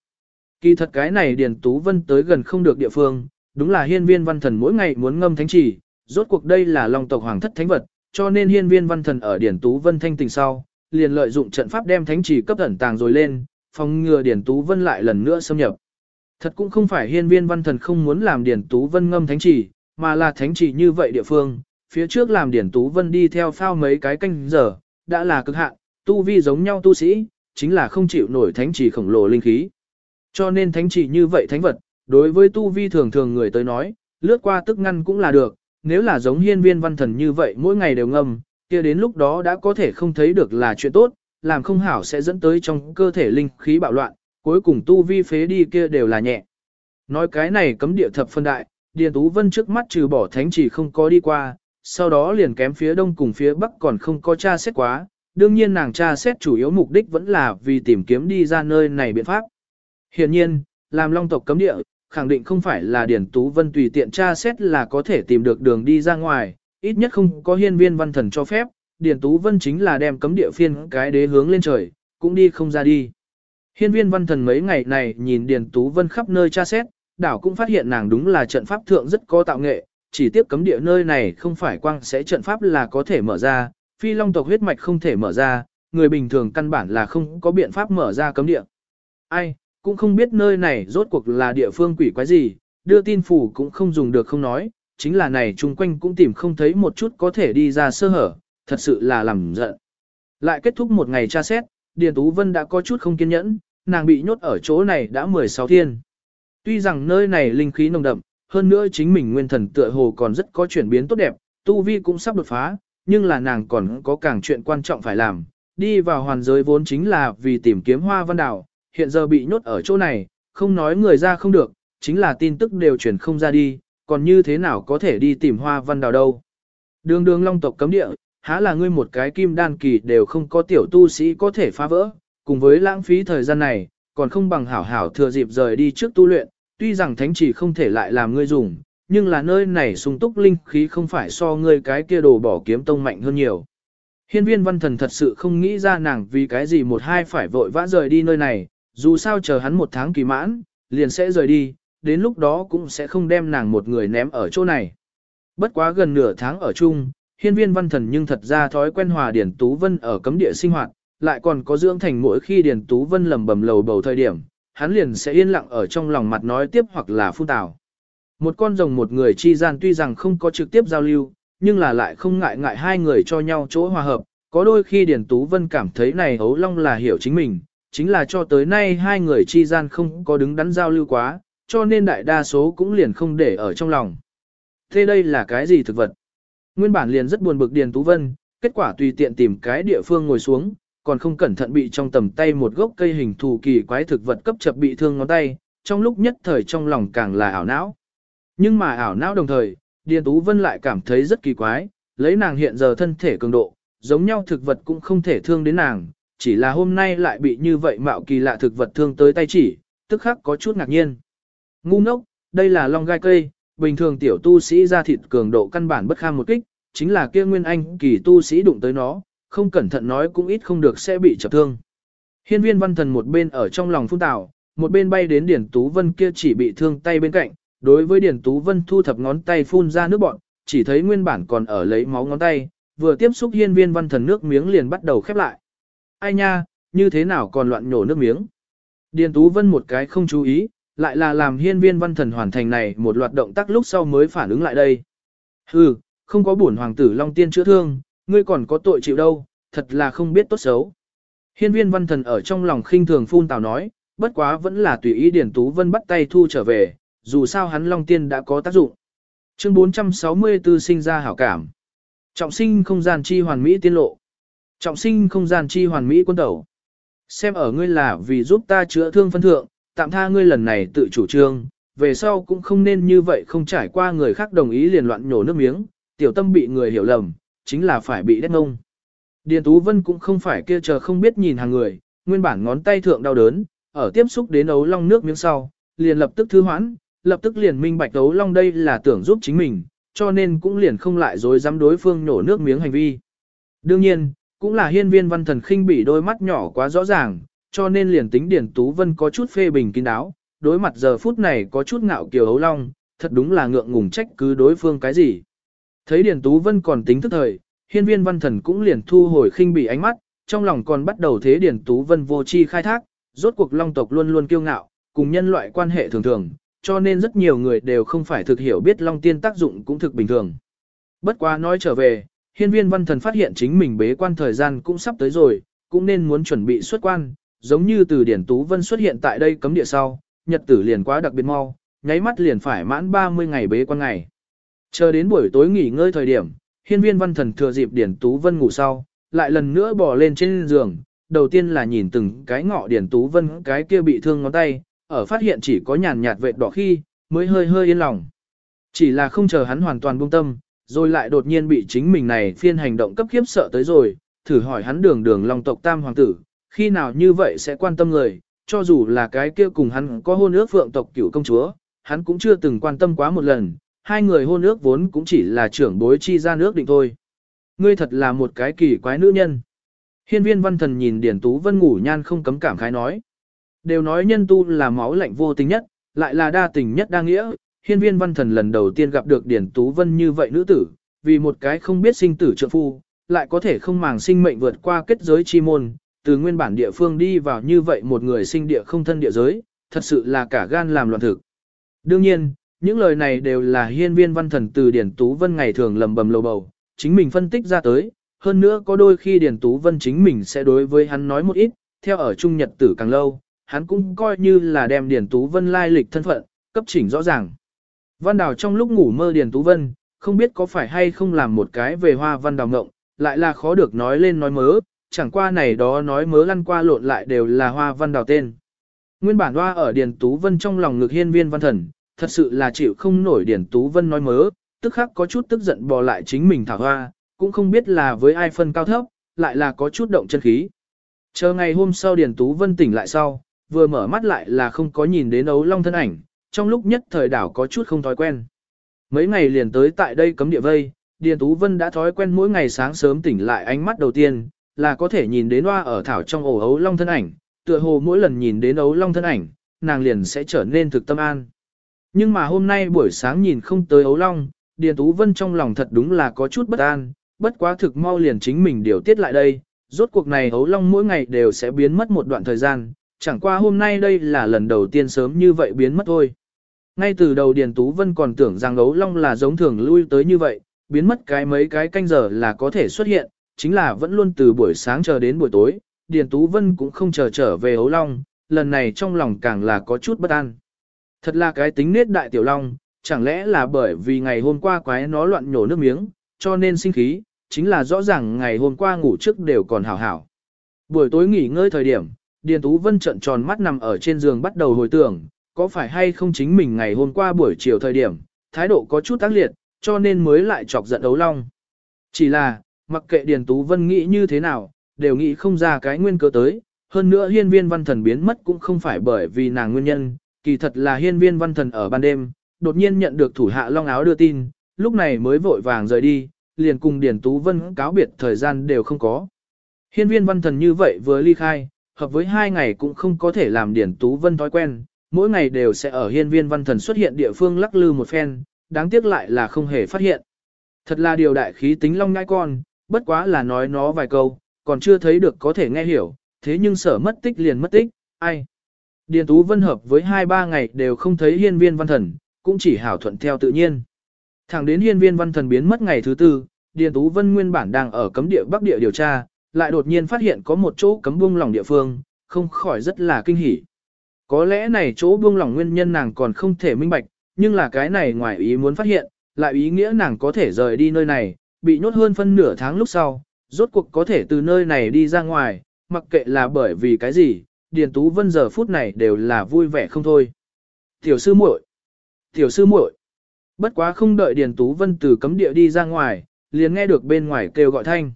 Kỳ thật cái này Điền Tú Vân tới gần không được địa phương, đúng là hiên viên văn thần mỗi ngày muốn ngâm thánh chỉ, rốt cuộc đây là long tộc hoàng thất thánh vật, cho nên hiên viên văn thần ở Điền Tú Vân thanh tình sau, liền lợi dụng trận pháp đem thánh chỉ cấp ẩn tàng rồi lên, phòng ngừa Điền Tú Vân lại lần nữa xâm nhập. Thật cũng không phải hiên viên văn thần không muốn làm Điền Tú Vân ngâm thánh chỉ, mà là thánh chỉ như vậy địa phương, phía trước làm Điền Tú Vân đi theo phao mấy cái canh giờ, đã là cực hạn, tu vi giống nhau tu sĩ, chính là không chịu nổi thánh chỉ khổng lồ linh khí. Cho nên thánh chỉ như vậy thánh vật, đối với tu vi thường thường người tới nói, lướt qua tức ngăn cũng là được, nếu là giống hiên viên văn thần như vậy mỗi ngày đều ngâm, kia đến lúc đó đã có thể không thấy được là chuyện tốt, làm không hảo sẽ dẫn tới trong cơ thể linh khí bạo loạn, cuối cùng tu vi phế đi kia đều là nhẹ. Nói cái này cấm địa thập phân đại, Điền Tú Vân trước mắt trừ bỏ thánh chỉ không có đi qua, sau đó liền kém phía đông cùng phía bắc còn không có tra xét quá, đương nhiên nàng tra xét chủ yếu mục đích vẫn là vì tìm kiếm đi ra nơi này biện pháp. Hiện nhiên, làm long tộc cấm địa, khẳng định không phải là Điền Tú Vân tùy tiện tra xét là có thể tìm được đường đi ra ngoài, ít nhất không có hiên viên văn thần cho phép, Điền Tú Vân chính là đem cấm địa phiên cái đế hướng lên trời, cũng đi không ra đi. Hiên viên văn thần mấy ngày này nhìn Điền Tú Vân khắp nơi tra xét, đảo cũng phát hiện nàng đúng là trận pháp thượng rất có tạo nghệ, chỉ tiếp cấm địa nơi này không phải quang sẽ trận pháp là có thể mở ra, phi long tộc huyết mạch không thể mở ra, người bình thường căn bản là không có biện pháp mở ra cấm địa. Ai, cũng không biết nơi này rốt cuộc là địa phương quỷ quái gì, đưa tin phủ cũng không dùng được không nói, chính là này chung quanh cũng tìm không thấy một chút có thể đi ra sơ hở, thật sự là làm giận. Lại kết thúc một ngày tra xét, Điền Tú Vân đã có chút không kiên nhẫn, nàng bị nhốt ở chỗ này đã 16 thiên. Tuy rằng nơi này linh khí nồng đậm, hơn nữa chính mình nguyên thần tựa hồ còn rất có chuyển biến tốt đẹp, tu vi cũng sắp đột phá, nhưng là nàng còn có càng chuyện quan trọng phải làm. Đi vào hoàn giới vốn chính là vì tìm kiếm hoa văn đảo, hiện giờ bị nhốt ở chỗ này, không nói người ra không được, chính là tin tức đều chuyển không ra đi, còn như thế nào có thể đi tìm hoa văn đảo đâu. Đường đường long tộc cấm địa, há là ngươi một cái kim đan kỳ đều không có tiểu tu sĩ có thể phá vỡ, cùng với lãng phí thời gian này, còn không bằng hảo hảo thừa dịp rời đi trước tu luyện, tuy rằng thánh chỉ không thể lại làm ngươi dùng, nhưng là nơi này sung túc linh khí không phải so ngươi cái kia đồ bỏ kiếm tông mạnh hơn nhiều. Hiên viên văn thần thật sự không nghĩ ra nàng vì cái gì một hai phải vội vã rời đi nơi này, dù sao chờ hắn một tháng kỳ mãn, liền sẽ rời đi, đến lúc đó cũng sẽ không đem nàng một người ném ở chỗ này. Bất quá gần nửa tháng ở chung, hiên viên văn thần nhưng thật ra thói quen hòa Điển Tú Vân ở cấm địa sinh hoạt, lại còn có dưỡng thành mỗi khi Điển Tú Vân lầm bầm lầu bầu thời điểm, hắn liền sẽ yên lặng ở trong lòng mặt nói tiếp hoặc là phun tào. Một con rồng một người chi gian tuy rằng không có trực tiếp giao lưu, nhưng là lại không ngại ngại hai người cho nhau chỗ hòa hợp, có đôi khi Điển Tú Vân cảm thấy này hấu long là hiểu chính mình, chính là cho tới nay hai người chi gian không có đứng đắn giao lưu quá, cho nên đại đa số cũng liền không để ở trong lòng. Thế đây là cái gì thực vật? Nguyên bản liền rất buồn bực Điền Tú Vân, kết quả tùy tiện tìm cái địa phương ngồi xuống, còn không cẩn thận bị trong tầm tay một gốc cây hình thù kỳ quái thực vật cấp chập bị thương ngón tay, trong lúc nhất thời trong lòng càng là ảo não. Nhưng mà ảo não đồng thời, Điền Tú Vân lại cảm thấy rất kỳ quái, lấy nàng hiện giờ thân thể cường độ, giống nhau thực vật cũng không thể thương đến nàng, chỉ là hôm nay lại bị như vậy mạo kỳ lạ thực vật thương tới tay chỉ, tức khắc có chút ngạc nhiên. Ngu ngốc, đây là long gai cây, bình thường tiểu tu sĩ ra thịt cường độ căn bản bất kham một kích, chính là kia nguyên anh kỳ tu sĩ đụng tới nó, không cẩn thận nói cũng ít không được sẽ bị chập thương. Hiên viên văn thần một bên ở trong lòng phun tạo, một bên bay đến Điển Tú Vân kia chỉ bị thương tay bên cạnh, đối với Điển Tú Vân thu thập ngón tay phun ra nước bọn, chỉ thấy nguyên bản còn ở lấy máu ngón tay, vừa tiếp xúc hiên viên văn thần nước miếng liền bắt đầu khép lại. Ai nha, như thế nào còn loạn nhổ nước miếng. Điền Tú Vân một cái không chú ý, lại là làm hiên viên văn thần hoàn thành này một loạt động tác lúc sau mới phản ứng lại đây. Hừ, không có bổn hoàng tử Long Tiên chữa thương, ngươi còn có tội chịu đâu, thật là không biết tốt xấu. Hiên viên văn thần ở trong lòng khinh thường phun tào nói, bất quá vẫn là tùy ý điển Tú Vân bắt tay thu trở về, dù sao hắn Long Tiên đã có tác dụng. Chương 464 sinh ra hảo cảm. Trọng sinh không gian chi hoàn mỹ tiên lộ. Trọng sinh không gian chi hoàn mỹ quân tẩu. Xem ở ngươi là vì giúp ta chữa thương phân thượng, tạm tha ngươi lần này tự chủ trương, về sau cũng không nên như vậy không trải qua người khác đồng ý liền loạn nhổ nước miếng, tiểu tâm bị người hiểu lầm, chính là phải bị đét ngông. Điền Tú Vân cũng không phải kia chờ không biết nhìn hàng người, nguyên bản ngón tay thượng đau đớn, ở tiếp xúc đến ấu long nước miếng sau, liền lập tức thư hoãn, lập tức liền minh bạch ấu long đây là tưởng giúp chính mình, cho nên cũng liền không lại dối dám đối phương nổ nước miếng hành vi. Đương nhiên, cũng là hiên viên văn thần khinh bỉ đôi mắt nhỏ quá rõ ràng, cho nên liền tính Điền Tú Vân có chút phê bình kín đáo, đối mặt giờ phút này có chút ngạo kiều hấu long, thật đúng là ngượng ngùng trách cứ đối phương cái gì. Thấy Điền Tú Vân còn tính thức thời, hiên viên văn thần cũng liền thu hồi khinh bỉ ánh mắt, trong lòng còn bắt đầu thế Điền Tú Vân vô chi khai thác, rốt cuộc long tộc luôn luôn kiêu ngạo, cùng nhân loại quan hệ thường thường, cho nên rất nhiều người đều không phải thực hiểu biết long tiên tác dụng cũng thực bình thường. Bất quá nói trở về, hiên viên văn thần phát hiện chính mình bế quan thời gian cũng sắp tới rồi, cũng nên muốn chuẩn bị xuất quan, giống như từ Điển Tú Vân xuất hiện tại đây cấm địa sau, nhật tử liền quá đặc biệt mau, nháy mắt liền phải mãn 30 ngày bế quan ngày. Chờ đến buổi tối nghỉ ngơi thời điểm, hiên viên văn thần thừa dịp Điển Tú Vân ngủ sau, lại lần nữa bò lên trên giường, đầu tiên là nhìn từng cái ngọ Điển Tú Vân cái kia bị thương ngón tay, ở phát hiện chỉ có nhàn nhạt vệt đỏ khi, mới hơi hơi yên lòng. Chỉ là không chờ hắn hoàn toàn buông tâm, rồi lại đột nhiên bị chính mình này phiên hành động cấp khiếp sợ tới rồi, thử hỏi hắn đường đường long tộc tam hoàng tử, khi nào như vậy sẽ quan tâm người, cho dù là cái kia cùng hắn có hôn ước phượng tộc cửu công chúa, hắn cũng chưa từng quan tâm quá một lần, hai người hôn ước vốn cũng chỉ là trưởng bối chi ra nước định thôi. Ngươi thật là một cái kỳ quái nữ nhân. Hiên viên văn thần nhìn Điển Tú Vân ngủ nhan không cấm cảm khái nói. Đều nói nhân tu là máu lạnh vô tình nhất, lại là đa tình nhất đa nghĩa. Hiên viên văn thần lần đầu tiên gặp được Điển Tú Vân như vậy nữ tử, vì một cái không biết sinh tử trượng phu, lại có thể không màng sinh mệnh vượt qua kết giới chi môn, từ nguyên bản địa phương đi vào như vậy một người sinh địa không thân địa giới, thật sự là cả gan làm loạn thực. Đương nhiên, những lời này đều là hiên viên văn thần từ Điển Tú Vân ngày thường lầm bầm lầu bầu, chính mình phân tích ra tới, hơn nữa có đôi khi Điển Tú Vân chính mình sẽ đối với hắn nói một ít, theo ở Trung Nhật tử càng lâu, hắn cũng coi như là đem Điển Tú Vân lai lịch thân phận, cấp chỉnh rõ ràng. Văn Đào trong lúc ngủ mơ Điển Tú Vân, không biết có phải hay không làm một cái về hoa Văn Đào ngộng, lại là khó được nói lên nói mớ, chẳng qua này đó nói mớ lăn qua lộn lại đều là hoa Văn Đào tên. Nguyên bản hoa ở Điền Tú Vân trong lòng ngực hiên viên văn thần, thật sự là chịu không nổi Điền Tú Vân nói mớ, tức khắc có chút tức giận bò lại chính mình thảo hoa, cũng không biết là với ai phân cao thấp, lại là có chút động chân khí. Chờ ngày hôm sau Điền Tú Vân tỉnh lại sau, vừa mở mắt lại là không có nhìn đến ấu long thân ảnh, trong lúc nhất thời đảo có chút không thói quen. Mấy ngày liền tới tại đây cấm địa vây, Điền Tú Vân đã thói quen mỗi ngày sáng sớm tỉnh lại ánh mắt đầu tiên, là có thể nhìn đến hoa ở thảo trong ổ ấu long thân ảnh, tựa hồ mỗi lần nhìn đến ấu long thân ảnh, nàng liền sẽ trở nên thực tâm an. Nhưng mà hôm nay buổi sáng nhìn không tới ấu long, Điền Tú Vân trong lòng thật đúng là có chút bất an, bất quá thực mau liền chính mình điều tiết lại đây, rốt cuộc này ấu long mỗi ngày đều sẽ biến mất một đoạn thời gian, chẳng qua hôm nay đây là lần đầu tiên sớm như vậy biến mất thôi. Ngay từ đầu Điền Tú Vân còn tưởng rằng ấu long là giống thường lui tới như vậy, biến mất cái mấy cái canh giờ là có thể xuất hiện, chính là vẫn luôn từ buổi sáng chờ đến buổi tối, Điền Tú Vân cũng không chờ trở về ấu long, lần này trong lòng càng là có chút bất an. Thật là cái tính nết đại tiểu long, chẳng lẽ là bởi vì ngày hôm qua quái nó loạn nhổ nước miếng, cho nên sinh khí, chính là rõ ràng ngày hôm qua ngủ trước đều còn hảo hảo. Buổi tối nghỉ ngơi thời điểm, Điền Tú Vân trận tròn mắt nằm ở trên giường bắt đầu hồi tưởng, có phải hay không chính mình ngày hôm qua buổi chiều thời điểm, thái độ có chút tác liệt, cho nên mới lại chọc giận đấu long. Chỉ là, mặc kệ Điền Tú Vân nghĩ như thế nào, đều nghĩ không ra cái nguyên cớ tới, hơn nữa hiên viên văn thần biến mất cũng không phải bởi vì nàng nguyên nhân, kỳ thật là hiên viên văn thần ở ban đêm, đột nhiên nhận được thủ hạ long áo đưa tin, lúc này mới vội vàng rời đi, liền cùng Điền Tú Vân cáo biệt thời gian đều không có. Hiên viên văn thần như vậy vừa ly khai, hợp với hai ngày cũng không có thể làm Điền Tú Vân thói quen, mỗi ngày đều sẽ ở hiên viên văn thần xuất hiện địa phương lắc lư một phen, đáng tiếc lại là không hề phát hiện. Thật là điều đại khí tính long ngai con, bất quá là nói nó vài câu, còn chưa thấy được có thể nghe hiểu, thế nhưng sở mất tích liền mất tích, ai. Điền Tú Vân hợp với hai ba ngày đều không thấy hiên viên văn thần, cũng chỉ hảo thuận theo tự nhiên. Thẳng đến hiên viên văn thần biến mất ngày thứ tư, Điền Tú Vân nguyên bản đang ở cấm địa bắc địa điều tra, lại đột nhiên phát hiện có một chỗ cấm buông lỏng địa phương, không khỏi rất là kinh hỉ. Có lẽ này chỗ buông lỏng nguyên nhân nàng còn không thể minh bạch, nhưng là cái này ngoài ý muốn phát hiện, lại ý nghĩa nàng có thể rời đi nơi này, bị nhốt hơn phân nửa tháng lúc sau, rốt cuộc có thể từ nơi này đi ra ngoài, mặc kệ là bởi vì cái gì, Điền Tú Vân giờ phút này đều là vui vẻ không thôi. Tiểu sư muội, tiểu sư muội. Bất quá không đợi Điền Tú Vân từ cấm địa đi ra ngoài, liền nghe được bên ngoài kêu gọi thanh.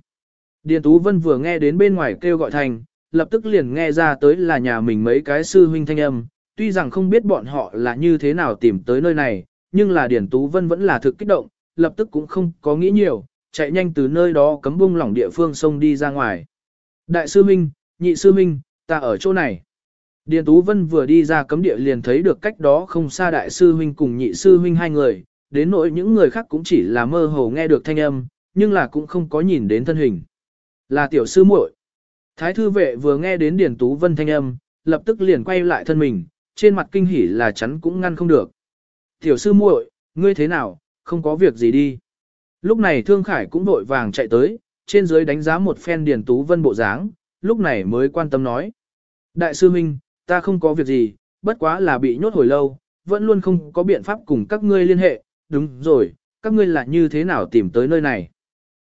Điền Tú Vân vừa nghe đến bên ngoài kêu gọi thanh, lập tức liền nghe ra tới là nhà mình mấy cái sư huynh thanh âm, tuy rằng không biết bọn họ là như thế nào tìm tới nơi này, nhưng là Điền Tú Vân vẫn là thực kích động, lập tức cũng không có nghĩ nhiều, chạy nhanh từ nơi đó cấm bung lỏng địa phương sông đi ra ngoài. Đại sư huynh, nhị sư huynh, ta ở chỗ này. Điền Tú Vân vừa đi ra cấm địa liền thấy được cách đó không xa đại sư huynh cùng nhị sư huynh hai người, đến nỗi những người khác cũng chỉ là mơ hồ nghe được thanh âm, nhưng là cũng không có nhìn đến thân hình. Là tiểu sư muội. Thái thư vệ vừa nghe đến Điền Tú Vân thanh âm, lập tức liền quay lại thân mình, trên mặt kinh hỉ là chắn cũng ngăn không được. Tiểu sư muội, ngươi thế nào, không có việc gì đi. Lúc này Thương Khải cũng vội vàng chạy tới, trên dưới đánh giá một phen Điền Tú Vân bộ dáng, lúc này mới quan tâm nói. Đại sư Minh, ta không có việc gì, bất quá là bị nhốt hồi lâu, vẫn luôn không có biện pháp cùng các ngươi liên hệ, đúng rồi, các ngươi là như thế nào tìm tới nơi này.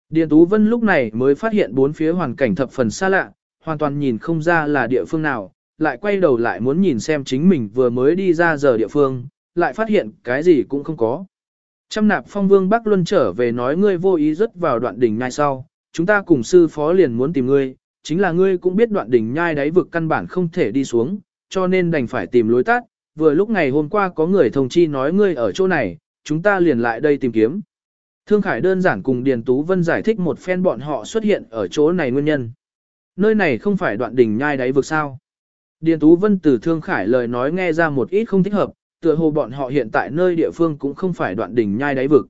Điền Tú Vân lúc này mới phát hiện bốn phía hoàn cảnh thập phần xa lạ, hoàn toàn nhìn không ra là địa phương nào, lại quay đầu lại muốn nhìn xem chính mình vừa mới đi ra giờ địa phương, lại phát hiện cái gì cũng không có. Trăm nạp phong vương Bắc Luân trở về nói ngươi vô ý rớt vào đoạn đỉnh ngay sau, chúng ta cùng sư phó liền muốn tìm ngươi, chính là ngươi cũng biết đoạn đỉnh nhai đáy vực căn bản không thể đi xuống, cho nên đành phải tìm lối tắt. Vừa lúc ngày hôm qua có người thông chi nói ngươi ở chỗ này, chúng ta liền lại đây tìm kiếm. Thương Khải đơn giản cùng Điền Tú Vân giải thích một phen bọn họ xuất hiện ở chỗ này nguyên nhân. Nơi này không phải đoạn đỉnh nhai đáy vực sao. Điền Tú Vân từ Thương Khải lời nói nghe ra một ít không thích hợp, tựa hồ bọn họ hiện tại nơi địa phương cũng không phải đoạn đỉnh nhai đáy vực.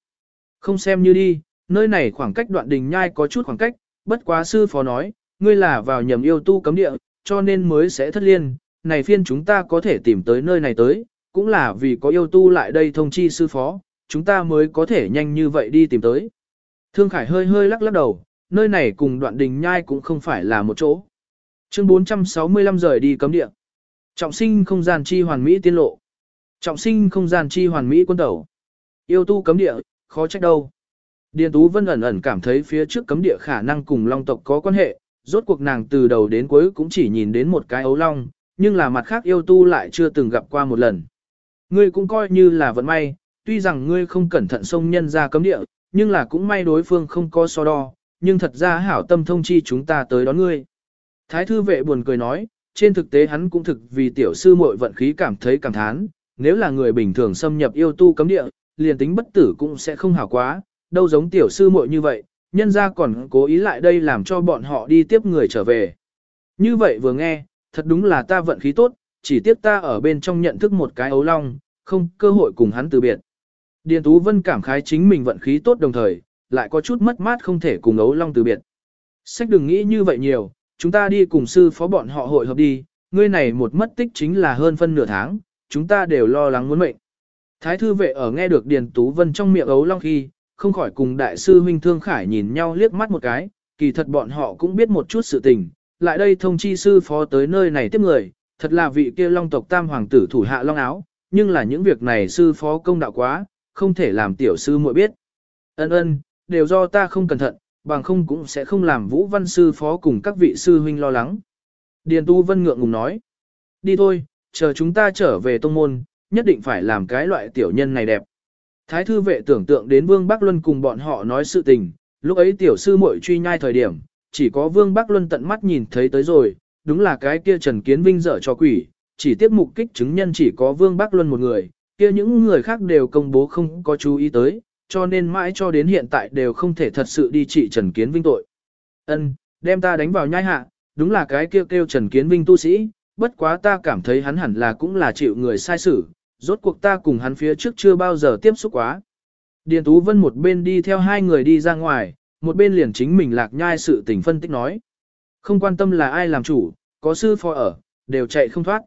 Không xem như đi, nơi này khoảng cách đoạn đỉnh nhai có chút khoảng cách, bất quá sư phó nói, ngươi là vào nhầm yêu tu cấm địa, cho nên mới sẽ thất liên, này phiên chúng ta có thể tìm tới nơi này tới, cũng là vì có yêu tu lại đây thông chi sư phó, chúng ta mới có thể nhanh như vậy đi tìm tới. Thương Khải hơi hơi lắc lắc đầu, nơi này cùng đoạn đình nhai cũng không phải là một chỗ. Chương 465 rời đi cấm địa. Trọng sinh không gian chi hoàn mỹ tiên lộ. Trọng sinh không gian chi hoàn mỹ quân tẩu. Yêu tu cấm địa, khó trách đâu. Điền Tú Vân ẩn ẩn cảm thấy phía trước cấm địa khả năng cùng long tộc có quan hệ, rốt cuộc nàng từ đầu đến cuối cũng chỉ nhìn đến một cái ấu long, nhưng là mặt khác yêu tu lại chưa từng gặp qua một lần. Ngươi cũng coi như là vận may, tuy rằng ngươi không cẩn thận xông nhân ra cấm địa, nhưng là cũng may đối phương không có so đo, nhưng thật ra hảo tâm thông chi chúng ta tới đón ngươi. Thái thư vệ buồn cười nói, trên thực tế hắn cũng thực vì tiểu sư muội vận khí cảm thấy cảm thán, nếu là người bình thường xâm nhập yêu tu cấm địa, liền tính bất tử cũng sẽ không hảo quá, đâu giống tiểu sư muội như vậy, nhân ra còn cố ý lại đây làm cho bọn họ đi tiếp người trở về. Như vậy vừa nghe, thật đúng là ta vận khí tốt, chỉ tiếc ta ở bên trong nhận thức một cái ấu long, không cơ hội cùng hắn từ biệt. Điền Tú Vân cảm khái chính mình vận khí tốt đồng thời, lại có chút mất mát không thể cùng ấu long từ biệt. Sách đừng nghĩ như vậy nhiều, chúng ta đi cùng sư phó bọn họ hội hợp đi, ngươi này một mất tích chính là hơn phân nửa tháng, chúng ta đều lo lắng muốn mệnh. Thái thư vệ ở nghe được Điền Tú Vân trong miệng ấu long khi, không khỏi cùng đại sư huynh Thương Khải nhìn nhau liếc mắt một cái, kỳ thật bọn họ cũng biết một chút sự tình, lại đây thông chi sư phó tới nơi này tiếp người, thật là vị kia long tộc tam hoàng tử thủ hạ long áo, nhưng là những việc này sư phó công đạo quá, không thể làm tiểu sư muội biết. Ân ân, đều do ta không cẩn thận, bằng không cũng sẽ không làm vũ văn sư phó cùng các vị sư huynh lo lắng. Điền Tu Vân ngượng ngùng nói, đi thôi, chờ chúng ta trở về tông môn, nhất định phải làm cái loại tiểu nhân này đẹp. Thái thư vệ tưởng tượng đến Vương Bắc Luân cùng bọn họ nói sự tình, lúc ấy tiểu sư muội truy nhai thời điểm, chỉ có Vương Bắc Luân tận mắt nhìn thấy tới rồi, đúng là cái kia Trần Kiến Vinh dở cho quỷ, chỉ tiếp mục kích chứng nhân chỉ có Vương Bắc Luân một người, kia những người khác đều công bố không có chú ý tới, cho nên mãi cho đến hiện tại đều không thể thật sự đi trị Trần Kiến Vinh tội. Ân, đem ta đánh vào nhai hạ, đúng là cái kia kêu, kêu Trần Kiến Vinh tu sĩ, bất quá ta cảm thấy hắn hẳn là cũng là chịu người sai xử, rốt cuộc ta cùng hắn phía trước chưa bao giờ tiếp xúc quá. Điền Tú Vân một bên đi theo hai người đi ra ngoài, một bên liền chính mình lạc nhai sự tình phân tích nói. Không quan tâm là ai làm chủ, có sư phó ở, đều chạy không thoát.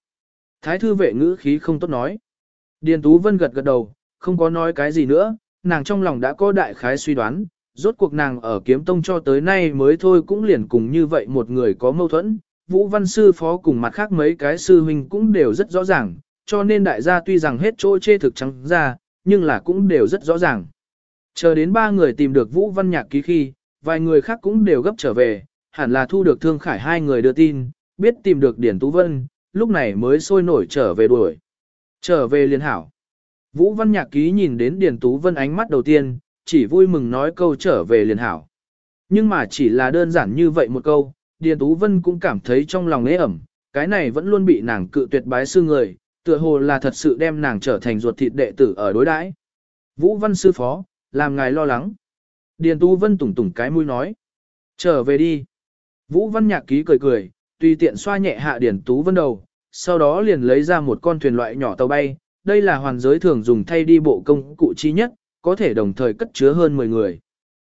Thái thư vệ ngữ khí không tốt nói. Điền Tú Vân gật gật đầu, không có nói cái gì nữa, nàng trong lòng đã có đại khái suy đoán, rốt cuộc nàng ở kiếm tông cho tới nay mới thôi cũng liền cùng như vậy một người có mâu thuẫn. Vũ văn sư phó cùng mặt khác mấy cái sư huynh cũng đều rất rõ ràng, cho nên đại gia tuy rằng hết chỗ chê thực trắng ra, nhưng là cũng đều rất rõ ràng. Chờ đến ba người tìm được Vũ Văn Nhạc ký khi, vài người khác cũng đều gấp trở về, hẳn là thu được Thương Khải hai người đưa tin, biết tìm được Điển Tú Vân, lúc này mới sôi nổi trở về đuổi. Trở về liên hảo. Vũ Văn Nhạc ký nhìn đến Điển Tú Vân ánh mắt đầu tiên, chỉ vui mừng nói câu trở về liền hảo. Nhưng mà chỉ là đơn giản như vậy một câu, Điền Tú Vân cũng cảm thấy trong lòng lễ ẩm, cái này vẫn luôn bị nàng cự tuyệt bái sư người, tựa hồ là thật sự đem nàng trở thành ruột thịt đệ tử ở đối đãi. Vũ Văn sư phó, làm ngài lo lắng. Điền Tú Vân tủng tủng cái mũi nói. Trở về đi. Vũ Văn Nhạc Ký cười cười, tùy tiện xoa nhẹ hạ Điền Tú Vân đầu, sau đó liền lấy ra một con thuyền loại nhỏ tàu bay. Đây là hoàn giới thường dùng thay đi bộ công cụ chi nhất, có thể đồng thời cất chứa hơn 10 người.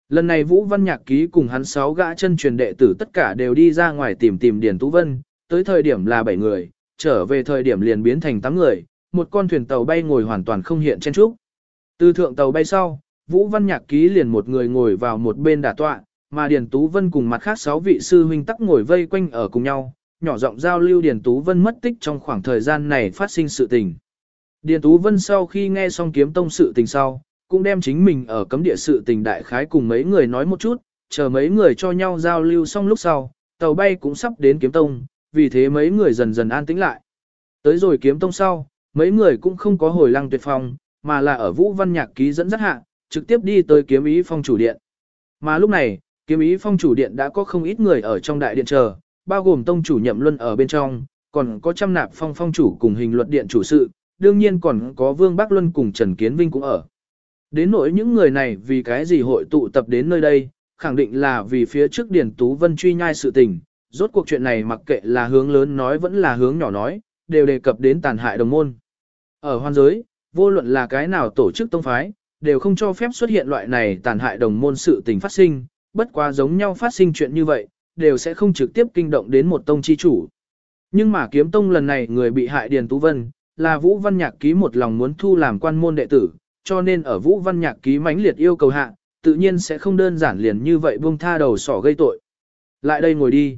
Lần này Vũ Văn Nhạc Ký cùng hắn sáu gã chân truyền đệ tử tất cả đều đi ra ngoài tìm tìm Điền Tú Vân, tới thời điểm là 7 người, trở về thời điểm liền biến thành 8 người, một con thuyền tàu bay ngồi hoàn toàn không hiện trên trúc. Từ thượng tàu bay sau, Vũ Văn Nhạc Ký liền một người ngồi vào một bên đả tọa, mà Điền Tú Vân cùng mặt khác 6 vị sư huynh tắc ngồi vây quanh ở cùng nhau, nhỏ giọng giao lưu Điền Tú Vân mất tích trong khoảng thời gian này phát sinh sự tình. Điền Tú Vân sau khi nghe xong kiếm tông sự tình sau, cũng đem chính mình ở cấm địa sự tình đại khái cùng mấy người nói một chút, chờ mấy người cho nhau giao lưu xong lúc sau, tàu bay cũng sắp đến kiếm tông, vì thế mấy người dần dần an tĩnh lại. Tới rồi kiếm tông sau, mấy người cũng không có hồi lăng tuyệt phong, mà là ở Vũ Văn Nhạc ký dẫn dắt hạ, trực tiếp đi tới kiếm ý phong chủ điện. Mà lúc này, kiếm ý phong chủ điện đã có không ít người ở trong đại điện chờ, bao gồm tông chủ nhậm luân ở bên trong, còn có trăm nạp phong phong chủ cùng hình luật điện chủ sự, đương nhiên còn có Vương Bắc Luân cùng Trần Kiến Vinh cũng ở. Đến nỗi những người này vì cái gì hội tụ tập đến nơi đây, khẳng định là vì phía trước Điền Tú Vân truy nhai sự tình, rốt cuộc chuyện này mặc kệ là hướng lớn nói vẫn là hướng nhỏ nói, đều đề cập đến tàn hại đồng môn. Ở hoan giới, vô luận là cái nào tổ chức tông phái, đều không cho phép xuất hiện loại này tàn hại đồng môn sự tình phát sinh, bất quá giống nhau phát sinh chuyện như vậy, đều sẽ không trực tiếp kinh động đến một tông chi chủ. Nhưng mà kiếm tông lần này người bị hại Điền Tú Vân, là Vũ Văn Nhạc ký một lòng muốn thu làm quan môn đệ tử, cho nên ở Vũ Văn Nhạc ký mãnh liệt yêu cầu hạ, tự nhiên sẽ không đơn giản liền như vậy buông tha đầu sỏ gây tội. Lại đây ngồi đi.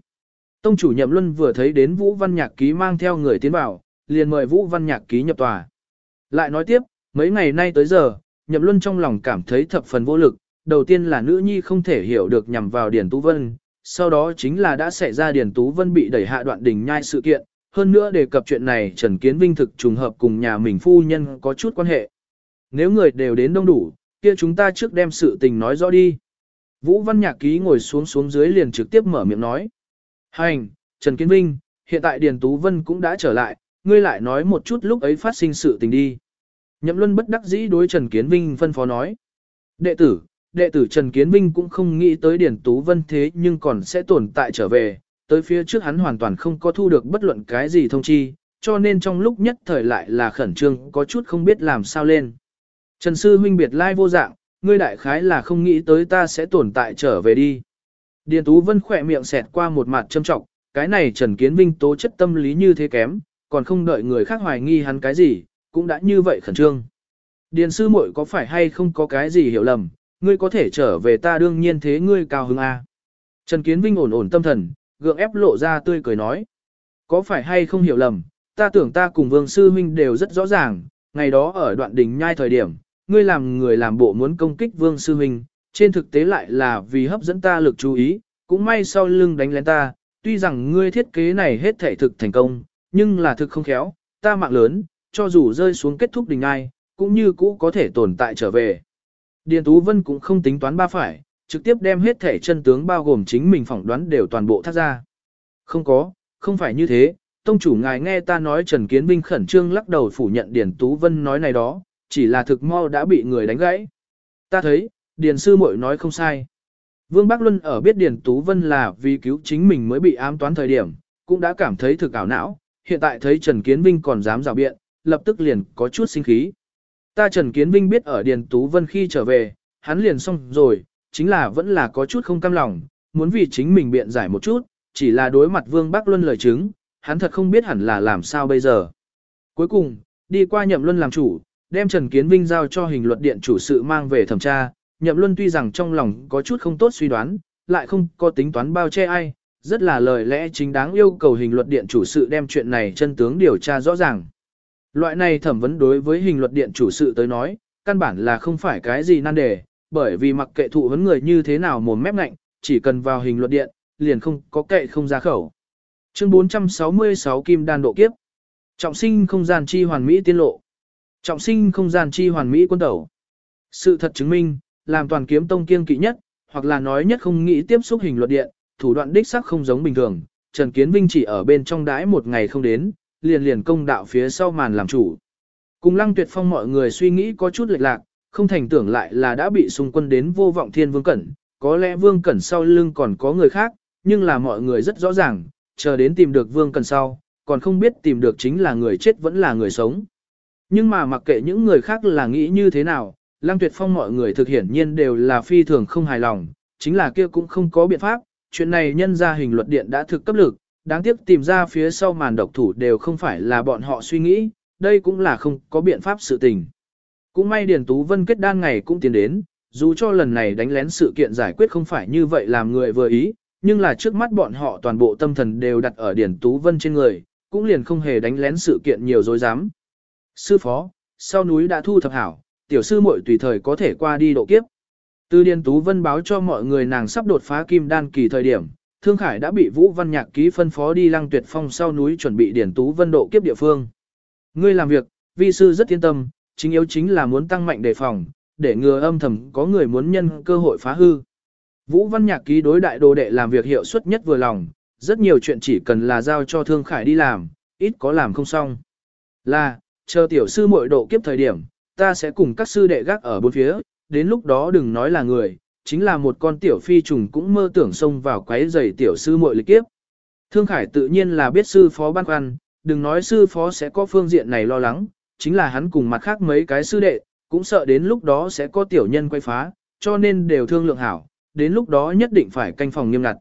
Tông chủ Nhậm Luân vừa thấy đến Vũ Văn Nhạc ký mang theo người tiến vào, liền mời Vũ Văn Nhạc ký nhập tòa. Lại nói tiếp, mấy ngày nay tới giờ, Nhậm Luân trong lòng cảm thấy thập phần vô lực, đầu tiên là nữ nhi không thể hiểu được nhằm vào Điền Tú Vân, sau đó chính là đã xảy ra Điền Tú Vân bị đẩy hạ đoạn đỉnh nhai sự kiện, hơn nữa đề cập chuyện này Trần Kiến Vinh thực trùng hợp cùng nhà mình phu nhân có chút quan hệ. Nếu người đều đến đông đủ, kia chúng ta trước đem sự tình nói rõ đi. Vũ Văn Nhạc Ký ngồi xuống xuống dưới liền trực tiếp mở miệng nói. Hành, Trần Kiến Vinh, hiện tại Điền Tú Vân cũng đã trở lại, ngươi lại nói một chút lúc ấy phát sinh sự tình đi. Nhậm Luân bất đắc dĩ đối Trần Kiến Vinh phân phó nói. Đệ tử, đệ tử Trần Kiến Vinh cũng không nghĩ tới Điền Tú Vân thế nhưng còn sẽ tồn tại trở về, tới phía trước hắn hoàn toàn không có thu được bất luận cái gì thông chi, cho nên trong lúc nhất thời lại là khẩn trương có chút không biết làm sao lên. Trần Sư huynh biệt lai vô dạng, ngươi đại khái là không nghĩ tới ta sẽ tồn tại trở về đi. Điền Tú Vân khỏe miệng xẹt qua một mặt châm trọng, cái này Trần Kiến Vinh tố chất tâm lý như thế kém, còn không đợi người khác hoài nghi hắn cái gì, cũng đã như vậy khẩn trương. Điền sư muội có phải hay không có cái gì hiểu lầm, ngươi có thể trở về ta đương nhiên thế ngươi cao hứng a. Trần Kiến Vinh ổn ổn tâm thần, gượng ép lộ ra tươi cười nói. Có phải hay không hiểu lầm, ta tưởng ta cùng vương sư huynh đều rất rõ ràng, ngày đó ở đoạn đỉnh nhai thời điểm, ngươi làm người làm bộ muốn công kích vương sư huynh, trên thực tế lại là vì hấp dẫn ta lực chú ý, cũng may sau lưng đánh lén ta, tuy rằng ngươi thiết kế này hết thể thực thành công, nhưng là thực không khéo, ta mạng lớn, cho dù rơi xuống kết thúc đỉnh ai, cũng như cũ có thể tồn tại trở về. Điền Tú Vân cũng không tính toán ba phải, trực tiếp đem hết thể chân tướng bao gồm chính mình phỏng đoán đều toàn bộ thắt ra. Không có, không phải như thế, tông chủ ngài nghe ta nói Trần Kiến Vinh khẩn trương lắc đầu phủ nhận Điền Tú Vân nói này đó, chỉ là thực mau đã bị người đánh gãy. Ta thấy, Điền sư muội nói không sai. Vương Bắc Luân ở biết Điền Tú Vân là vì cứu chính mình mới bị ám toán thời điểm, cũng đã cảm thấy thực ảo não, hiện tại thấy Trần Kiến Vinh còn dám rào biện, lập tức liền có chút sinh khí. Ta Trần Kiến Vinh biết ở Điền Tú Vân khi trở về, hắn liền xong rồi, chính là vẫn là có chút không cam lòng, muốn vì chính mình biện giải một chút, chỉ là đối mặt Vương Bắc Luân lời chứng, hắn thật không biết hẳn là làm sao bây giờ. Cuối cùng, đi qua nhậm luân làm chủ, đem Trần Kiến Vinh giao cho hình luật điện chủ sự mang về thẩm tra, nhậm luân tuy rằng trong lòng có chút không tốt suy đoán, lại không có tính toán bao che ai, rất là lời lẽ chính đáng yêu cầu hình luật điện chủ sự đem chuyện này chân tướng điều tra rõ ràng. Loại này thẩm vấn đối với hình luật điện chủ sự tới nói, căn bản là không phải cái gì nan đề, bởi vì mặc kệ thụ vấn người như thế nào mồm mép ngạnh, chỉ cần vào hình luật điện, liền không có kệ không ra khẩu. Chương 466 Kim Đan độ kiếp. Trọng sinh không gian chi hoàn mỹ tiên lộ. Trọng sinh không gian chi hoàn mỹ quân tẩu. Sự thật chứng minh, làm toàn kiếm tông kiên kỵ nhất, hoặc là nói nhất không nghĩ tiếp xúc hình luật điện, thủ đoạn đích sắc không giống bình thường. Trần Kiến Vinh chỉ ở bên trong đái một ngày không đến, liền liền công đạo phía sau màn làm chủ. Cùng lăng tuyệt phong mọi người suy nghĩ có chút lệch lạc, không thành tưởng lại là đã bị xung quân đến vô vọng thiên vương cẩn, có lẽ vương cẩn sau lưng còn có người khác, nhưng là mọi người rất rõ ràng, chờ đến tìm được vương cẩn sau, còn không biết tìm được chính là người chết vẫn là người sống. Nhưng mà mặc kệ những người khác là nghĩ như thế nào, lăng tuyệt phong mọi người thực hiển nhiên đều là phi thường không hài lòng, chính là kia cũng không có biện pháp, chuyện này nhân ra hình luật điện đã thực cấp lực, đáng tiếc tìm ra phía sau màn độc thủ đều không phải là bọn họ suy nghĩ, đây cũng là không có biện pháp sự tình. Cũng may Điền Tú Vân kết đan ngày cũng tiến đến, dù cho lần này đánh lén sự kiện giải quyết không phải như vậy làm người vừa ý, nhưng là trước mắt bọn họ toàn bộ tâm thần đều đặt ở Điền Tú Vân trên người, cũng liền không hề đánh lén sự kiện nhiều dối dám. Sư phó, sau núi đã thu thập hảo, tiểu sư muội tùy thời có thể qua đi độ kiếp. Từ Điền Tú Vân báo cho mọi người nàng sắp đột phá kim đan kỳ thời điểm, Thương Khải đã bị Vũ Văn Nhạc ký phân phó đi lăng tuyệt phong sau núi chuẩn bị Điền Tú Vân độ kiếp địa phương. Ngươi làm việc, vi sư rất yên tâm, chính yếu chính là muốn tăng mạnh đề phòng, để ngừa âm thầm có người muốn nhân cơ hội phá hư. Vũ Văn Nhạc ký đối đại đồ đệ làm việc hiệu suất nhất vừa lòng, rất nhiều chuyện chỉ cần là giao cho Thương Khải đi làm, ít có làm không xong. Là, chờ tiểu sư muội độ kiếp thời điểm, ta sẽ cùng các sư đệ gác ở bốn phía, đến lúc đó đừng nói là người, chính là một con tiểu phi trùng cũng mơ tưởng xông vào quấy giày tiểu sư muội lịch kiếp. Thương Khải tự nhiên là biết sư phó ban quan, đừng nói sư phó sẽ có phương diện này lo lắng, chính là hắn cùng mặt khác mấy cái sư đệ, cũng sợ đến lúc đó sẽ có tiểu nhân quay phá, cho nên đều thương lượng hảo, đến lúc đó nhất định phải canh phòng nghiêm ngặt.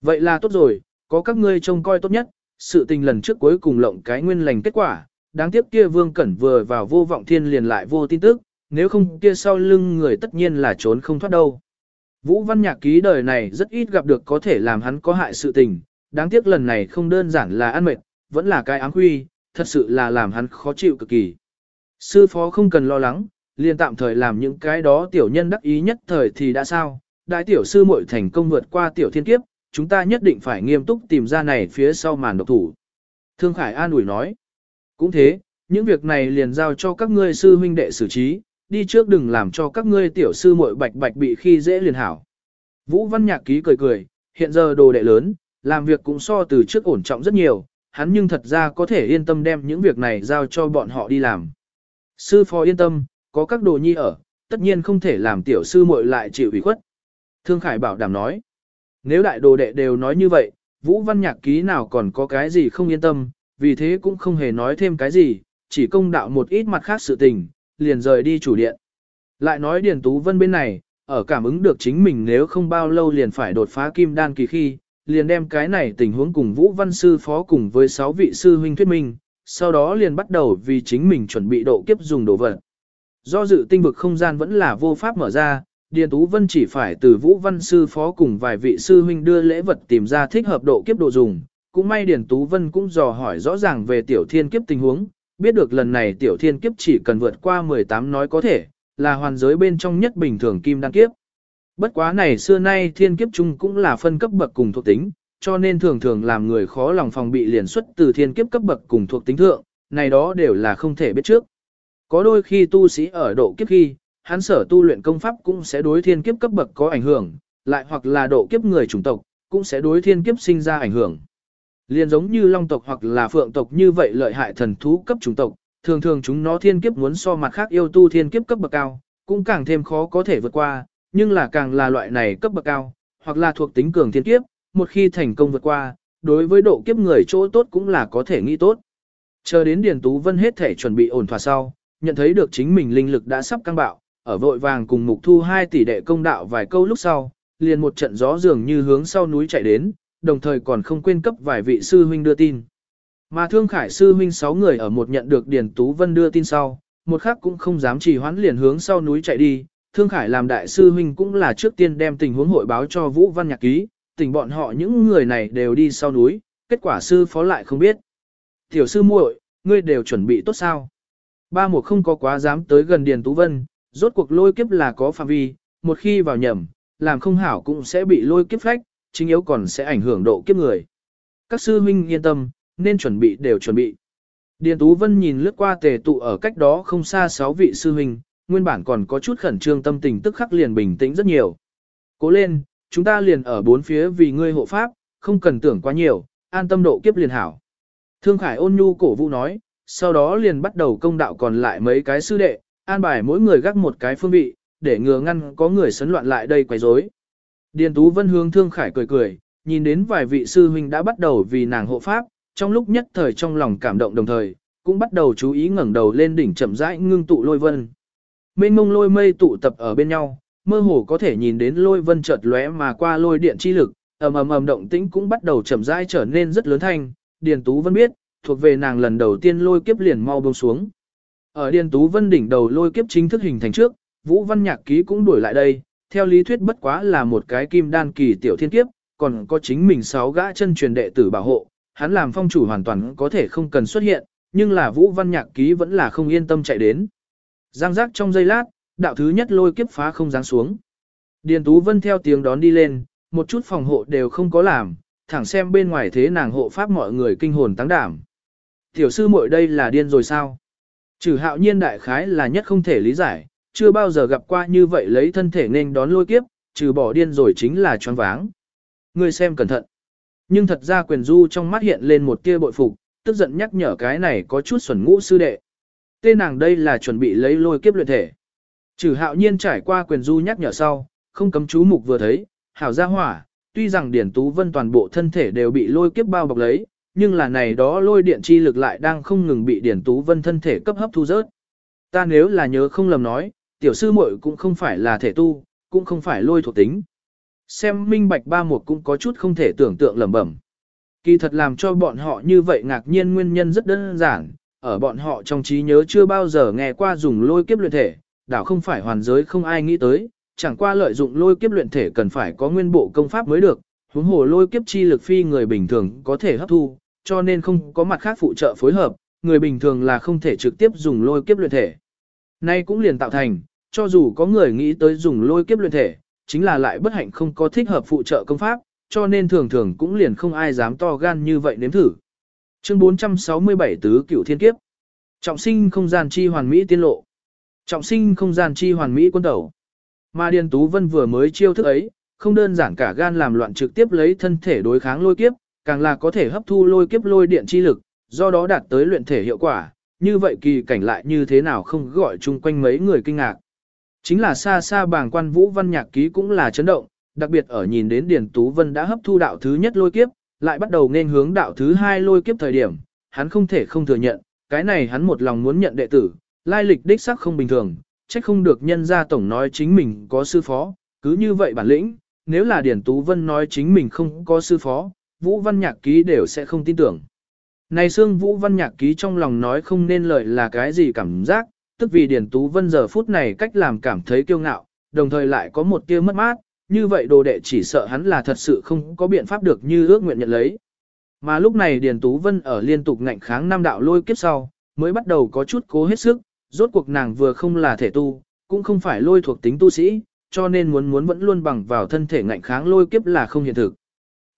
Vậy là tốt rồi, có các ngươi trông coi tốt nhất, sự tình lần trước cuối cùng lộng cái nguyên lành kết quả, đáng tiếc kia Vương Cẩn vừa vào vô vọng thiên liền lại vô tin tức, nếu không kia sau lưng người tất nhiên là trốn không thoát đâu. Vũ Văn Nhạc ký đời này rất ít gặp được có thể làm hắn có hại sự tình, đáng tiếc lần này không đơn giản là ăn mệt, vẫn là cái áng huy, thật sự là làm hắn khó chịu cực kỳ. Sư phó không cần lo lắng, liền tạm thời làm những cái đó tiểu nhân đắc ý nhất thời thì đã sao, đại tiểu sư muội thành công vượt qua tiểu thiên kiếp, chúng ta nhất định phải nghiêm túc tìm ra này phía sau màn độc thủ. Thương Khải an ủi nói, cũng thế, những việc này liền giao cho các ngươi sư huynh đệ xử trí, đi trước đừng làm cho các ngươi tiểu sư muội bạch bạch bị khi dễ liền hảo. Vũ Văn Nhạc ký cười cười, hiện giờ đồ đệ lớn, làm việc cũng so từ trước ổn trọng rất nhiều, hắn nhưng thật ra có thể yên tâm đem những việc này giao cho bọn họ đi làm. Sư phó yên tâm, có các đồ nhi ở, tất nhiên không thể làm tiểu sư muội lại chịu ủy khuất. Thương Khải bảo đảm nói, nếu đại đồ đệ đều nói như vậy, Vũ Văn Nhạc ký nào còn có cái gì không yên tâm, vì thế cũng không hề nói thêm cái gì, chỉ công đạo một ít mặt khác sự tình, liền rời đi chủ điện. Lại nói Điền Tú Vân bên này, ở cảm ứng được chính mình nếu không bao lâu liền phải đột phá kim đan kỳ khi, liền đem cái này tình huống cùng Vũ Văn Sư Phó cùng với 6 vị sư huynh thuyết minh, sau đó liền bắt đầu vì chính mình chuẩn bị độ kiếp dùng đồ vật. Do dự tinh vực không gian vẫn là vô pháp mở ra, Điền Tú Vân chỉ phải từ Vũ Văn Sư Phó cùng vài vị sư huynh đưa lễ vật tìm ra thích hợp độ kiếp độ dùng. Cũng may điển Tú Vân cũng dò hỏi rõ ràng về tiểu thiên kiếp tình huống, biết được lần này tiểu thiên kiếp chỉ cần vượt qua 18 nói có thể, là hoàn giới bên trong nhất bình thường kim đan kiếp. Bất quá này xưa nay thiên kiếp chung cũng là phân cấp bậc cùng thuộc tính, cho nên thường thường làm người khó lòng phòng bị liền xuất từ thiên kiếp cấp bậc cùng thuộc tính thượng, này đó đều là không thể biết trước. Có đôi khi tu sĩ ở độ kiếp khi, hắn sở tu luyện công pháp cũng sẽ đối thiên kiếp cấp bậc có ảnh hưởng, lại hoặc là độ kiếp người chủng tộc, cũng sẽ đối thiên kiếp sinh ra ảnh hưởng. Liên giống như long tộc hoặc là phượng tộc như vậy lợi hại thần thú cấp chủng tộc, thường thường chúng nó thiên kiếp muốn so mặt khác yêu tu thiên kiếp cấp bậc cao, cũng càng thêm khó có thể vượt qua, nhưng là càng là loại này cấp bậc cao, hoặc là thuộc tính cường thiên kiếp, một khi thành công vượt qua, đối với độ kiếp người chỗ tốt cũng là có thể nghĩ tốt. Chờ đến Điền Tú Vân hết thể chuẩn bị ổn thỏa sau, nhận thấy được chính mình linh lực đã sắp căng bạo, ở vội vàng cùng mục thu hai tỷ đệ công đạo vài câu lúc sau, liền một trận gió dường như hướng sau núi chạy đến, đồng thời còn không quên cấp vài vị sư huynh đưa tin. Mà Thương Khải sư huynh sáu người ở một nhận được Điền Tú Vân đưa tin sau, một khắc cũng không dám trì hoãn liền hướng sau núi chạy đi. Thương Khải làm đại sư huynh cũng là trước tiên đem tình huống hội báo cho Vũ Văn Nhạc Ký, tình bọn họ những người này đều đi sau núi, kết quả sư phó lại không biết. Tiểu sư muội, ngươi đều chuẩn bị tốt sao? Ba một không có quá dám tới gần Điền Tú Vân, rốt cuộc lôi kiếp là có phạm vi, một khi vào nhầm, làm không hảo cũng sẽ bị lôi kiếp phách, chính yếu còn sẽ ảnh hưởng độ kiếp người. Các sư huynh yên tâm, nên chuẩn bị đều chuẩn bị. Điền Tú Vân nhìn lướt qua tề tụ ở cách đó không xa sáu vị sư huynh, nguyên bản còn có chút khẩn trương tâm tình tức khắc liền bình tĩnh rất nhiều. Cố lên, chúng ta liền ở bốn phía vì ngươi hộ pháp, không cần tưởng quá nhiều, an tâm độ kiếp liền hảo. Thương Khải ôn nhu cổ vũ nói, sau đó liền bắt đầu công đạo còn lại mấy cái sư đệ, an bài mỗi người gác một cái phương vị, để ngừa ngăn có người sấn loạn lại đây quấy rối. Điền Tú Vân hướng Thương Khải cười cười, nhìn đến vài vị sư huynh đã bắt đầu vì nàng hộ pháp, trong lúc nhất thời trong lòng cảm động đồng thời, cũng bắt đầu chú ý ngẩng đầu lên đỉnh chậm rãi ngưng tụ lôi vân. Mênh mông lôi mây tụ tập ở bên nhau, mơ hồ có thể nhìn đến lôi vân chợt lóe mà qua lôi điện chi lực, ầm ầm ầm động tĩnh cũng bắt đầu chậm rãi trở nên rất lớn thanh, Điền Tú Vân biết, thuộc về nàng lần đầu tiên lôi kiếp liền mau buông xuống. Ở Điền Tú Vân đỉnh đầu lôi kiếp chính thức hình thành trước, Vũ Văn Nhạc Ký cũng đuổi lại đây, theo lý thuyết bất quá là một cái kim đan kỳ tiểu thiên kiếp, còn có chính mình sáu gã chân truyền đệ tử bảo hộ, hắn làm phong chủ hoàn toàn có thể không cần xuất hiện, nhưng là Vũ Văn Nhạc Ký vẫn là không yên tâm chạy đến. Giang giác trong giây lát, đạo thứ nhất lôi kiếp phá không giáng xuống. Điền Tú Vân theo tiếng đón đi lên, một chút phòng hộ đều không có làm, thẳng xem bên ngoài thế nàng hộ pháp mọi người kinh hồn tăng đảm. Tiểu sư muội đây là điên rồi sao? Trừ hạo nhiên đại khái là nhất không thể lý giải, chưa bao giờ gặp qua như vậy lấy thân thể nên đón lôi kiếp, trừ bỏ điên rồi chính là choáng váng. Ngươi xem cẩn thận. Nhưng thật ra quyền du trong mắt hiện lên một tia bội phục, tức giận nhắc nhở cái này có chút xuẩn ngũ sư đệ. Tên nàng đây là chuẩn bị lấy lôi kiếp luyện thể. Trừ hạo nhiên trải qua quyền du nhắc nhở sau, không cấm chú mục vừa thấy, hảo gia hỏa, tuy rằng Điển Tú Vân toàn bộ thân thể đều bị lôi kiếp bao bọc lấy, nhưng là này đó lôi điện chi lực lại đang không ngừng bị Điển Tú Vân thân thể cấp hấp thu rớt. Ta nếu là nhớ không lầm nói, tiểu sư muội cũng không phải là thể tu, cũng không phải lôi thuộc tính. Xem minh bạch ba mục cũng có chút không thể tưởng tượng lầm bẩm. Kỳ thật làm cho bọn họ như vậy ngạc nhiên nguyên nhân rất đơn giản, ở bọn họ trong trí nhớ chưa bao giờ nghe qua dùng lôi kiếp luyện thể, đảo không phải hoàn giới không ai nghĩ tới, chẳng qua lợi dụng lôi kiếp luyện thể cần phải có nguyên bộ công pháp mới được, huống hồ lôi kiếp chi lực phi người bình thường có thể hấp thu, cho nên không có mặt khác phụ trợ phối hợp, người bình thường là không thể trực tiếp dùng lôi kiếp luyện thể. Nay cũng liền tạo thành, cho dù có người nghĩ tới dùng lôi kiếp luyện thể, chính là lại bất hạnh không có thích hợp phụ trợ công pháp, cho nên thường thường cũng liền không ai dám to gan như vậy nếm thử. Chương 467 tứ cửu thiên kiếp. Trọng sinh không gian chi hoàn mỹ tiên lộ. Trọng sinh không gian chi hoàn mỹ quân tẩu. Mà Điền Tú Vân vừa mới chiêu thức ấy, không đơn giản cả gan làm loạn trực tiếp lấy thân thể đối kháng lôi kiếp, càng là có thể hấp thu lôi kiếp lôi điện chi lực, do đó đạt tới luyện thể hiệu quả, như vậy kỳ cảnh lại như thế nào không gọi chung quanh mấy người kinh ngạc. Chính là xa xa bàng quan vũ văn nhạc ký cũng là chấn động, đặc biệt ở nhìn đến Điền Tú Vân đã hấp thu đạo thứ nhất lôi kiếp, lại bắt đầu nên hướng đạo thứ hai lôi kiếp thời điểm, hắn không thể không thừa nhận, cái này hắn một lòng muốn nhận đệ tử, lai lịch đích sắc không bình thường, trách không được nhân gia tổng nói chính mình có sư phó, cứ như vậy bản lĩnh, nếu là Điển Tú Vân nói chính mình không có sư phó, Vũ Văn Nhạc Ký đều sẽ không tin tưởng. Này xương Vũ Văn Nhạc Ký trong lòng nói không nên lời là cái gì cảm giác, tức vì Điền Tú Vân giờ phút này cách làm cảm thấy kiêu ngạo, đồng thời lại có một tia mất mát, như vậy đồ đệ chỉ sợ hắn là thật sự không có biện pháp được như ước nguyện nhận lấy. Mà lúc này Điền Tú Vân ở liên tục ngạnh kháng năm đạo lôi kiếp sau, mới bắt đầu có chút cố hết sức, rốt cuộc nàng vừa không là thể tu, cũng không phải lôi thuộc tính tu sĩ, cho nên muốn muốn vẫn luôn bằng vào thân thể ngạnh kháng lôi kiếp là không hiện thực.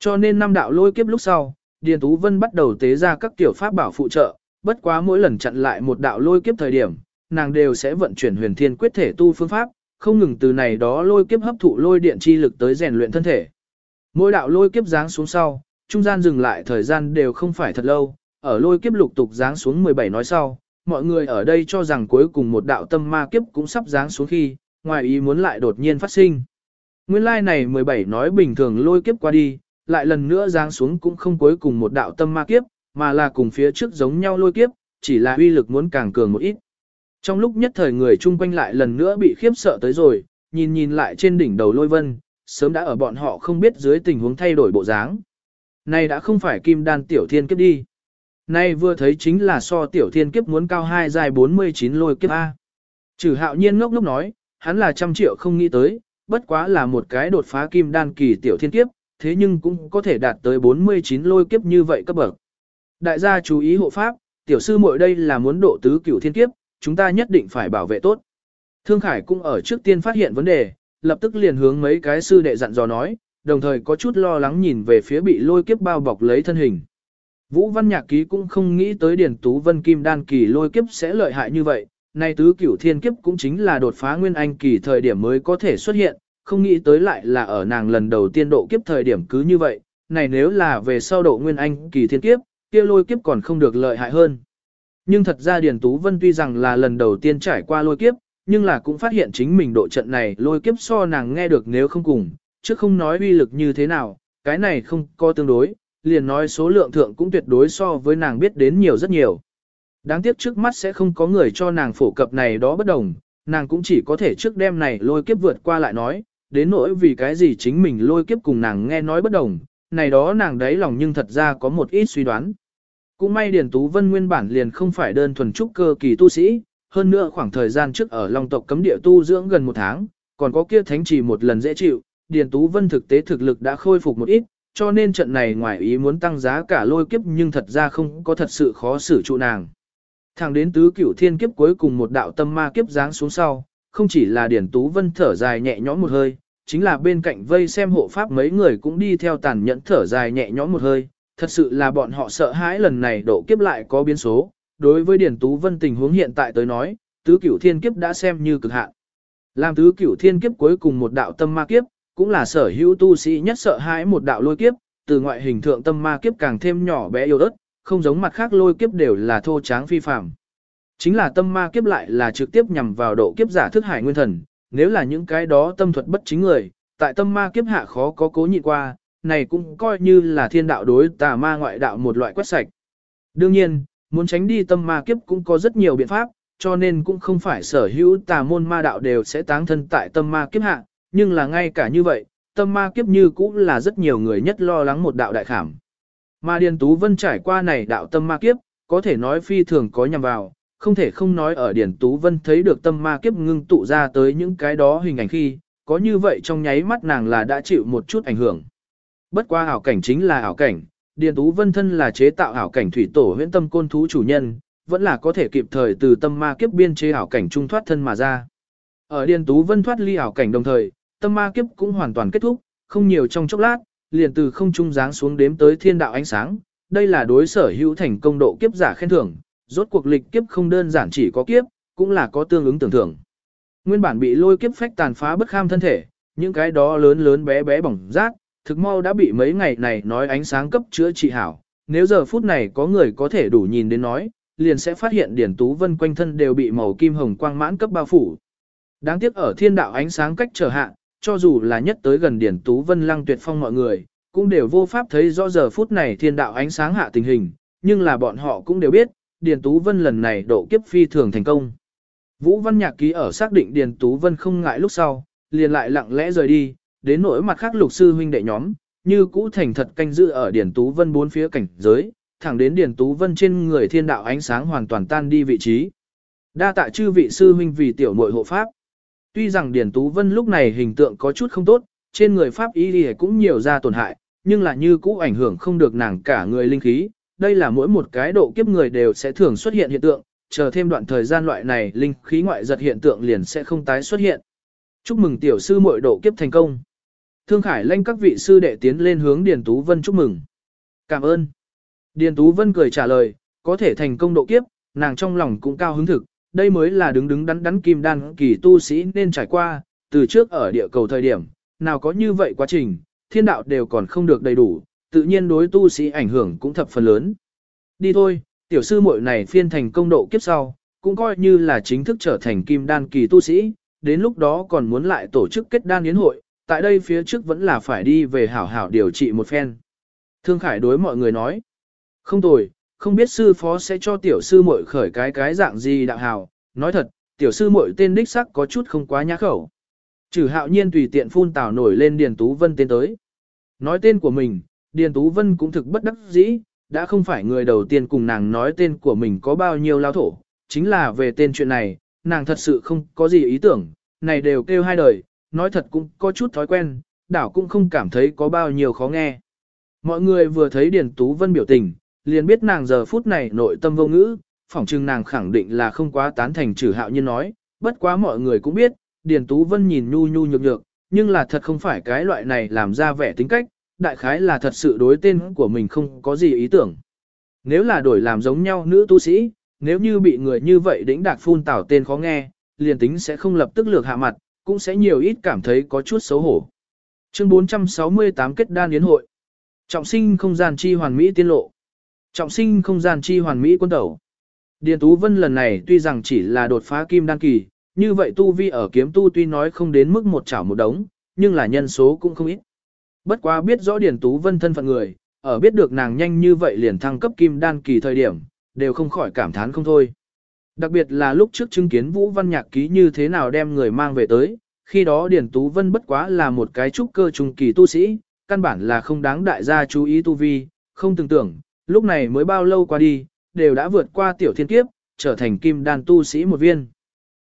Cho nên năm đạo lôi kiếp lúc sau, Điền Tú Vân bắt đầu tế ra các tiểu pháp bảo phụ trợ, bất quá mỗi lần chặn lại một đạo lôi kiếp thời điểm, nàng đều sẽ vận chuyển huyền thiên quyết thể tu phương pháp, không ngừng từ này đó lôi kiếp hấp thụ lôi điện chi lực tới rèn luyện thân thể. Mỗi đạo lôi kiếp giáng xuống sau, trung gian dừng lại thời gian đều không phải thật lâu, ở lôi kiếp lục tục giáng xuống 17 nói sau, mọi người ở đây cho rằng cuối cùng một đạo tâm ma kiếp cũng sắp giáng xuống khi, ngoài ý muốn lại đột nhiên phát sinh. Nguyên lai like này 17 nói bình thường lôi kiếp qua đi, lại lần nữa giáng xuống cũng không cuối cùng một đạo tâm ma kiếp, mà là cùng phía trước giống nhau lôi kiếp, chỉ là uy lực muốn càng cường một ít. Trong lúc nhất thời người chung quanh lại lần nữa bị khiếp sợ tới rồi, nhìn nhìn lại trên đỉnh đầu lôi vân, sớm đã ở bọn họ không biết dưới tình huống thay đổi bộ dáng. Này đã không phải kim đan tiểu thiên kiếp đi. Nay vừa thấy chính là so tiểu thiên kiếp muốn cao hai dài 49 lôi kiếp A. Trừ hạo nhiên ngốc ngốc nói, hắn là trăm triệu không nghĩ tới, bất quá là một cái đột phá kim đan kỳ tiểu thiên kiếp, thế nhưng cũng có thể đạt tới 49 lôi kiếp như vậy cấp bậc. Đại gia chú ý hộ pháp, tiểu sư muội đây là muốn độ tứ cửu thiên kiếp, chúng ta nhất định phải bảo vệ tốt. Thương Khải cũng ở trước tiên phát hiện vấn đề, lập tức liền hướng mấy cái sư đệ dặn dò nói, đồng thời có chút lo lắng nhìn về phía bị lôi kiếp bao bọc lấy thân hình. Vũ Văn Nhạc Ký cũng không nghĩ tới Điền Tú Vân Kim Đan kỳ lôi kiếp sẽ lợi hại như vậy, nay tứ cửu thiên kiếp cũng chính là đột phá nguyên anh kỳ thời điểm mới có thể xuất hiện, không nghĩ tới lại là ở nàng lần đầu tiên độ kiếp thời điểm cứ như vậy, này nếu là về sau độ nguyên anh kỳ thiên kiếp, kia lôi kiếp còn không được lợi hại hơn. Nhưng thật ra Điền Tú Vân tuy rằng là lần đầu tiên trải qua lôi kiếp, nhưng là cũng phát hiện chính mình độ trận này lôi kiếp so nàng nghe được nếu không cùng, chứ không nói uy lực như thế nào, cái này không có tương đối, liền nói số lượng thượng cũng tuyệt đối so với nàng biết đến nhiều rất nhiều. Đáng tiếc trước mắt sẽ không có người cho nàng phổ cập này đó bất đồng, nàng cũng chỉ có thể trước đêm này lôi kiếp vượt qua lại nói, đến nỗi vì cái gì chính mình lôi kiếp cùng nàng nghe nói bất đồng, này đó nàng đấy lòng nhưng thật ra có một ít suy đoán. Cũng may Điền Tú Vân nguyên bản liền không phải đơn thuần trúc cơ kỳ tu sĩ, hơn nữa khoảng thời gian trước ở Long tộc cấm địa tu dưỡng gần một tháng, còn có kia thánh chỉ một lần dễ chịu, Điền Tú Vân thực tế thực lực đã khôi phục một ít, cho nên trận này ngoài ý muốn tăng giá cả lôi kiếp nhưng thật ra không có thật sự khó xử trụ nàng. Thẳng đến tứ cửu thiên kiếp cuối cùng một đạo tâm ma kiếp giáng xuống sau, không chỉ là Điền Tú Vân thở dài nhẹ nhõm một hơi, chính là bên cạnh vây xem hộ pháp mấy người cũng đi theo tàn nhẫn thở dài nhẹ nhõm một hơi, thật sự là bọn họ sợ hãi lần này độ kiếp lại có biến số. Đối với Điền Tú Vân tình huống hiện tại tới nói, tứ cửu thiên kiếp đã xem như cực hạn. Làm tứ cửu thiên kiếp cuối cùng một đạo tâm ma kiếp, cũng là sở hữu tu sĩ nhất sợ hãi một đạo lôi kiếp, từ ngoại hình thượng tâm ma kiếp càng thêm nhỏ bé yếu ớt, không giống mặt khác lôi kiếp đều là thô tráng phi phàm. Chính là tâm ma kiếp lại là trực tiếp nhằm vào độ kiếp giả thức hải nguyên thần, nếu là những cái đó tâm thuật bất chính người, tại tâm ma kiếp hạ khó có cố nhịn qua, này cũng coi như là thiên đạo đối tà ma ngoại đạo một loại quét sạch. Đương nhiên, muốn tránh đi tâm ma kiếp cũng có rất nhiều biện pháp, cho nên cũng không phải sở hữu tà môn ma đạo đều sẽ táng thân tại tâm ma kiếp hạ, nhưng là ngay cả như vậy, tâm ma kiếp như cũng là rất nhiều người nhất lo lắng một đạo đại khảm. Mà Điền Tú Vân trải qua này đạo tâm ma kiếp, có thể nói phi thường có nhằm vào, không thể không nói ở Điền Tú Vân thấy được tâm ma kiếp ngưng tụ ra tới những cái đó hình ảnh khi, có như vậy trong nháy mắt nàng là đã chịu một chút ảnh hưởng. Bất qua ảo cảnh chính là ảo cảnh, Điền Tú Vân thân là chế tạo ảo cảnh thủy tổ huyễn tâm côn thú chủ nhân, vẫn là có thể kịp thời từ tâm ma kiếp biên chế ảo cảnh trung thoát thân mà ra. Ở Điền Tú Vân thoát ly ảo cảnh đồng thời, tâm ma kiếp cũng hoàn toàn kết thúc, không nhiều trong chốc lát, liền từ không trung giáng xuống đếm tới thiên đạo ánh sáng. Đây là đối sở hữu thành công độ kiếp giả khen thưởng, rốt cuộc lịch kiếp không đơn giản chỉ có kiếp, cũng là có tương ứng tưởng thưởng. Nguyên bản bị lôi kiếp phách tàn phá bất kham thân thể, những cái đó lớn lớn bé bé bỏng rác thực mau đã bị mấy ngày này nói ánh sáng cấp chữa trị hảo. Nếu giờ phút này có người có thể đủ nhìn đến nói, liền sẽ phát hiện Điển Tú Vân quanh thân đều bị màu kim hồng quang mãn cấp bao phủ. Đáng tiếc ở thiên đạo ánh sáng cách trở hạ, cho dù là nhất tới gần Điển Tú Vân lăng tuyệt phong mọi người, cũng đều vô pháp thấy rõ giờ phút này thiên đạo ánh sáng hạ tình hình, nhưng là bọn họ cũng đều biết, Điền Tú Vân lần này độ kiếp phi thường thành công. Vũ Văn Nhạc ký ở xác định Điền Tú Vân không ngại lúc sau, liền lại lặng lẽ rời đi, đến nỗi mặt khác lục sư huynh đệ nhóm, như cũ thành thật canh giữ ở điển Tú Vân bốn phía cảnh giới, thẳng đến điển Tú Vân trên người thiên đạo ánh sáng hoàn toàn tan đi vị trí. Đa tạ chư vị sư huynh vì tiểu muội hộ pháp. Tuy rằng điển Tú Vân lúc này hình tượng có chút không tốt, trên người pháp y cũng nhiều ra tổn hại, nhưng là như cũ ảnh hưởng không được nàng cả người linh khí, đây là mỗi một cái độ kiếp người đều sẽ thường xuất hiện hiện tượng, chờ thêm đoạn thời gian loại này linh khí ngoại giật hiện tượng liền sẽ không tái xuất hiện. Chúc mừng tiểu sư muội độ kiếp thành công. Thương Khải lanh các vị sư đệ tiến lên hướng Điền Tú Vân chúc mừng. Cảm ơn. Điền Tú Vân cười trả lời, có thể thành công độ kiếp, nàng trong lòng cũng cao hứng thực, đây mới là đứng đứng đắn đắn kim đan kỳ tu sĩ nên trải qua, từ trước ở địa cầu thời điểm, nào có như vậy quá trình, thiên đạo đều còn không được đầy đủ, tự nhiên đối tu sĩ ảnh hưởng cũng thập phần lớn. Đi thôi, tiểu sư muội này phiên thành công độ kiếp sau, cũng coi như là chính thức trở thành kim đan kỳ tu sĩ, đến lúc đó còn muốn lại tổ chức kết đan yến hội, tại đây phía trước vẫn là phải đi về hảo hảo điều trị một phen. Thương Khải đối mọi người nói, không tồi, không biết sư phó sẽ cho tiểu sư muội khởi cái cái dạng gì đạo hảo. nói thật, tiểu sư muội tên đích sắc có chút không quá nhã khẩu. Trừ hạo nhiên tùy tiện phun tào nổi lên Điền Tú Vân tên tới. Nói tên của mình, Điền Tú Vân cũng thực bất đắc dĩ, đã không phải người đầu tiên cùng nàng nói tên của mình có bao nhiêu lao thổ, chính là về tên chuyện này, nàng thật sự không có gì ý tưởng, này đều kêu hai đời, nói thật cũng có chút thói quen, đảo cũng không cảm thấy có bao nhiêu khó nghe. Mọi người vừa thấy Điền Tú Vân biểu tình, liền biết nàng giờ phút này nội tâm vô ngữ, phỏng chừng nàng khẳng định là không quá tán thành trừ hạo nhiên nói, bất quá mọi người cũng biết, Điền Tú Vân nhìn nhu nhu nhược nhược, nhưng là thật không phải cái loại này làm ra vẻ tính cách, đại khái là thật sự đối tên của mình không có gì ý tưởng. Nếu là đổi làm giống nhau nữ tu sĩ, nếu như bị người như vậy đĩnh đạc phun tảo tên khó nghe, liền tính sẽ không lập tức lược hạ mặt, cũng sẽ nhiều ít cảm thấy có chút xấu hổ. Chương 468 kết đan yến hội. Trọng sinh không gian chi hoàn mỹ tiên lộ. Trọng sinh không gian chi hoàn mỹ quân tẩu. Điền Tú Vân lần này tuy rằng chỉ là đột phá kim đan kỳ, như vậy tu vi ở kiếm tu tuy nói không đến mức một chảo một đống, nhưng là nhân số cũng không ít. Bất quá biết rõ Điền Tú Vân thân phận người, ở biết được nàng nhanh như vậy liền thăng cấp kim đan kỳ thời điểm, đều không khỏi cảm thán không thôi. Đặc biệt là lúc trước chứng kiến Vũ Văn Nhạc ký như thế nào đem người mang về tới, khi đó Điền Tú Vân bất quá là một cái trúc cơ trung kỳ tu sĩ, căn bản là không đáng đại gia chú ý tu vi, không tưởng tưởng, lúc này mới bao lâu qua đi, đều đã vượt qua tiểu thiên kiếp, trở thành kim đan tu sĩ một viên.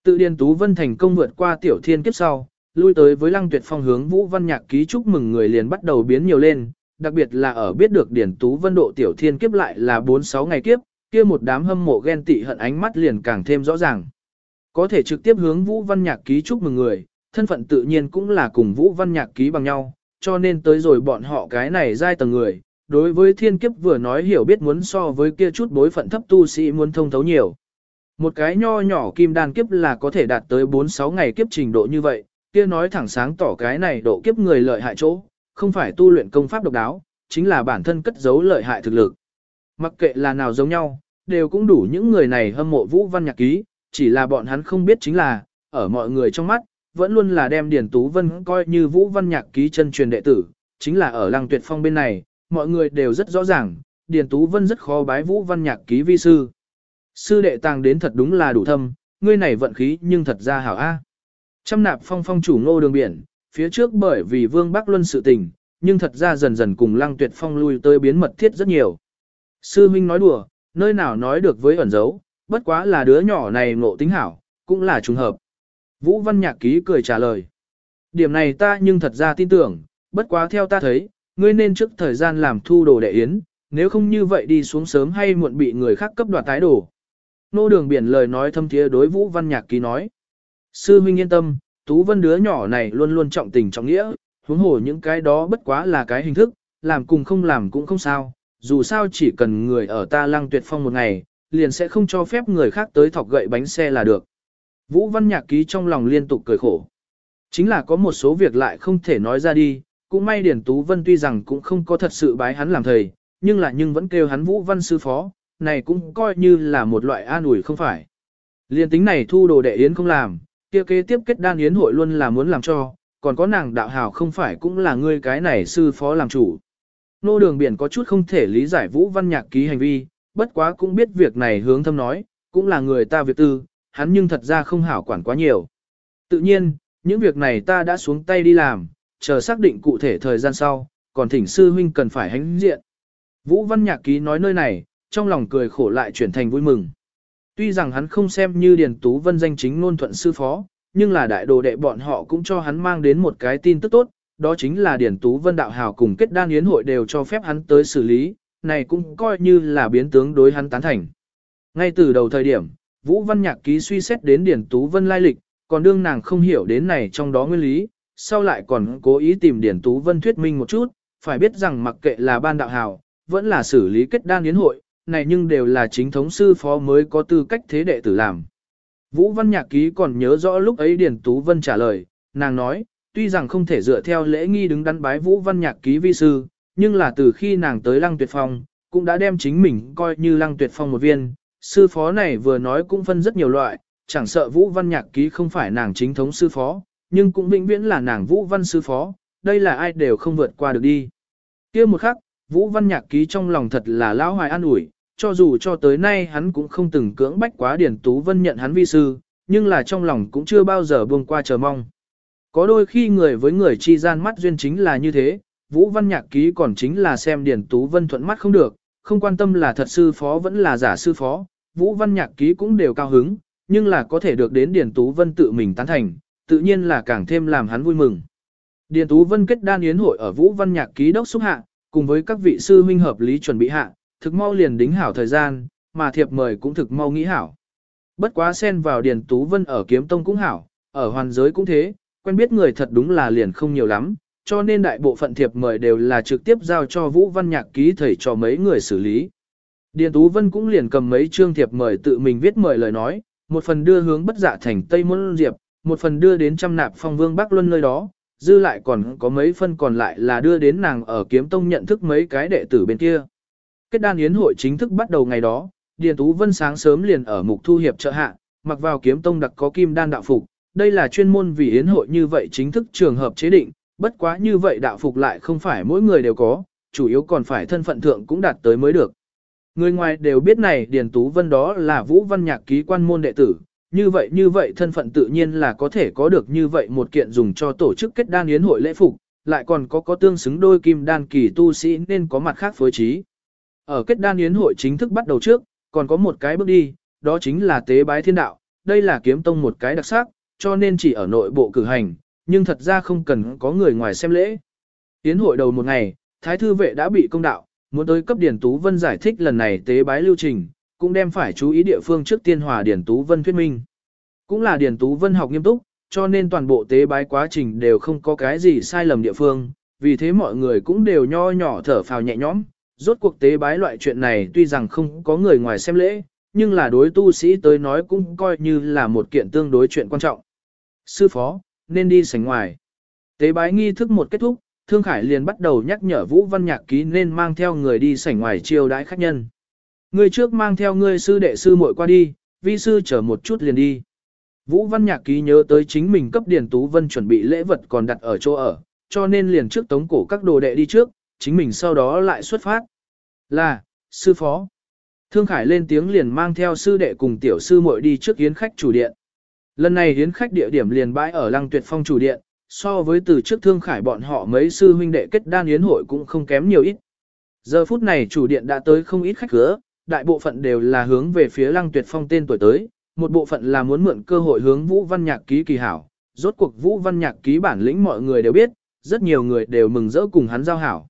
Tự Điền Tú Vân thành công vượt qua tiểu thiên kiếp sau, lui tới với lăng tuyệt phong hướng Vũ Văn Nhạc ký chúc mừng người liền bắt đầu biến nhiều lên, đặc biệt là ở biết được Điền Tú Vân độ tiểu thiên kiếp lại là 4-6 ngày kiếp, kia một đám hâm mộ ghen tị hận ánh mắt liền càng thêm rõ ràng. Có thể trực tiếp hướng Vũ Văn Nhạc ký chúc mừng người, thân phận tự nhiên cũng là cùng Vũ Văn Nhạc ký bằng nhau, cho nên tới rồi bọn họ cái này giai tầng người, đối với thiên kiếp vừa nói hiểu biết muốn so với kia chút bối phận thấp tu sĩ muốn thông thấu nhiều. Một cái nho nhỏ kim đan kiếp là có thể đạt tới 4-6 ngày kiếp trình độ như vậy, kia nói thẳng sáng tỏ cái này độ kiếp người lợi hại chỗ, không phải tu luyện công pháp độc đáo, chính là bản thân cất giấu lợi hại thực lực. Mặc kệ là nào giống nhau, đều cũng đủ những người này hâm mộ Vũ Văn Nhạc Ký, chỉ là bọn hắn không biết chính là, ở mọi người trong mắt, vẫn luôn là đem Điền Tú Vân coi như Vũ Văn Nhạc Ký chân truyền đệ tử, chính là ở Lăng Tuyệt Phong bên này, mọi người đều rất rõ ràng, Điền Tú Vân rất khó bái Vũ Văn Nhạc Ký vi sư. Sư đệ tàng đến thật đúng là đủ thâm, ngươi này vận khí nhưng thật ra hảo A. Trăm nạp phong phong chủ ngô đường biển, phía trước bởi vì Vương Bắc Luân sự tình, nhưng thật ra dần dần cùng Lăng Tuyệt Phong lui tới biến mật thiết rất nhiều. Sư huynh nói đùa, nơi nào nói được với ẩn dấu, bất quá là đứa nhỏ này ngộ tính hảo, cũng là trùng hợp. Vũ Văn Nhạc Ký cười trả lời. Điểm này ta nhưng thật ra tin tưởng, bất quá theo ta thấy, ngươi nên trước thời gian làm thu đồ đệ yến, nếu không như vậy đi xuống sớm hay muộn bị người khác cấp đoạt tái đồ. Nô đường biển lời nói thâm thiế đối Vũ Văn Nhạc Ký nói. Sư huynh yên tâm, Tú Vân đứa nhỏ này luôn luôn trọng tình trọng nghĩa, huống hồ những cái đó bất quá là cái hình thức, làm cùng không làm cũng không sao, dù sao chỉ cần người ở ta lăng tuyệt phong một ngày, liền sẽ không cho phép người khác tới thọc gậy bánh xe là được. Vũ Văn Nhạc Ký trong lòng liên tục cười khổ. Chính là có một số việc lại không thể nói ra đi, cũng may Điển Tú Vân tuy rằng cũng không có thật sự bái hắn làm thầy, nhưng là nhưng vẫn kêu hắn Vũ Văn sư phó, này cũng coi như là một loại an ủi không phải. Liên tính này thu đồ đệ yến không làm, kia kế tiếp kết đan yến hội luôn là muốn làm cho, còn có nàng đạo hào không phải cũng là ngươi cái này sư phó làm chủ. Nô đường biển có chút không thể lý giải Vũ Văn Nhạc ký hành vi, bất quá cũng biết việc này hướng thâm nói, cũng là người ta việc tư, hắn nhưng thật ra không hảo quản quá nhiều. Tự nhiên, những việc này ta đã xuống tay đi làm, chờ xác định cụ thể thời gian sau, còn thỉnh sư huynh cần phải hãnh diện. Vũ Văn Nhạc ký nói nơi này, trong lòng cười khổ lại chuyển thành vui mừng. Tuy rằng hắn không xem như Điền Tú Vân danh chính ngôn thuận sư phó, nhưng là đại đồ đệ bọn họ cũng cho hắn mang đến một cái tin tức tốt, đó chính là Điền Tú Vân đạo hào cùng kết đan yến hội đều cho phép hắn tới xử lý, này cũng coi như là biến tướng đối hắn tán thành. Ngay từ đầu thời điểm, Vũ Văn Nhạc ký suy xét đến Điền Tú Vân lai lịch, còn đương nàng không hiểu đến này trong đó nguyên lý, sau lại còn cố ý tìm Điền Tú Vân thuyết minh một chút, phải biết rằng mặc kệ là ban đạo hào, vẫn là xử lý kết đan yến hội, này nhưng đều là chính thống sư phó mới có tư cách thế đệ tử làm. Vũ Văn Nhạc Ký còn nhớ rõ lúc ấy Điền Tú Vân trả lời, nàng nói, tuy rằng không thể dựa theo lễ nghi đứng đắn bái Vũ Văn Nhạc Ký vi sư, nhưng là từ khi nàng tới Lăng Tuyệt Phong, cũng đã đem chính mình coi như Lăng Tuyệt Phong một viên, sư phó này vừa nói cũng phân rất nhiều loại, chẳng sợ Vũ Văn Nhạc Ký không phải nàng chính thống sư phó, nhưng cũng vĩnh viễn là nàng Vũ Văn sư phó, đây là ai đều không vượt qua được đi. kia một khắc, Vũ Văn Nhạc Ký trong lòng thật là lão hoài an ủi, cho dù cho tới nay hắn cũng không từng cưỡng bách quá Điển Tú Vân nhận hắn vi sư, nhưng là trong lòng cũng chưa bao giờ buông qua chờ mong. Có đôi khi người với người chi gian mắt duyên chính là như thế, Vũ Văn Nhạc Ký còn chính là xem Điền Tú Vân thuận mắt không được, không quan tâm là thật sư phó vẫn là giả sư phó, Vũ Văn Nhạc Ký cũng đều cao hứng, nhưng là có thể được đến Điền Tú Vân tự mình tán thành, tự nhiên là càng thêm làm hắn vui mừng. Điền Tú Vân kết đan yến hội ở Vũ Văn Nhạc Ký đốc xúc hạ, cùng với các vị sư huynh hợp lý chuẩn bị hạ, thực mau liền đính hảo thời gian, mà thiệp mời cũng thực mau nghĩ hảo. Bất quá xen vào Điền Tú Vân ở kiếm tông cũng hảo, ở hoàn giới cũng thế, quen biết người thật đúng là liền không nhiều lắm, cho nên đại bộ phận thiệp mời đều là trực tiếp giao cho Vũ Văn Nhạc ký thầy cho mấy người xử lý. Điền Tú Vân cũng liền cầm mấy chương thiệp mời tự mình viết mời lời nói, một phần đưa hướng bất dạ thành Tây Môn Diệp, một phần đưa đến trăm nạp phong vương Bắc Luân nơi đó, dư lại còn có mấy phân còn lại là đưa đến nàng ở kiếm tông nhận thức mấy cái đệ tử bên kia. Kết đan yến hội chính thức bắt đầu ngày đó, Điền Tú Vân sáng sớm liền ở mục thu hiệp trợ hạ, mặc vào kiếm tông đặc có kim đan đạo phục, đây là chuyên môn vì yến hội như vậy chính thức trường hợp chế định, bất quá như vậy đạo phục lại không phải mỗi người đều có, chủ yếu còn phải thân phận thượng cũng đạt tới mới được. Người ngoài đều biết này Điền Tú Vân đó là Vũ Văn Nhạc ký quan môn đệ tử, như vậy như vậy thân phận tự nhiên là có thể có được như vậy một kiện dùng cho tổ chức kết đan yến hội lễ phục, lại còn có có tương xứng đôi kim đan kỳ tu sĩ nên có mặt khác phối trí. Ở kết đan yến hội chính thức bắt đầu trước, còn có một cái bước đi, đó chính là tế bái thiên đạo, đây là kiếm tông một cái đặc sắc, cho nên chỉ ở nội bộ cử hành, nhưng thật ra không cần có người ngoài xem lễ. Yến hội đầu một ngày, Thái Thư Vệ đã bị công đạo, muốn tới cấp Điển Tú Vân giải thích lần này tế bái lưu trình, cũng đem phải chú ý địa phương trước tiên hòa Điển Tú Vân thuyết minh. Cũng là Điển Tú Vân học nghiêm túc, cho nên toàn bộ tế bái quá trình đều không có cái gì sai lầm địa phương, vì thế mọi người cũng đều nho nhỏ thở phào nhẹ nhõm. Rốt cuộc tế bái loại chuyện này tuy rằng không có người ngoài xem lễ, nhưng là đối tu sĩ tới nói cũng coi như là một kiện tương đối chuyện quan trọng. Sư phó, nên đi sảnh ngoài. Tế bái nghi thức một kết thúc, Thương Khải liền bắt đầu nhắc nhở Vũ Văn Nhạc Ký nên mang theo người đi sảnh ngoài chiêu đãi khách nhân. Người trước mang theo ngươi sư đệ sư muội qua đi, vi sư chờ một chút liền đi. Vũ Văn Nhạc Ký nhớ tới chính mình cấp Điền Tú Vân chuẩn bị lễ vật còn đặt ở chỗ ở, cho nên liền trước tống cổ các đồ đệ đi trước, chính mình sau đó lại xuất phát. Là, sư phó. Thương Khải lên tiếng liền mang theo sư đệ cùng tiểu sư muội đi trước yến khách chủ điện. Lần này yến khách địa điểm liền bãi ở Lăng Tuyệt Phong chủ điện, so với từ trước Thương Khải bọn họ mấy sư huynh đệ kết đan yến hội cũng không kém nhiều ít. Giờ phút này chủ điện đã tới không ít khách khứa, đại bộ phận đều là hướng về phía Lăng Tuyệt Phong tên tuổi tới, một bộ phận là muốn mượn cơ hội hướng Vũ Văn Nhạc ký kỳ hảo. Rốt cuộc Vũ Văn Nhạc ký bản lĩnh mọi người đều biết, rất nhiều người đều mừng rỡ cùng hắn giao hảo.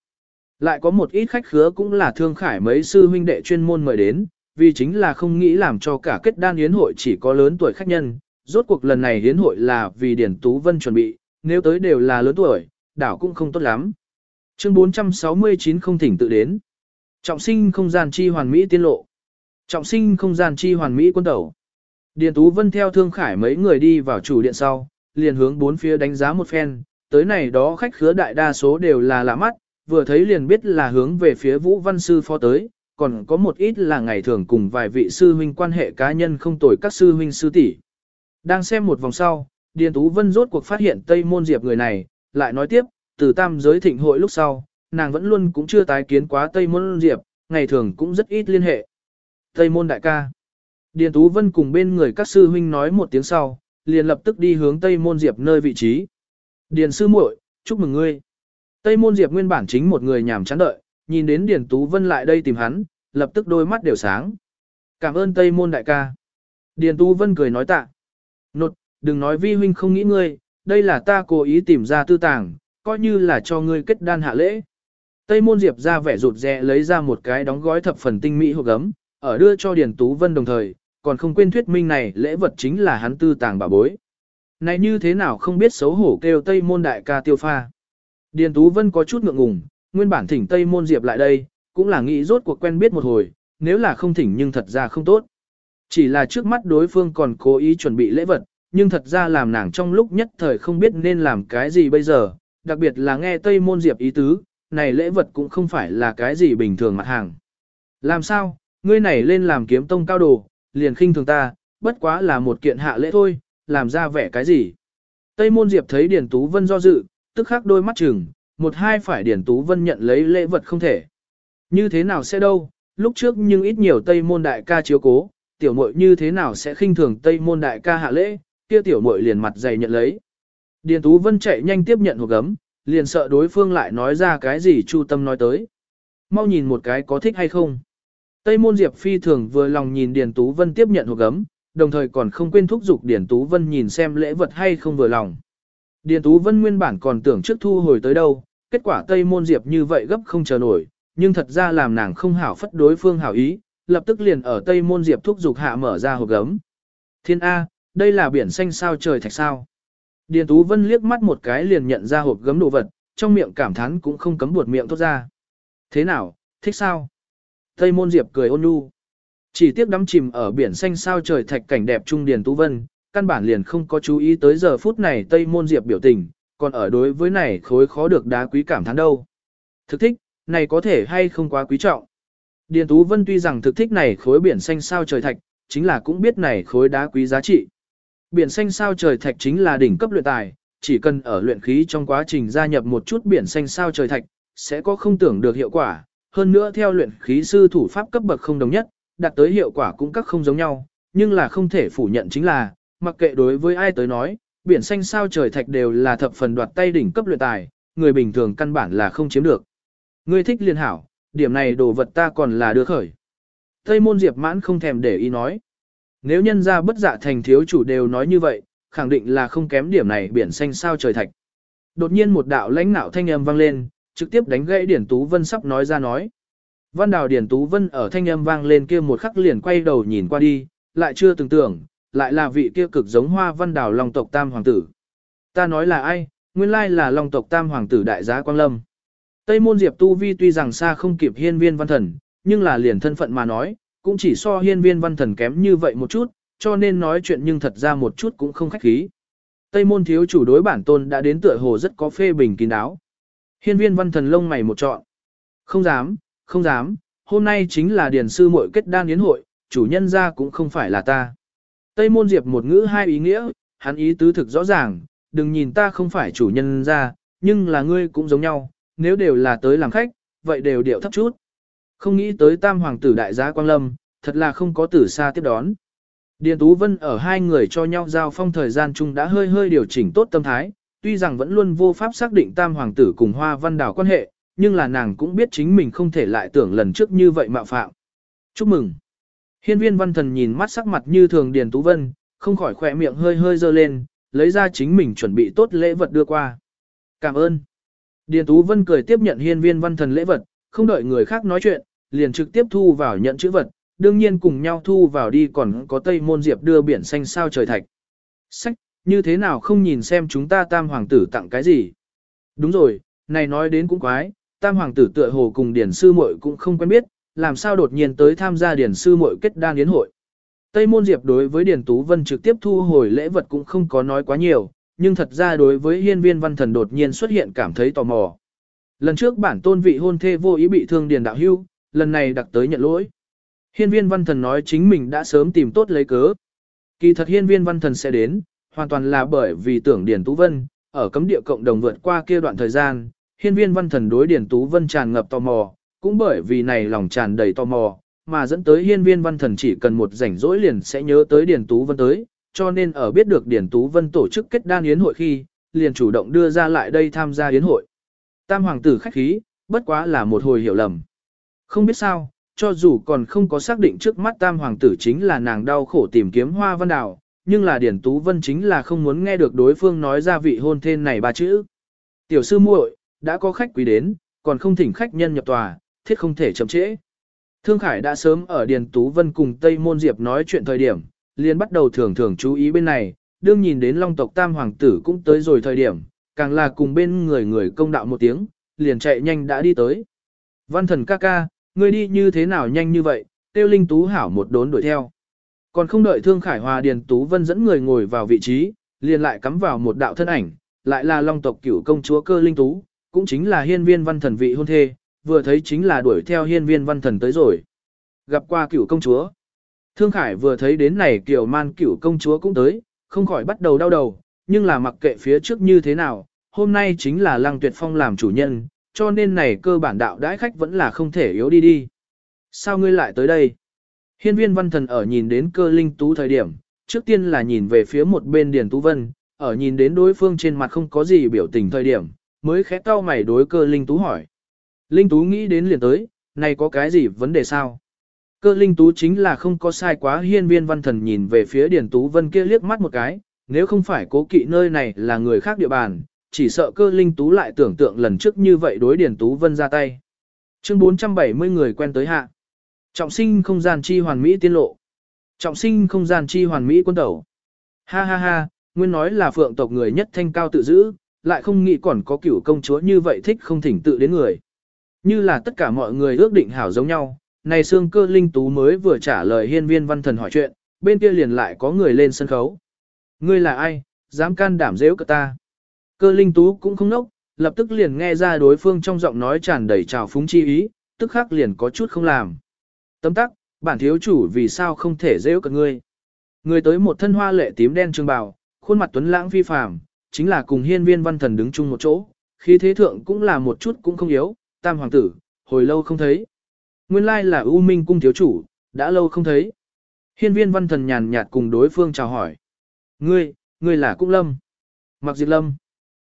Lại có một ít khách khứa cũng là thương khải mấy sư huynh đệ chuyên môn mời đến, vì chính là không nghĩ làm cho cả kết đan yến hội chỉ có lớn tuổi khách nhân. Rốt cuộc lần này yến hội là vì Điển Tú Vân chuẩn bị, nếu tới đều là lớn tuổi, đảo cũng không tốt lắm. Chương 469 không thỉnh tự đến. Trọng sinh không gian chi hoàn mỹ tiên lộ. Trọng sinh không gian chi hoàn mỹ quân tẩu. Điền Tú Vân theo Thương Khải mấy người đi vào chủ điện sau, liền hướng bốn phía đánh giá một phen, tới này đó khách khứa đại đa số đều là lạ mắt, vừa thấy liền biết là hướng về phía Vũ Văn Sư phó tới, còn có một ít là ngày thường cùng vài vị sư huynh quan hệ cá nhân không tồi các sư huynh sư tỷ. Đang xem một vòng sau, Điền Tú Vân rốt cuộc phát hiện Tây Môn Diệp người này, lại nói tiếp, từ tam giới thịnh hội lúc sau, nàng vẫn luôn cũng chưa tái kiến quá Tây Môn Diệp, ngày thường cũng rất ít liên hệ. Tây Môn đại ca. Điền Tú Vân cùng bên người các sư huynh nói một tiếng sau, liền lập tức đi hướng Tây Môn Diệp nơi vị trí. Điền sư muội, chúc mừng ngươi. Tây Môn Diệp nguyên bản chính một người nhàm chán đợi, nhìn đến Điền Tú Vân lại đây tìm hắn, lập tức đôi mắt đều sáng. Cảm ơn Tây Môn đại ca. Điền Tú Vân cười nói tạ. Nột, đừng nói vi huynh không nghĩ ngươi, đây là ta cố ý tìm ra tư tàng, coi như là cho ngươi kết đan hạ lễ. Tây Môn Diệp ra vẻ rụt rè lấy ra một cái đóng gói thập phần tinh mỹ hộp gấm, ở đưa cho Điền Tú Vân đồng thời, còn không quên thuyết minh này lễ vật chính là hắn tư tàng bà bối. Này như thế nào không biết xấu hổ kêu Tây Môn đại ca tiêu pha. Điền Tú Vân có chút ngượng ngùng, nguyên bản thỉnh Tây Môn Diệp lại đây, cũng là nghĩ rốt cuộc quen biết một hồi, nếu là không thỉnh nhưng thật ra không tốt. Chỉ là trước mắt đối phương còn cố ý chuẩn bị lễ vật, nhưng thật ra làm nàng trong lúc nhất thời không biết nên làm cái gì bây giờ, đặc biệt là nghe Tây Môn Diệp ý tứ, này lễ vật cũng không phải là cái gì bình thường mặt hàng. Làm sao, ngươi này lên làm kiếm tông cao đồ, liền khinh thường ta, bất quá là một kiện hạ lễ thôi, làm ra vẻ cái gì. Tây Môn Diệp thấy Điền Tú Vân do dự, tức khắc đôi mắt chừng, một hai phải Điển Tú Vân nhận lấy lễ vật không thể. Như thế nào sẽ đâu, lúc trước nhưng ít nhiều Tây môn đại ca chiếu cố, tiểu muội như thế nào sẽ khinh thường Tây môn đại ca hạ lễ, kia tiểu muội liền mặt dày nhận lấy. Điền Tú Vân chạy nhanh tiếp nhận hộp gấm, liền sợ đối phương lại nói ra cái gì Chu Tâm nói tới. Mau nhìn một cái có thích hay không. Tây môn Diệp phi thường vừa lòng nhìn Điền Tú Vân tiếp nhận hộp gấm, đồng thời còn không quên thúc giục Điền Tú Vân nhìn xem lễ vật hay không vừa lòng. Điền Tú Vân nguyên bản còn tưởng trước thu hồi tới đâu, kết quả Tây Môn Diệp như vậy gấp không chờ nổi, nhưng thật ra làm nàng không hảo phất đối phương hảo ý, lập tức liền ở Tây Môn Diệp thúc giục hạ mở ra hộp gấm. Thiên A, đây là biển xanh sao trời thạch sao. Điền Tú Vân liếc mắt một cái liền nhận ra hộp gấm đồ vật, trong miệng cảm thán cũng không cấm buột miệng thốt ra. Thế nào, thích sao? Tây Môn Diệp cười ôn nhu. Chỉ tiếc đắm chìm ở biển xanh sao trời thạch cảnh đẹp trung Điền Tú Vân, căn bản liền không có chú ý tới giờ phút này Tây Môn Diệp biểu tình, còn ở đối với này khối khó được đá quý cảm thán đâu. Thực thích, này có thể hay không quá quý trọng. Điền Tú Vân tuy rằng thực thích này khối biển xanh sao trời thạch, chính là cũng biết này khối đá quý giá trị. Biển xanh sao trời thạch chính là đỉnh cấp luyện tài, chỉ cần ở luyện khí trong quá trình gia nhập một chút biển xanh sao trời thạch, sẽ có không tưởng được hiệu quả. Hơn nữa theo luyện khí sư thủ pháp cấp bậc không đồng nhất, đạt tới hiệu quả cũng các không giống nhau, nhưng là không thể phủ nhận chính là, mặc kệ đối với ai tới nói, biển xanh sao trời thạch đều là thập phần đoạt tay đỉnh cấp luyện tài, người bình thường căn bản là không chiếm được. Ngươi thích liên hảo, điểm này đồ vật ta còn là đưa khởi. Tây môn diệp mãn không thèm để ý nói. Nếu nhân ra bất dạ thành thiếu chủ đều nói như vậy, khẳng định là không kém điểm này biển xanh sao trời thạch. Đột nhiên một đạo lãnh nạo thanh âm vang lên, trực tiếp đánh gãy Điển Tú Vân sắp nói ra nói. Văn đào Điển Tú Vân ở thanh âm vang lên kia một khắc liền quay đầu nhìn qua đi, lại chưa từng tưởng, lại là vị kia cực giống hoa văn đào long tộc tam hoàng tử. Ta nói là ai, nguyên lai là long tộc tam hoàng tử đại giá Quang Lâm. Tây môn diệp tu vi tuy rằng xa không kịp hiên viên văn thần, nhưng là liền thân phận mà nói, cũng chỉ so hiên viên văn thần kém như vậy một chút, cho nên nói chuyện nhưng thật ra một chút cũng không khách khí. Tây môn thiếu chủ đối bản tôn đã đến tựa hồ rất có phê bình kín đáo. Hiên viên văn thần lông mày một trọn. Không dám, không dám, hôm nay chính là điển sư muội kết đan yến hội, chủ nhân ra cũng không phải là ta. Tây môn diệp một ngữ hai ý nghĩa, hắn ý tứ thực rõ ràng, đừng nhìn ta không phải chủ nhân ra, nhưng là ngươi cũng giống nhau, nếu đều là tới làm khách, vậy đều điệu thấp chút. Không nghĩ tới tam hoàng tử đại gia Quang Lâm, thật là không có tử xa tiếp đón. Điền Tú Vân ở hai người cho nhau giao phong thời gian chung đã hơi hơi điều chỉnh tốt tâm thái, tuy rằng vẫn luôn vô pháp xác định tam hoàng tử cùng hoa văn đảo quan hệ, nhưng là nàng cũng biết chính mình không thể lại tưởng lần trước như vậy mạo phạm. Chúc mừng! Hiên viên văn thần nhìn mắt sắc mặt như thường Điền Tú Vân, không khỏi khỏe miệng hơi hơi dơ lên, lấy ra chính mình chuẩn bị tốt lễ vật đưa qua. Cảm ơn! Điền Tú Vân cười tiếp nhận hiên viên văn thần lễ vật, không đợi người khác nói chuyện, liền trực tiếp thu vào nhận chữ vật, đương nhiên cùng nhau thu vào đi còn có Tây Môn Diệp đưa biển xanh sao trời thạch. Sách, như thế nào không nhìn xem chúng ta tam hoàng tử tặng cái gì? Đúng rồi, này nói đến cũng quái, tam hoàng tử tựa hồ cùng điển sư muội cũng không quen biết, làm sao đột nhiên tới tham gia điển sư muội kết đan yến hội. Tây Môn Diệp đối với Điền Tú Vân trực tiếp thu hồi lễ vật cũng không có nói quá nhiều, nhưng thật ra đối với hiên viên văn thần đột nhiên xuất hiện cảm thấy tò mò. Lần trước bản tôn vị hôn thê vô ý bị thương Điền Đạo Hưu, lần này đặc tới nhận lỗi. Hiên viên văn thần nói chính mình đã sớm tìm tốt lấy cớ. Kỳ thật hiên viên văn thần sẽ đến, hoàn toàn là bởi vì tưởng Điền Tú Vân, ở cấm địa cộng đồng vượt qua kia đoạn thời gian, hiên viên văn thần đối Điền Tú Vân tràn ngập tò mò, cũng bởi vì này lòng tràn đầy tò mò, mà dẫn tới hiên viên văn thần chỉ cần một rảnh rỗi liền sẽ nhớ tới Điền Tú Vân tới, cho nên ở biết được Điền Tú Vân tổ chức kết đan yến hội khi, liền chủ động đưa ra lại đây tham gia yến hội. Tam hoàng tử khách khí, bất quá là một hồi hiểu lầm. Không biết sao, cho dù còn không có xác định trước mắt tam hoàng tử chính là nàng đau khổ tìm kiếm hoa văn đào, nhưng là Điển Tú Vân chính là không muốn nghe được đối phương nói ra vị hôn thên này ba chữ. Tiểu sư muội, đã có khách quý đến, còn không thỉnh khách nhân nhập tòa, thiết không thể chậm trễ. Thương Khải đã sớm ở Điền Tú Vân cùng Tây Môn Diệp nói chuyện thời điểm, liền bắt đầu thường thường chú ý bên này, đương nhìn đến Long tộc Tam Hoàng tử cũng tới rồi thời điểm, càng là cùng bên người người công đạo một tiếng, liền chạy nhanh đã đi tới. Văn thần ca ca, ngươi đi như thế nào nhanh như vậy, tiêu linh tú hảo một đốn đuổi theo. Còn không đợi Thương Khải Hòa Điền Tú Vân dẫn người ngồi vào vị trí, liền lại cắm vào một đạo thân ảnh, lại là long tộc cửu công chúa cơ linh tú, cũng chính là hiên viên văn thần vị hôn thê, vừa thấy chính là đuổi theo hiên viên văn thần tới rồi. Gặp qua cửu công chúa. Thương Khải vừa thấy đến này kiểu man cửu công chúa cũng tới, không khỏi bắt đầu đau đầu, nhưng là mặc kệ phía trước như thế nào, hôm nay chính là lăng tuyệt phong làm chủ nhân, cho nên này cơ bản đạo đãi khách vẫn là không thể yếu đi đi. Sao ngươi lại tới đây? Hiên viên văn thần ở nhìn đến cơ linh tú thời điểm, trước tiên là nhìn về phía một bên Điền Tú Vân, ở nhìn đến đối phương trên mặt không có gì biểu tình thời điểm, mới khẽ cau mày đối cơ linh tú hỏi. Linh tú nghĩ đến liền tới, này có cái gì vấn đề sao? Cơ linh tú chính là không có sai quá hiên viên văn thần nhìn về phía Điền Tú Vân kia liếc mắt một cái, nếu không phải cố kỵ nơi này là người khác địa bàn, chỉ sợ cơ linh tú lại tưởng tượng lần trước như vậy đối Điền Tú Vân ra tay. Chương 470 người quen tới hạ. Trọng sinh không gian chi hoàn mỹ tiên lộ. Trọng sinh không gian chi hoàn mỹ quân tẩu. Ha ha ha, nguyên nói là phượng tộc người nhất thanh cao tự giữ, lại không nghĩ còn có cửu công chúa như vậy thích không thỉnh tự đến người. Như là tất cả mọi người ước định hảo giống nhau, này xương cơ linh tú mới vừa trả lời hiên viên văn thần hỏi chuyện, bên kia liền lại có người lên sân khấu. Ngươi là ai, dám can đảm dễ cả ta. Cơ linh tú cũng không nốc, lập tức liền nghe ra đối phương trong giọng nói tràn đầy trào phúng chi ý, tức khắc liền có chút không làm. Tấm tắc, bản thiếu chủ vì sao không thể dễ cả ngươi. Người tới một thân hoa lệ tím đen trường bào, khuôn mặt tuấn lãng phi phàm, chính là cùng hiên viên văn thần đứng chung một chỗ, khi thế thượng cũng là một chút cũng không yếu, tam hoàng tử, hồi lâu không thấy. Nguyên lai là U Minh cung thiếu chủ, đã lâu không thấy. Hiên viên văn thần nhàn nhạt cùng đối phương chào hỏi. Ngươi, ngươi là Cung Lâm. Mặc diệt lâm.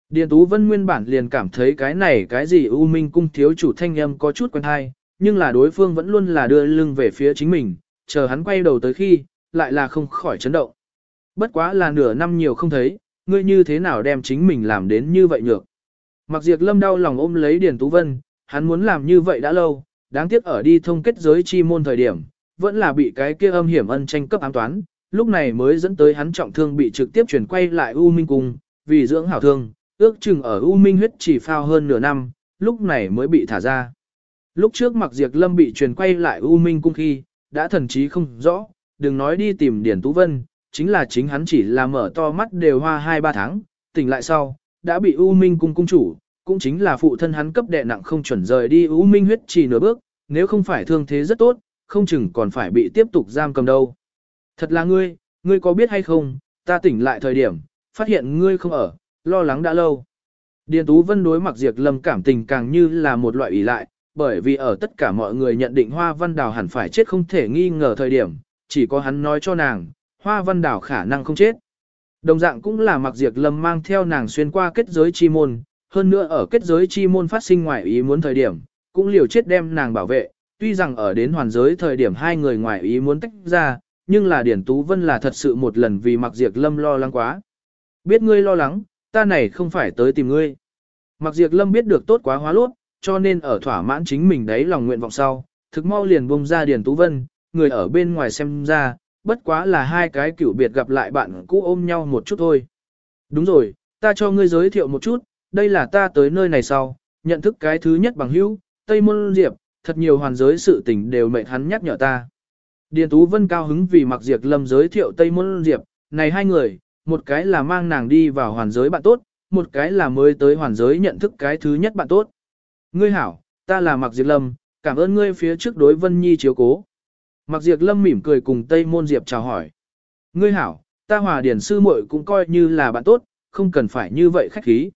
Điền Tú Vân nguyên bản liền cảm thấy cái này cái gì U Minh cung thiếu chủ thanh âm có chút quen hay, nhưng là đối phương vẫn luôn là đưa lưng về phía chính mình, chờ hắn quay đầu tới khi, lại là không khỏi chấn động. Bất quá là nửa năm nhiều không thấy, ngươi như thế nào đem chính mình làm đến như vậy nhược. Mặc diệt lâm đau lòng ôm lấy Điền Tú Vân, hắn muốn làm như vậy đã lâu, đáng tiếc ở đi thông kết giới chi môn thời điểm, vẫn là bị cái kia âm hiểm ân tranh cấp ám toán, lúc này mới dẫn tới hắn trọng thương bị trực tiếp chuyển quay lại U Minh Cung, vì dưỡng hảo thương, ước chừng ở U Minh huyết chỉ phao hơn nửa năm, lúc này mới bị thả ra. Lúc trước mặc diệt lâm bị truyền quay lại U Minh Cung khi, đã thần trí không rõ, đừng nói đi tìm Điển Tú Vân, chính là chính hắn chỉ là mở to mắt đều hoa 2-3 tháng, tỉnh lại sau, đã bị U Minh Cung cung chủ, cũng chính là phụ thân hắn cấp đệ nặng không chuẩn rời đi U Minh huyết chỉ nửa bước, nếu không phải thương thế rất tốt, không chừng còn phải bị tiếp tục giam cầm đâu. Thật là ngươi, ngươi có biết hay không, ta tỉnh lại thời điểm, phát hiện ngươi không ở, lo lắng đã lâu. Điền Tú Vân đối mặc diệt Lâm cảm tình càng như là một loại ủy lại, bởi vì ở tất cả mọi người nhận định Hoa Văn Đào hẳn phải chết không thể nghi ngờ thời điểm, chỉ có hắn nói cho nàng, Hoa Văn Đào khả năng không chết. Đồng dạng cũng là mặc diệt Lâm mang theo nàng xuyên qua kết giới chi môn, hơn nữa ở kết giới chi môn phát sinh ngoài ý muốn thời điểm, cũng liều chết đem nàng bảo vệ, tuy rằng ở đến hoàn giới thời điểm hai người ngoài ý muốn tách ra, nhưng là Điển Tú Vân là thật sự một lần vì mặc Diệp Lâm lo lắng quá. Biết ngươi lo lắng, ta này không phải tới tìm ngươi. Mặc Diệp Lâm biết được tốt quá hóa lốt, cho nên ở thỏa mãn chính mình đấy lòng nguyện vọng sau, thực mau liền bung ra Điền Tú Vân, người ở bên ngoài xem ra, bất quá là hai cái cựu biệt gặp lại bạn cũ ôm nhau một chút thôi. Đúng rồi, ta cho ngươi giới thiệu một chút, đây là ta tới nơi này sau, nhận thức cái thứ nhất bằng hữu, Tây Môn Diệp, thật nhiều hoàn giới sự tình đều mệnh hắn nhắc nhở ta. Điền Tú Vân cao hứng vì Mặc Diệp Lâm giới thiệu Tây Môn Diệp, này hai người, một cái là mang nàng đi vào hoàn giới bạn tốt, một cái là mới tới hoàn giới nhận thức cái thứ nhất bạn tốt. Ngươi hảo, ta là Mạc Diệp Lâm, cảm ơn ngươi phía trước đối Vân Nhi chiếu cố. Mạc Diệp Lâm mỉm cười cùng Tây Môn Diệp chào hỏi. Ngươi hảo, ta hòa điển sư muội cũng coi như là bạn tốt, không cần phải như vậy khách khí.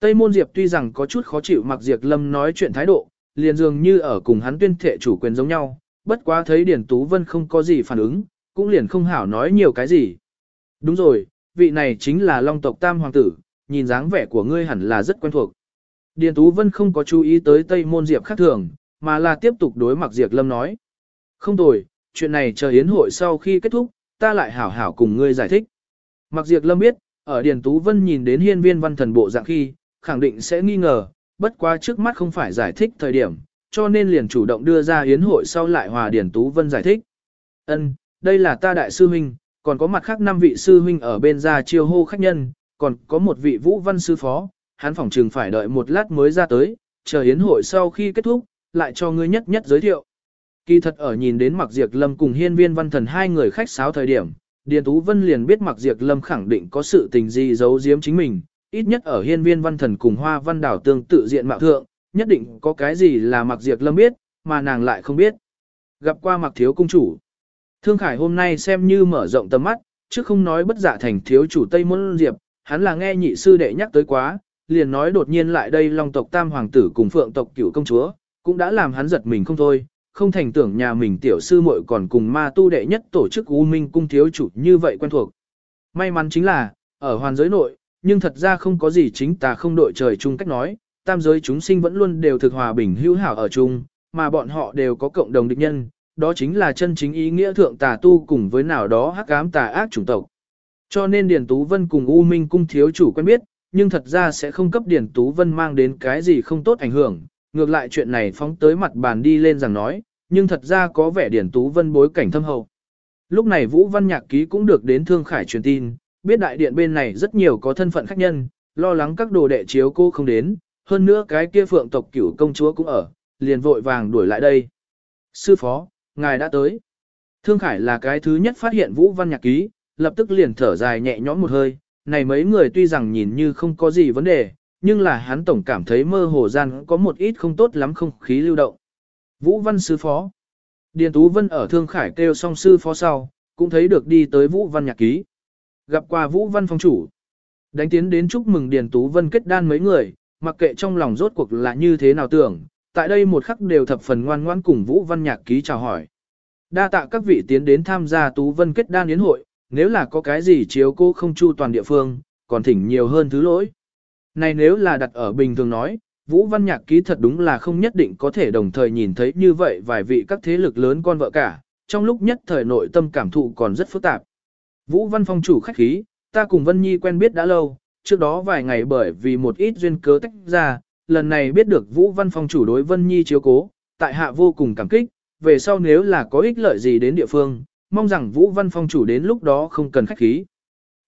Tây Môn Diệp tuy rằng có chút khó chịu mặc Diệp Lâm nói chuyện thái độ, liền dường như ở cùng hắn tuyên thệ chủ quyền giống nhau, bất quá thấy Điển Tú Vân không có gì phản ứng, cũng liền không hảo nói nhiều cái gì. Đúng rồi, vị này chính là Long tộc Tam Hoàng tử, nhìn dáng vẻ của ngươi hẳn là rất quen thuộc. Điền Tú Vân không có chú ý tới Tây Môn Diệp khác thường, mà là tiếp tục đối mặc Diệp Lâm nói. Không tồi, chuyện này chờ hiến hội sau khi kết thúc, ta lại hảo hảo cùng ngươi giải thích. Mặc Diệp Lâm biết, ở Điền Tú Vân nhìn đến hiên viên văn thần bộ dạng khi, khẳng định sẽ nghi ngờ, bất quá trước mắt không phải giải thích thời điểm, cho nên liền chủ động đưa ra yến hội sau lại hòa Điền Tú Vân giải thích. Ân, đây là ta đại sư huynh, còn có mặt khác năm vị sư huynh ở bên gia chiêu hô khách nhân, còn có một vị vũ văn sư phó, hắn phỏng trường phải đợi một lát mới ra tới, chờ yến hội sau khi kết thúc, lại cho ngươi nhất nhất giới thiệu. Kỳ thật ở nhìn đến Mạc Diệp Lâm cùng hiên viên văn thần hai người khách sáo thời điểm, Điền Tú Vân liền biết Mạc Diệp Lâm khẳng định có sự tình gì giấu giếm chính mình, ít nhất ở hiên viên văn thần cùng hoa văn đảo tương tự diện mạo thượng, nhất định có cái gì là mặc Diệp Lâm biết, mà nàng lại không biết. Gặp qua mặc Thiếu Cung Chủ. Thương Khải hôm nay xem như mở rộng tầm mắt, chứ không nói bất giả thành thiếu chủ Tây Môn Diệp, hắn là nghe nhị sư đệ nhắc tới quá, liền nói đột nhiên lại đây long tộc tam hoàng tử cùng phượng tộc cửu công chúa, cũng đã làm hắn giật mình không thôi, không thành tưởng nhà mình tiểu sư muội còn cùng ma tu đệ nhất tổ chức U Minh cung thiếu chủ như vậy quen thuộc. May mắn chính là, ở hoàn giới nội, nhưng thật ra không có gì chính tà không đội trời chung cách nói, tam giới chúng sinh vẫn luôn đều thực hòa bình hữu hảo ở chung, mà bọn họ đều có cộng đồng địch nhân, đó chính là chân chính ý nghĩa thượng tà tu cùng với nào đó hắc ám tà ác chủng tộc. Cho nên Điền Tú Vân cùng U Minh cung thiếu chủ quen biết, nhưng thật ra sẽ không cấp Điền Tú Vân mang đến cái gì không tốt ảnh hưởng, ngược lại chuyện này phóng tới mặt bàn đi lên rằng nói, nhưng thật ra có vẻ Điền Tú Vân bối cảnh thâm hậu. Lúc này Vũ Văn Nhạc Ký cũng được đến Thương Khải truyền tin, biết đại điện bên này rất nhiều có thân phận khách nhân, lo lắng các đồ đệ chiếu cô không đến, hơn nữa cái kia phượng tộc cửu công chúa cũng ở, liền vội vàng đuổi lại đây. Sư phó, ngài đã tới. Thương Khải là cái thứ nhất phát hiện Vũ Văn Nhạc Ký, lập tức liền thở dài nhẹ nhõm một hơi, này mấy người tuy rằng nhìn như không có gì vấn đề, nhưng là hắn tổng cảm thấy mơ hồ gian có một ít không tốt lắm không khí lưu động. Vũ Văn Sư Phó Điền Tú Vân ở Thương Khải kêu song sư phó sau, cũng thấy được đi tới Vũ Văn Nhạc Ký. Gặp qua Vũ Văn Phong Chủ. Đánh tiến đến chúc mừng Điền Tú Vân kết đan mấy người, mặc kệ trong lòng rốt cuộc là như thế nào tưởng, tại đây một khắc đều thập phần ngoan ngoãn cùng Vũ Văn Nhạc Ký chào hỏi. Đa tạ các vị tiến đến tham gia Tú Vân kết đan yến hội, nếu là có cái gì chiếu cô không chu toàn địa phương, còn thỉnh nhiều hơn thứ lỗi. Này nếu là đặt ở bình thường nói, Vũ Văn Nhạc ký thật đúng là không nhất định có thể đồng thời nhìn thấy như vậy vài vị các thế lực lớn con vợ cả, trong lúc nhất thời nội tâm cảm thụ còn rất phức tạp. Vũ Văn Phong chủ khách khí, ta cùng Vân Nhi quen biết đã lâu, trước đó vài ngày bởi vì một ít duyên cớ tách ra, lần này biết được Vũ Văn Phong chủ đối Vân Nhi chiếu cố, tại hạ vô cùng cảm kích, về sau nếu là có ích lợi gì đến địa phương, mong rằng Vũ Văn Phong chủ đến lúc đó không cần khách khí.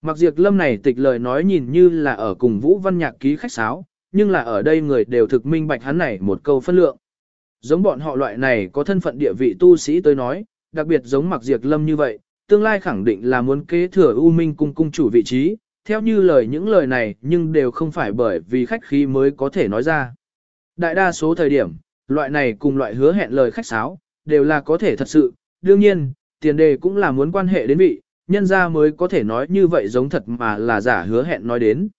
Mặc diệt lâm này tịch lời nói nhìn như là ở cùng Vũ Văn Nhạc ký khách sáo, nhưng là ở đây người đều thực minh bạch hắn này một câu phân lượng. Giống bọn họ loại này có thân phận địa vị tu sĩ tới nói, đặc biệt giống mặc diệt lâm như vậy, tương lai khẳng định là muốn kế thừa U Minh cung cung chủ vị trí, theo như lời những lời này nhưng đều không phải bởi vì khách khí mới có thể nói ra. Đại đa số thời điểm, loại này cùng loại hứa hẹn lời khách sáo, đều là có thể thật sự, đương nhiên, tiền đề cũng là muốn quan hệ đến vị, nhân ra mới có thể nói như vậy giống thật mà là giả hứa hẹn nói đến.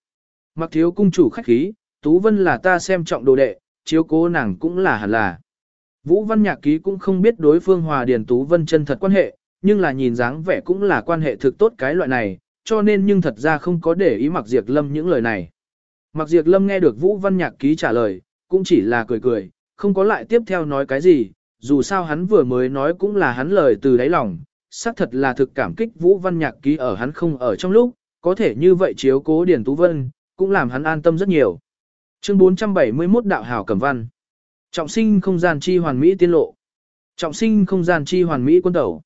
Mặc thiếu cung chủ khách khí, Tú Vân là ta xem trọng đồ đệ, chiếu cố nàng cũng là hẳn là. Vũ Văn Nhạc Ký cũng không biết đối phương Hòa Điền Tú Vân chân thật quan hệ, nhưng là nhìn dáng vẻ cũng là quan hệ thực tốt cái loại này, cho nên nhưng thật ra không có để ý Mặc Diệp Lâm những lời này. Mặc Diệp Lâm nghe được Vũ Văn Nhạc Ký trả lời, cũng chỉ là cười cười, không có lại tiếp theo nói cái gì, dù sao hắn vừa mới nói cũng là hắn lời từ đáy lòng, xác thật là thực cảm kích Vũ Văn Nhạc Ký ở hắn không ở trong lúc, có thể như vậy chiếu cố Điền Tú Vân, cũng làm hắn an tâm rất nhiều. Chương 471 Đạo Hảo Cẩm Văn Trọng sinh không gian chi hoàn mỹ tiên lộ. Trọng sinh không gian chi hoàn mỹ quân tẩu.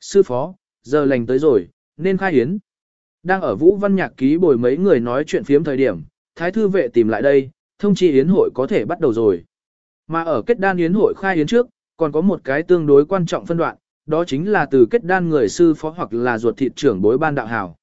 Sư phó, giờ lành tới rồi, nên khai hiến. Đang ở Vũ Văn Nhạc ký bồi mấy người nói chuyện phiếm thời điểm, Thái thư vệ tìm lại đây, thông chi yến hội có thể bắt đầu rồi. Mà ở kết đan yến hội khai yến trước, còn có một cái tương đối quan trọng phân đoạn, đó chính là từ kết đan người sư phó hoặc là ruột thịt trưởng bối ban đạo hảo.